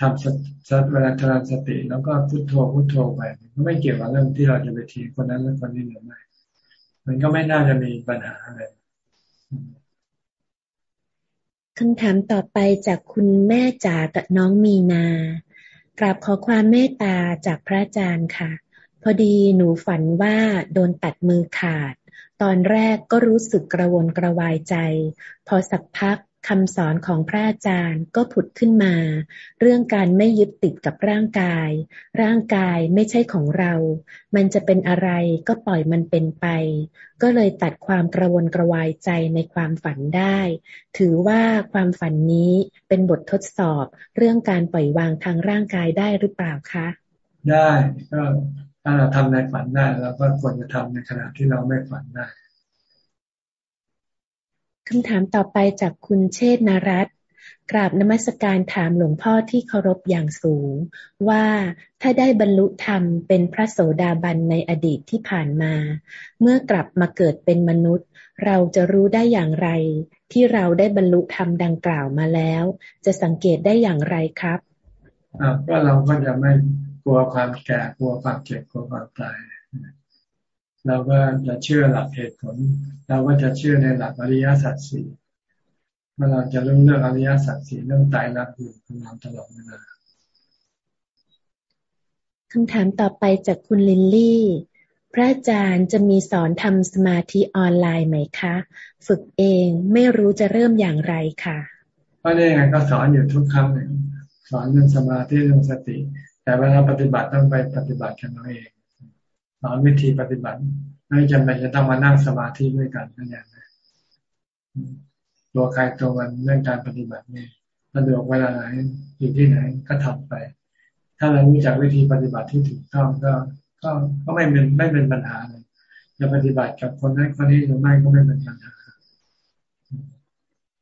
Speaker 1: ทำสัตเวลาทานสติ แล้วก็พุโทโธพุโทโธไปมันไม่เกี่ยวกับเรื่องที่เราจะไปเถีคนนั้นหรือคนนี้หรือไม่มันก็ไม่น่าจะมีปัญหาอะไร
Speaker 40: คำถามต่อไปจากคุณแม่จ๋ากับน้องมีนากราบขอความเมตตาจากพระอาจารย์ค่ะ พอดีหนูฝันว่าโดนตัดมือขาด ตอนแรกก็รู้สึกกระวนกระวายใจ พอสักพัก คำสอนของพระอาจารย์ก็ผุดขึ้นมา เรื่องการไม่ยึดติดกับร่างกาย ร่างกายไม่ใช่ของเรา มันจะเป็นอะไรก็ปล่อยมันเป็นไป ก็เลยตัดความกระวนกระวายใจในความฝันได้ ถือว่าความฝันนี้เป็นบททดสอบ เรื่องการปล่อยวางทางร่างกายได้หรือเปล่าคะ
Speaker 1: ได้ก็ถ้าเราทำในฝันได้เราก็ควรจะทำในขณะที่เราไม่ฝันได้
Speaker 40: คำถามต่อไปจากคุณเชษนรัตกราบนมัสการถามหลวงพ่อที่เคารพอย่างสูง ว่าถ้าได้บรรลุธรรมเป็นพระโสดาบันในอดีตที่ผ่านมา เมื่อกลับมาเกิดเป็นมนุษย์ เราจะรู้ได้อย่างไร ที่เราได้บรรลุธรรมดังกล่าวมาแล้ว จะสังเกตได้อย่างไรครับ
Speaker 1: ก็เราก็จะไม่กลัวความแก่กลัวความเจ็บกลัวความตาย เราก็จะเชื่อหลักเหตุผล เราก็จะเชื่อในหลักอริยสัจสี่เมื่อเราจะรู้เรื่องอริยสัจสี่เรื่องตายรักอยู่ของเราตลอดเวลา
Speaker 40: คำถามต่อไปจากคุณลินลี่ พระอาจารย์จะมีสอนทำสมาธิออนไลน์ไหมคะ ฝึกเองไม่รู้จะเริ่มอย่างไรค่ะ
Speaker 1: ก็นี่ไงก็สอนอยู่ทุกครั้งเลยสอนเรื่องสมาธิเรื่องสติ แต่เวลาปฏิบัติต้องไปปฏิบัติกันเอาเอง สอนวิธีปฏิบัติ ไม่จำเป็นจะต้องมานั่งสมาธิด้วยกันนั่นเองตัวใครตัวมันเรื่องการปฏิบัตินี่สะดวกเวลาไหนอยู่ที่ไหนก็ทำไป ถ้าเรารู้จักวิธีปฏิบัติที่ถูกต้องก็ ก็ก็ไม่เป็นไม่เป็นปัญหาเลยจะปฏิบัติกับคนนั้นคนนี้หรือไม่ก็ไม่เป็นปัญหา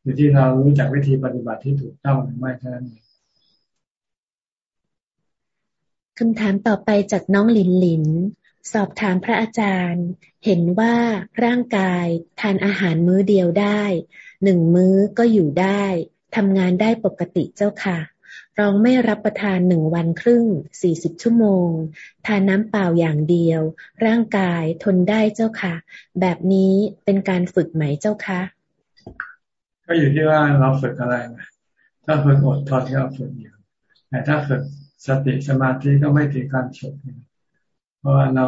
Speaker 1: อยู่ที่เรารู้จักวิธีปฏิบัติที่ถูกต้องหรือไม่เท่านั้นเอง
Speaker 40: คำถามต่อไปจากน้องหลินหลิน สอบถามพระอาจารย์ เห็นว่าร่างกายทานอาหารมื้อเดียวได้ หนึ่งมื้อก็อยู่ได้ทำงานได้ปกติเจ้าค่ะลองไม่รับประทานหนึ่งวันครึ่งสี่สิบชั่วโมง ทานน้ำเปล่าอย่างเดียว ร่างกายทนได้เจ้าค่ะ แบบนี้เป็นการฝึกไหมเจ้าคะ
Speaker 1: ก็อยู่ที่ว่าเราฝึกอะไรนะถ้าฝึกอดทนก็ฝึกอยู่แต่ถ้าฝึกสติสมาธิก็ไม่ถึงการฉกเราะว่าเรา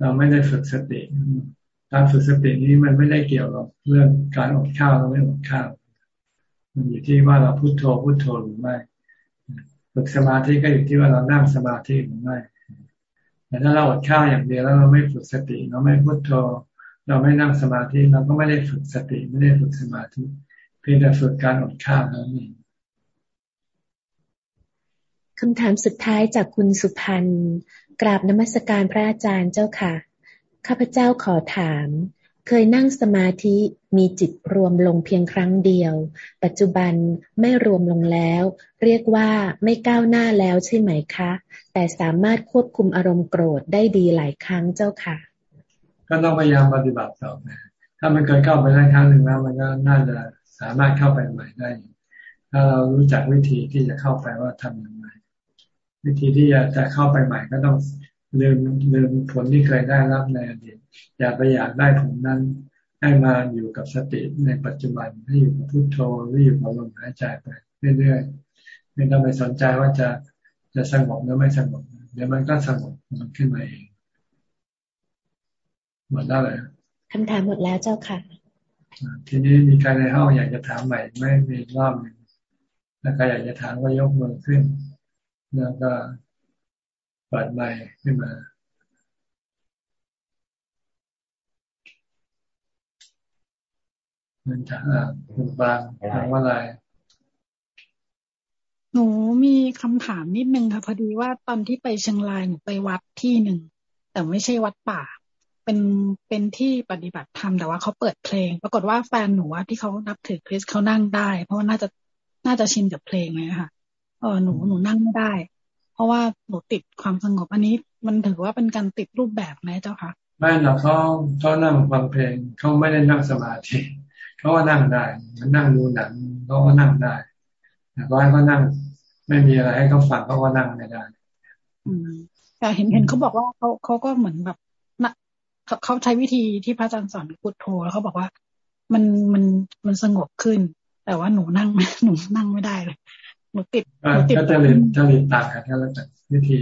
Speaker 1: เราไม่ได้ฝึกสติการฝึกสตินี้มันไม่ได้เกี่ยวกับเรื่องการอดข้าวเราไม่อดข้าว มันอยู่ที่ว่าเราพุโทโธพุโทโธหรือไม่ฝึกสมาธิก็อยู่ที่ว่าเรานั่งสมาธิหรือไม่แต่ถ้าเราอดข้าวอย่างเดียวแล้วเราไม่ฝึกสติ เราไม่พุโทโธ เราไม่นั่งสมาธิเราก็ไม่ได้ฝึกสติไม่ได้ฝึกสมาธิเพียงแต่ฝึกการอดข้าวเท่านั้น
Speaker 40: คำถามสุดท้ายจากคุณสุพันธ์ กราบนมัสการพระอาจารย์เจ้าค่ะ ข้าพเจ้าขอถาม เคยนั่งสมาธิมีจิตรวมลงเพียงครั้งเดียว ปัจจุบันไม่รวมลงแล้ว เรียกว่าไม่ก้าวหน้าแล้วใช่ไหมคะ แต่สามารถควบคุมอารมณ์โกรธได้ดีหลายครั้งเจ้าค่ะ
Speaker 1: ก็ต้องพยายามปฏิบัติต่อไปถ้ามันเคยเข้าไปได้ครั้งหนึ่งแล้วมันก็น่าจะสามารถเข้าไปใหม่ได้ ถ้าเรารู้จักวิธีที่จะเข้าไปว่าทำอย่างไร วิธีที่จะจะเข้าไปใหม่ก็ต้องลืมลืมผลที่เคยได้รับในอดีตอย่าไปอยากได้ผลนั้น ให้มาอยู่กับสติในปัจจุบันให้อยู่กับพุโทโธหรืออยู่กับลมหายใจไปเรื่อยๆไม่ต้องไปสนใจว่าจะจะสงบหรือไม่สงบเดี๋ยวมันก็สงบมันขึ้นมาเองหมดแล้วเลย
Speaker 40: คำถามหมดแล้วเจ้าค่ะ
Speaker 1: ทีนี้มีใครในห้องอยากจะถามใหม่ไม่มีรอบหนึ่งถ้าใครอยากจะถามก็ยกมือขึ้น แล้วก็เปิดไมค์ขึ้นมา มันจะคุณบางถามว่าอะไร
Speaker 30: หนูมีคำถามนิดนึงค่ะพอดีว่าตอนที่ไปเชียงรายหนูไปวัดที่หนึ่งแต่ไม่ใช่วัดป่า เป็นเป็นที่ปฏิบัติธรรมแต่ว่าเขาเปิดเพลง ปรากฏว่าแฟนหนูว่าที่เขานับถือคริสเขานั่งได้ เพราะว่าน่าจะน่าจะชินกับเพลงเลยค่ะ เออหนูหนูนั่งไม่ได้ เพราะว่าหนูติดความสงบอันนี้มันถือว่าเป็นการติดรูปแบบไหมเจ้าคะ
Speaker 1: ไม่หรอกเขาเขานั่งฟังเพลงเขาไม่ได้นั่งสมาธิเขาว่านั่งได้มันนั่งดูหนังเขาก็นั่งได้แต่ว่าเขานั่ง ไม่มีอะไรให้เขาฟังเขาก็นั่งไม่ได้
Speaker 30: อืมแต่เห็นเห็นเขาบอกว่าเขาเขาก็เหมือนแบบเขาใช้วิธีที่พระอาจารย์สอนพุทโธแล้วเขาบอกว่า มันมันมันสงบขึ้น แต่ว่าหนูนั่งหนูนั่งไม่ได้เลย หนูติดหนูติด
Speaker 1: ก็จะเรียนจะเรียนต่างกันแล้วแต่วิธี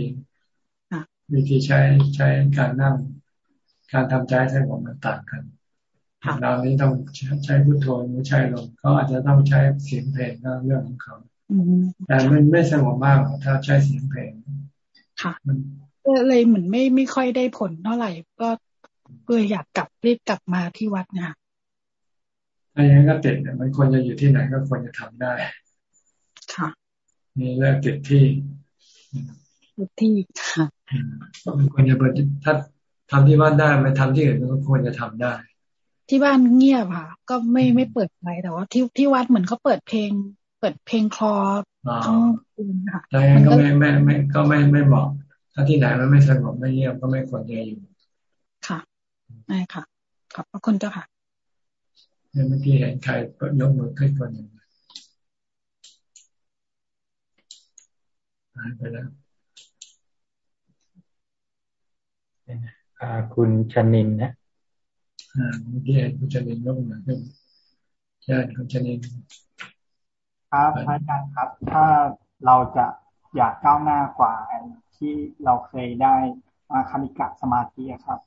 Speaker 1: วิธีใช้ใช้การนั่ง การทำใจใช้ของมันต่างกันเรานี้ต้องใช้พุทโธไม่ใช่ลมเขาอาจจะต้องใช้เสียงเพลงก็เรื่องของเขาแต่มันไม่สงบมากถ้าใช้เสียงเพลง
Speaker 30: ค่ะมันเลยเหมือนไม่ไม่ค่อยได้ผลเท่าไหร่ ก็เลยอยากกลับรีบกลับมาที่วัดเนี่ย
Speaker 1: ถ้าอย่างนั้นก็ติดมันควรจะอยู่ที่ไหนก็ควรจะทำได้
Speaker 30: ค่ะ
Speaker 1: นี่เลิกติดที่
Speaker 30: ติดที่ค่ะ
Speaker 1: มันควรจะเปิดถ้าทำที่วัดได้ไม่ทำที่อื่นก็ควรจะทำได้
Speaker 30: ที่บ้านเงียบค่ะ ก็ไม่ไม่เปิดไรแต่ว่าที่ที่วัดเหมือนเขาเปิดเพลง เปิดเพลงคลอทั้งคืนค่ะ
Speaker 1: แต่ก็ไม่ไม่ไม่ก็ไม่ไม่เหมาะถ้าที่ไหนมันไม่สงบไม่เงียบก็ไม่ควรจะอยู่
Speaker 30: ค่ะได้ค่ะ ขอบพระคุณเจ้าค่ะ
Speaker 1: เมื่อกี้เห็นใครยกมือขึ้นคนหนึ่ง หายไปแล้ว
Speaker 41: คุณชนินนะ
Speaker 1: อ่าเมื่อกี้เห็นคุณชนินยกมือขึ้นใช่คุณชนิน
Speaker 42: ครับอาจารย์ครับ ถ้าเราจะอยากก้าวหน้ากว่าที่เราเคยได้มาคณิกะสมาธิครับ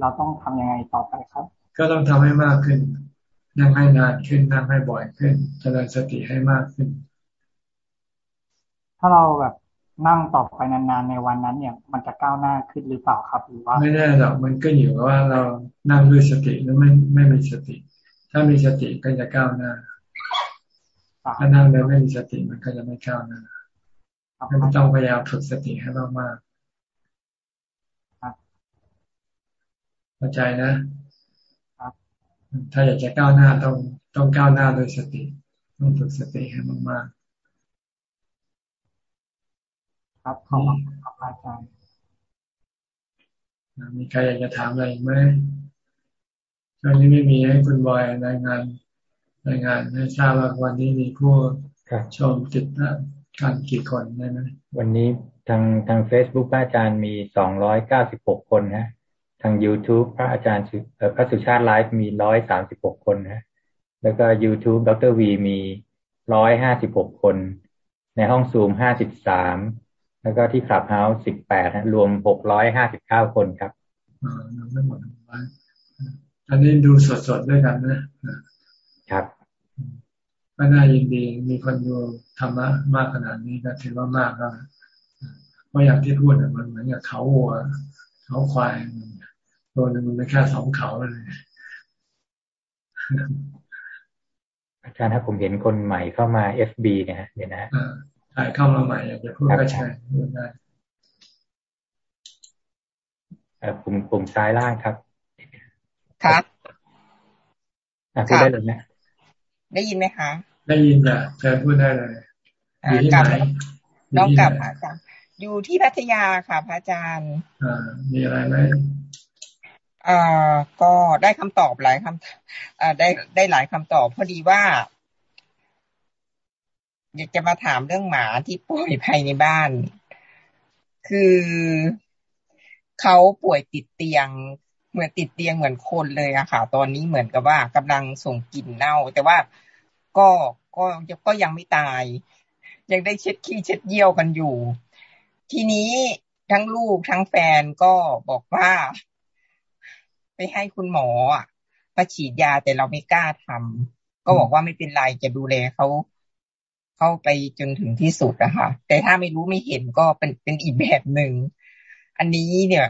Speaker 42: เราต้องทํำยังไงต่อไปครับ
Speaker 1: ก็ต้องทำให้มากขึ้น นั่งให้นานขึ้น นั่งให้บ่อยขึ้นเจริญสติให้มากขึ้น
Speaker 42: ถ้าเราแบบ นั่งต่อไปนานๆในวันนั้นเนี่ยมันจะก้าวหน้าขึ้นหรือเปล่าครับหรือว่า
Speaker 1: ไม่แน่หรอกมันก็อยู่ว่าเรานั่งด้วยสติหรือไม่ไม่มีสติ ถ้ามีสติก็จะก้าวหน้า ถ้านั่งแล้วไม่มีสติมันก็จะไม่ก้าวหน้าต้องพยายามฝึกสติให้มากเข้าใจนะถ้าอยากจะก้าวหน้าต้องต้องก้าวหน้าโดยสติ ต้องฝึกสติให้มาก
Speaker 42: ๆ ครับขอบคุณครับอาจารย์
Speaker 1: มีใครอยากจะถามอะไรไหมตอนนี้ไม่มีให้คุณบอยรายงานรายงานให้ทราบว่าวันนี้มีผู้ชมติดการกี่คนได้ไหม
Speaker 41: วันนี้ทางทางเฟซบุ๊กอาจารย์มีสองร้อยเก้าสิบหกคนนะทาง YouTube พระอาจารย์พระสุชาติไลฟ์มีร้อยสามสิบหกคนนะแล้วก็ YouTube ดรวีมีร้อยห้าสิบหกคน ในห้องซูมห้าสิบสาม แล้วก็ที่คลับเฮาส์สิบแปดรวมหกร้อยห้าสิบเก้าคนครับ
Speaker 1: อ่าไม่หมดอันนี้ดูสดๆด้วยกันนะ
Speaker 41: ครับ
Speaker 1: ก็น่ายินดีมีคนดูธรรมะมากขนาดนี้ก็ถือว่ามากแล้วเพราะอย่างที่พูดมันเหมือนกับเขาวัวเขาควายตัวหนึ่งมันไม่แค่สองเขาเลย
Speaker 41: อาจารย์ถ้าผมเห็นคนใหม่เข้ามา FB เนี่ยเดี๋ยวนะ
Speaker 1: ใช่เข้ามาใหม่อยากจะพูดก็ใช่พูดได้
Speaker 41: ปุ่มปุ่มซ้ายล่างครับ
Speaker 43: ครับ
Speaker 41: พูดได้เลยนะ
Speaker 43: ได้ยินไหมคะ
Speaker 1: ได้ยินจ้ะเชิญพูดได้เลยอยู่ที่ไหน
Speaker 43: น้องกลับอาจารย์อยู่ที่พัทยาค่ะพระอาจารย์
Speaker 1: อ่ามีอะไรไหม
Speaker 43: อ่าก็ได้คำตอบหลายคำอ่าได้ได้หลายคำตอบ พอดีว่า อยากจะมาถามเรื่องหมาที่ป่วยภายในบ้าน คือเขาป่วยติดเตียง เหมือนติดเตียงเหมือนคนเลยอะค่ะ ตอนนี้เหมือนกับว่ากำลังส่งกลิ่นเน่า แต่ว่าก็ก็ก็ยังไม่ตาย ยังได้เช็ดขี้เช็ดเยี่ยวกันอยู่ ทีนี้ทั้งลูกทั้งแฟนก็บอกว่า ไปให้คุณหมอมาฉีดยาแต่เราไม่กล้าทำก็บอกว่าไม่เป็นไรจะดูแลเขา เข้าไปจนถึงที่สุดอะค่ะ แต่ถ้าไม่รู้ไม่เห็นก็เป็นเป็นอีกแบบหนึ่ง อันนี้เนี่ย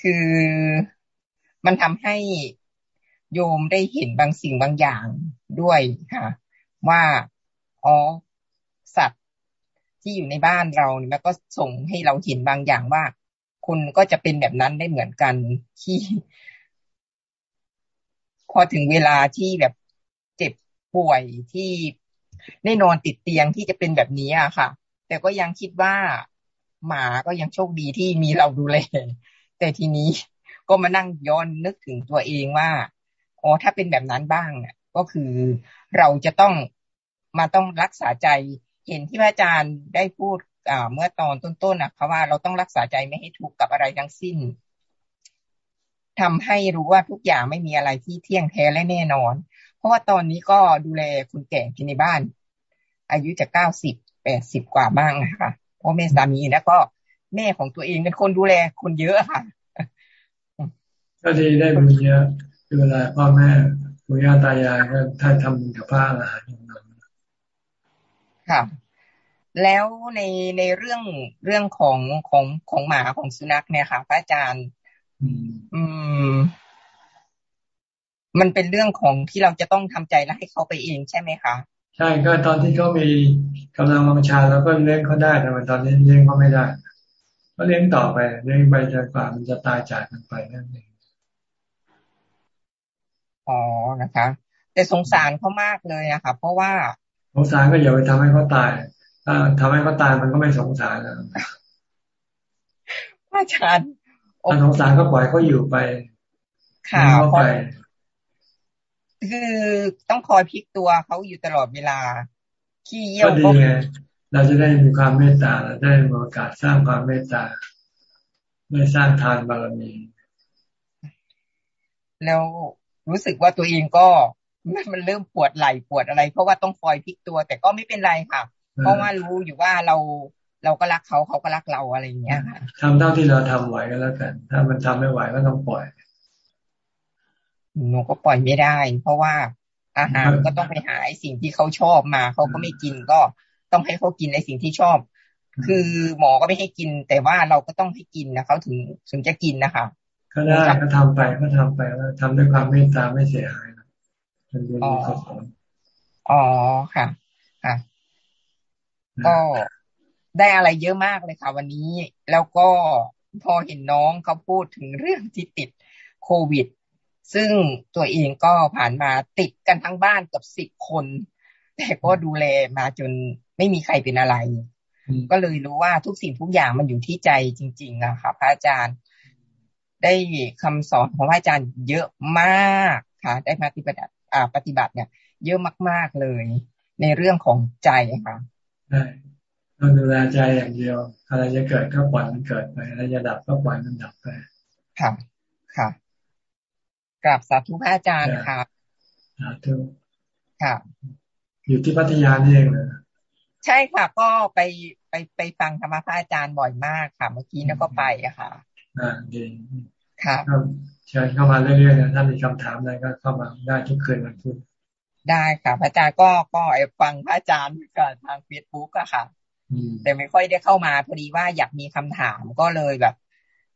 Speaker 43: คือมันทำให้โยมได้เห็นบางสิ่งบางอย่างด้วยค่ะ ว่าอ๋อสัตว์ที่อยู่ในบ้านเราเนี่ยมันก็ส่งให้เราเห็นบางอย่างว่าคนก็จะเป็นแบบนั้นได้เหมือนกันที่พอถึงเวลาที่แบบเจ็บป่วยที่ ได้นอนติดเตียงที่จะเป็นแบบนี้อะค่ะ แต่ก็ยังคิดว่าหมาก็ยังโชคดีที่มีเราดูแล แต่ทีนี้ก็มานั่งย้อนนึกถึงตัวเองว่าอ๋อถ้าเป็นแบบนั้นบ้างก็คือเราจะต้องมาต้องรักษาใจ เห็นที่พระอาจารย์ได้พูดเมื่อตอนต้นๆนะคะว่าเราต้องรักษาใจไม่ให้ทุกข์กับอะไรทั้งสิ้นทำให้รู้ว่าทุกอย่างไม่มีอะไรที่เที่ยงแท้และแน่นอน เพราะว่าตอนนี้ก็ดูแลคุณแก่ที่ในบ้าน อายุจะเก้าสิบแปดสิบกว่าบ้างนะคะพ่อแม่สามีแล้วก็แม่ของตัวเองเป็นคนดูแลคนเยอะค่ะ
Speaker 1: ก็ดีได้บุญเยอะเวลาพ่อแม่ปู่ย่าตายายก็ท่านทำกับพระอาหารอย่างนั้น
Speaker 43: ค่ะแล้วในในเรื่องเรื่องของของของหมาของสุนัขเนี่ยค่ะพระอาจารย์ อืม มันเป็นเรื่องของที่เราจะต้องทำใจแล้วให้เขาไปเองใช่ไหมคะ
Speaker 1: ใช่ก็ตอนที่เขามีกำลังวังชาแล้วก็เลี้ยงเขาได้แต่ตอนนี้เลี้ยงเขาไม่ได้ก็เลี้ยงต่อไปเลี้ยงไปจนกว่ามันจะตายจากกันไปนั่นเอง
Speaker 43: อ๋อนะคะ แต่สงสารเขามากเลยอะค่ะเพราะว่า
Speaker 1: สงสารก็อย่าไปทำให้เขาตายถ้าทำให้เขาตายมันก็ไม่สงสารแล้ว
Speaker 43: อาจารย์
Speaker 1: ถ้าสงสารก็ปล่อยเขาอยู่ไป
Speaker 43: ค่ะไป คือต้องคอยพลิกตัวเขาอยู่ตลอดเวลา ขี้เยี่ยวก็
Speaker 1: ดีไงเราจะได้มีความเมตตาเราได้มีโอกาสสร้างความเมตตาได้สร้างทานบารมี
Speaker 43: แล้วรู้สึกว่าตัวเองก็มันเริ่มปวดไหล่ปวดอะไร เพราะว่าต้องคอยพลิกตัว แต่ก็ไม่เป็นไรค่ะ เพราะว่ารู้อยู่ว่าเราเราก็รักเขาเขาก็รักเราอะไรอย่างเงี้ยค่ะ
Speaker 1: ทำเท่าที่เราทำไหวก็แล้วกัน ถ้ามันทำไม่ไหวก็ต้องปล่อย
Speaker 43: หนูก็ปล่อยไม่ได้ เพราะว่าอาหารก็ต้องไปหาไอ้สิ่งที่เขาชอบมาเขาก็ไม่กินก็ต้องให้เขากินในสิ่งที่ชอบ คือหมอก็ไม่ให้กิน แต่ว่าเราก็ต้องให้กินนะเขาถึงถึงจะกินนะคะ
Speaker 1: ก็ได้ก็ทำไปก็ทำไปแล้วทำด้วยความเมตตาไม่เสียหายเป็นบุญกุศล
Speaker 43: อ๋อค่ะค่ะก็ได้อะไรเยอะมากเลยค่ะ วันนี้แล้วก็พอเห็นน้องเขาพูดถึงเรื่องที่ติดโควิด ซึ่งตัวเองก็ผ่านมาติดกันทั้งบ้านกับสิบคน แต่ก็ดูแลมาจนไม่มีใครเป็นอะไร ก็เลยรู้ว่าทุกสิ่งทุกอย่างมันอยู่ที่ใจจริงๆนะคะพระอาจารย์ ได้คำสอนของพระอาจารย์เยอะมากค่ะ ได้มาปฏิบัติอ่าปฏิบัติเนี่ย เยอะมากๆเลย ในเรื่องของใจค่ะ
Speaker 1: ใช่ต้องดูแลใจอย่างเดียว อะไรจะเกิดก็ปล่อยมันเกิดไปอะไรจะดับก็ปล่อยมันดับไป
Speaker 43: ค่ะ ค่ะ กราบสาธุพระอาจารย์ค่ะ
Speaker 1: สาธุ
Speaker 43: ค่ะ
Speaker 1: อยู่ที่พัทยานี่เองเลย
Speaker 43: ใช่ค่ะ ก็ไปไปไปฟังธรรมพระอาจารย์บ่อยมากค่ะ เมื่อกี้นั่นก็ไปอะค่ะ
Speaker 1: อ่าดี
Speaker 43: ครับ
Speaker 1: เชิญเข้ามาเรื่อยๆนะถ้ามีคำถามอะไรก็เข้ามาได้ทุกคืนวันพุธ
Speaker 43: ได้ค่ะ พระอาจารย์ก็ก็ไอฟังพระอาจารย์กับทางเฟซบุ๊กอะค่ะแต่ไม่ค่อยได้เข้ามาพอดีว่าอยากมีคำถามก็เลยแบบ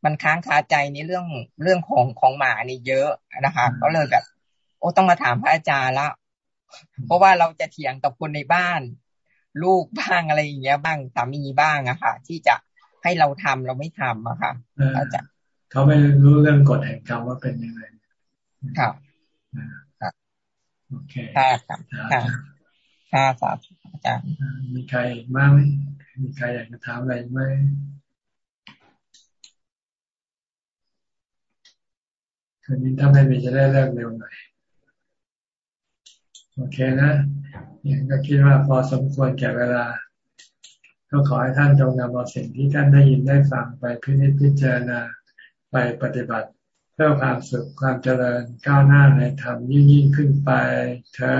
Speaker 43: มันค้างคาใจในเรื่องเรื่องของของหมานี่เยอะนะคะ ก็เลยแบบ โอ้ต้องมาถามพระอาจารย์ละเพราะว่าเราจะเถียงกับคนในบ้าน ลูกบ้างอะไรอย่างเงี้ย บ้างสามีบ้างอะค่ะ ที่จะให้เราทำเราไม่ทำอะค่ะอาจารย์
Speaker 1: เขาไม่รู้เรื่องกฎแห่งกรรมว่าเป็นยังไง
Speaker 43: ครับ
Speaker 1: โอเค
Speaker 43: ค่ะค่ะค่ะสาธุอาจารย์
Speaker 1: มีใครบ้างไหมมีใครอยากจะถามอะไรไหม คืนนี้ถ้าไม่มีจะได้เลิกเร็วหน่อยโอเคนะยังก็คิดว่าพอสมควรแก่เวลาก็ก็ขอให้ท่านจงนำเอาสิ่งที่ท่านได้ยินได้ฟังไปพิจิตพิจารณาไปปฏิบัติ เพื่อความสุขความเจริญก้าวหน้าในธรรมยิ่งยิ่งขึ้นไปเธอ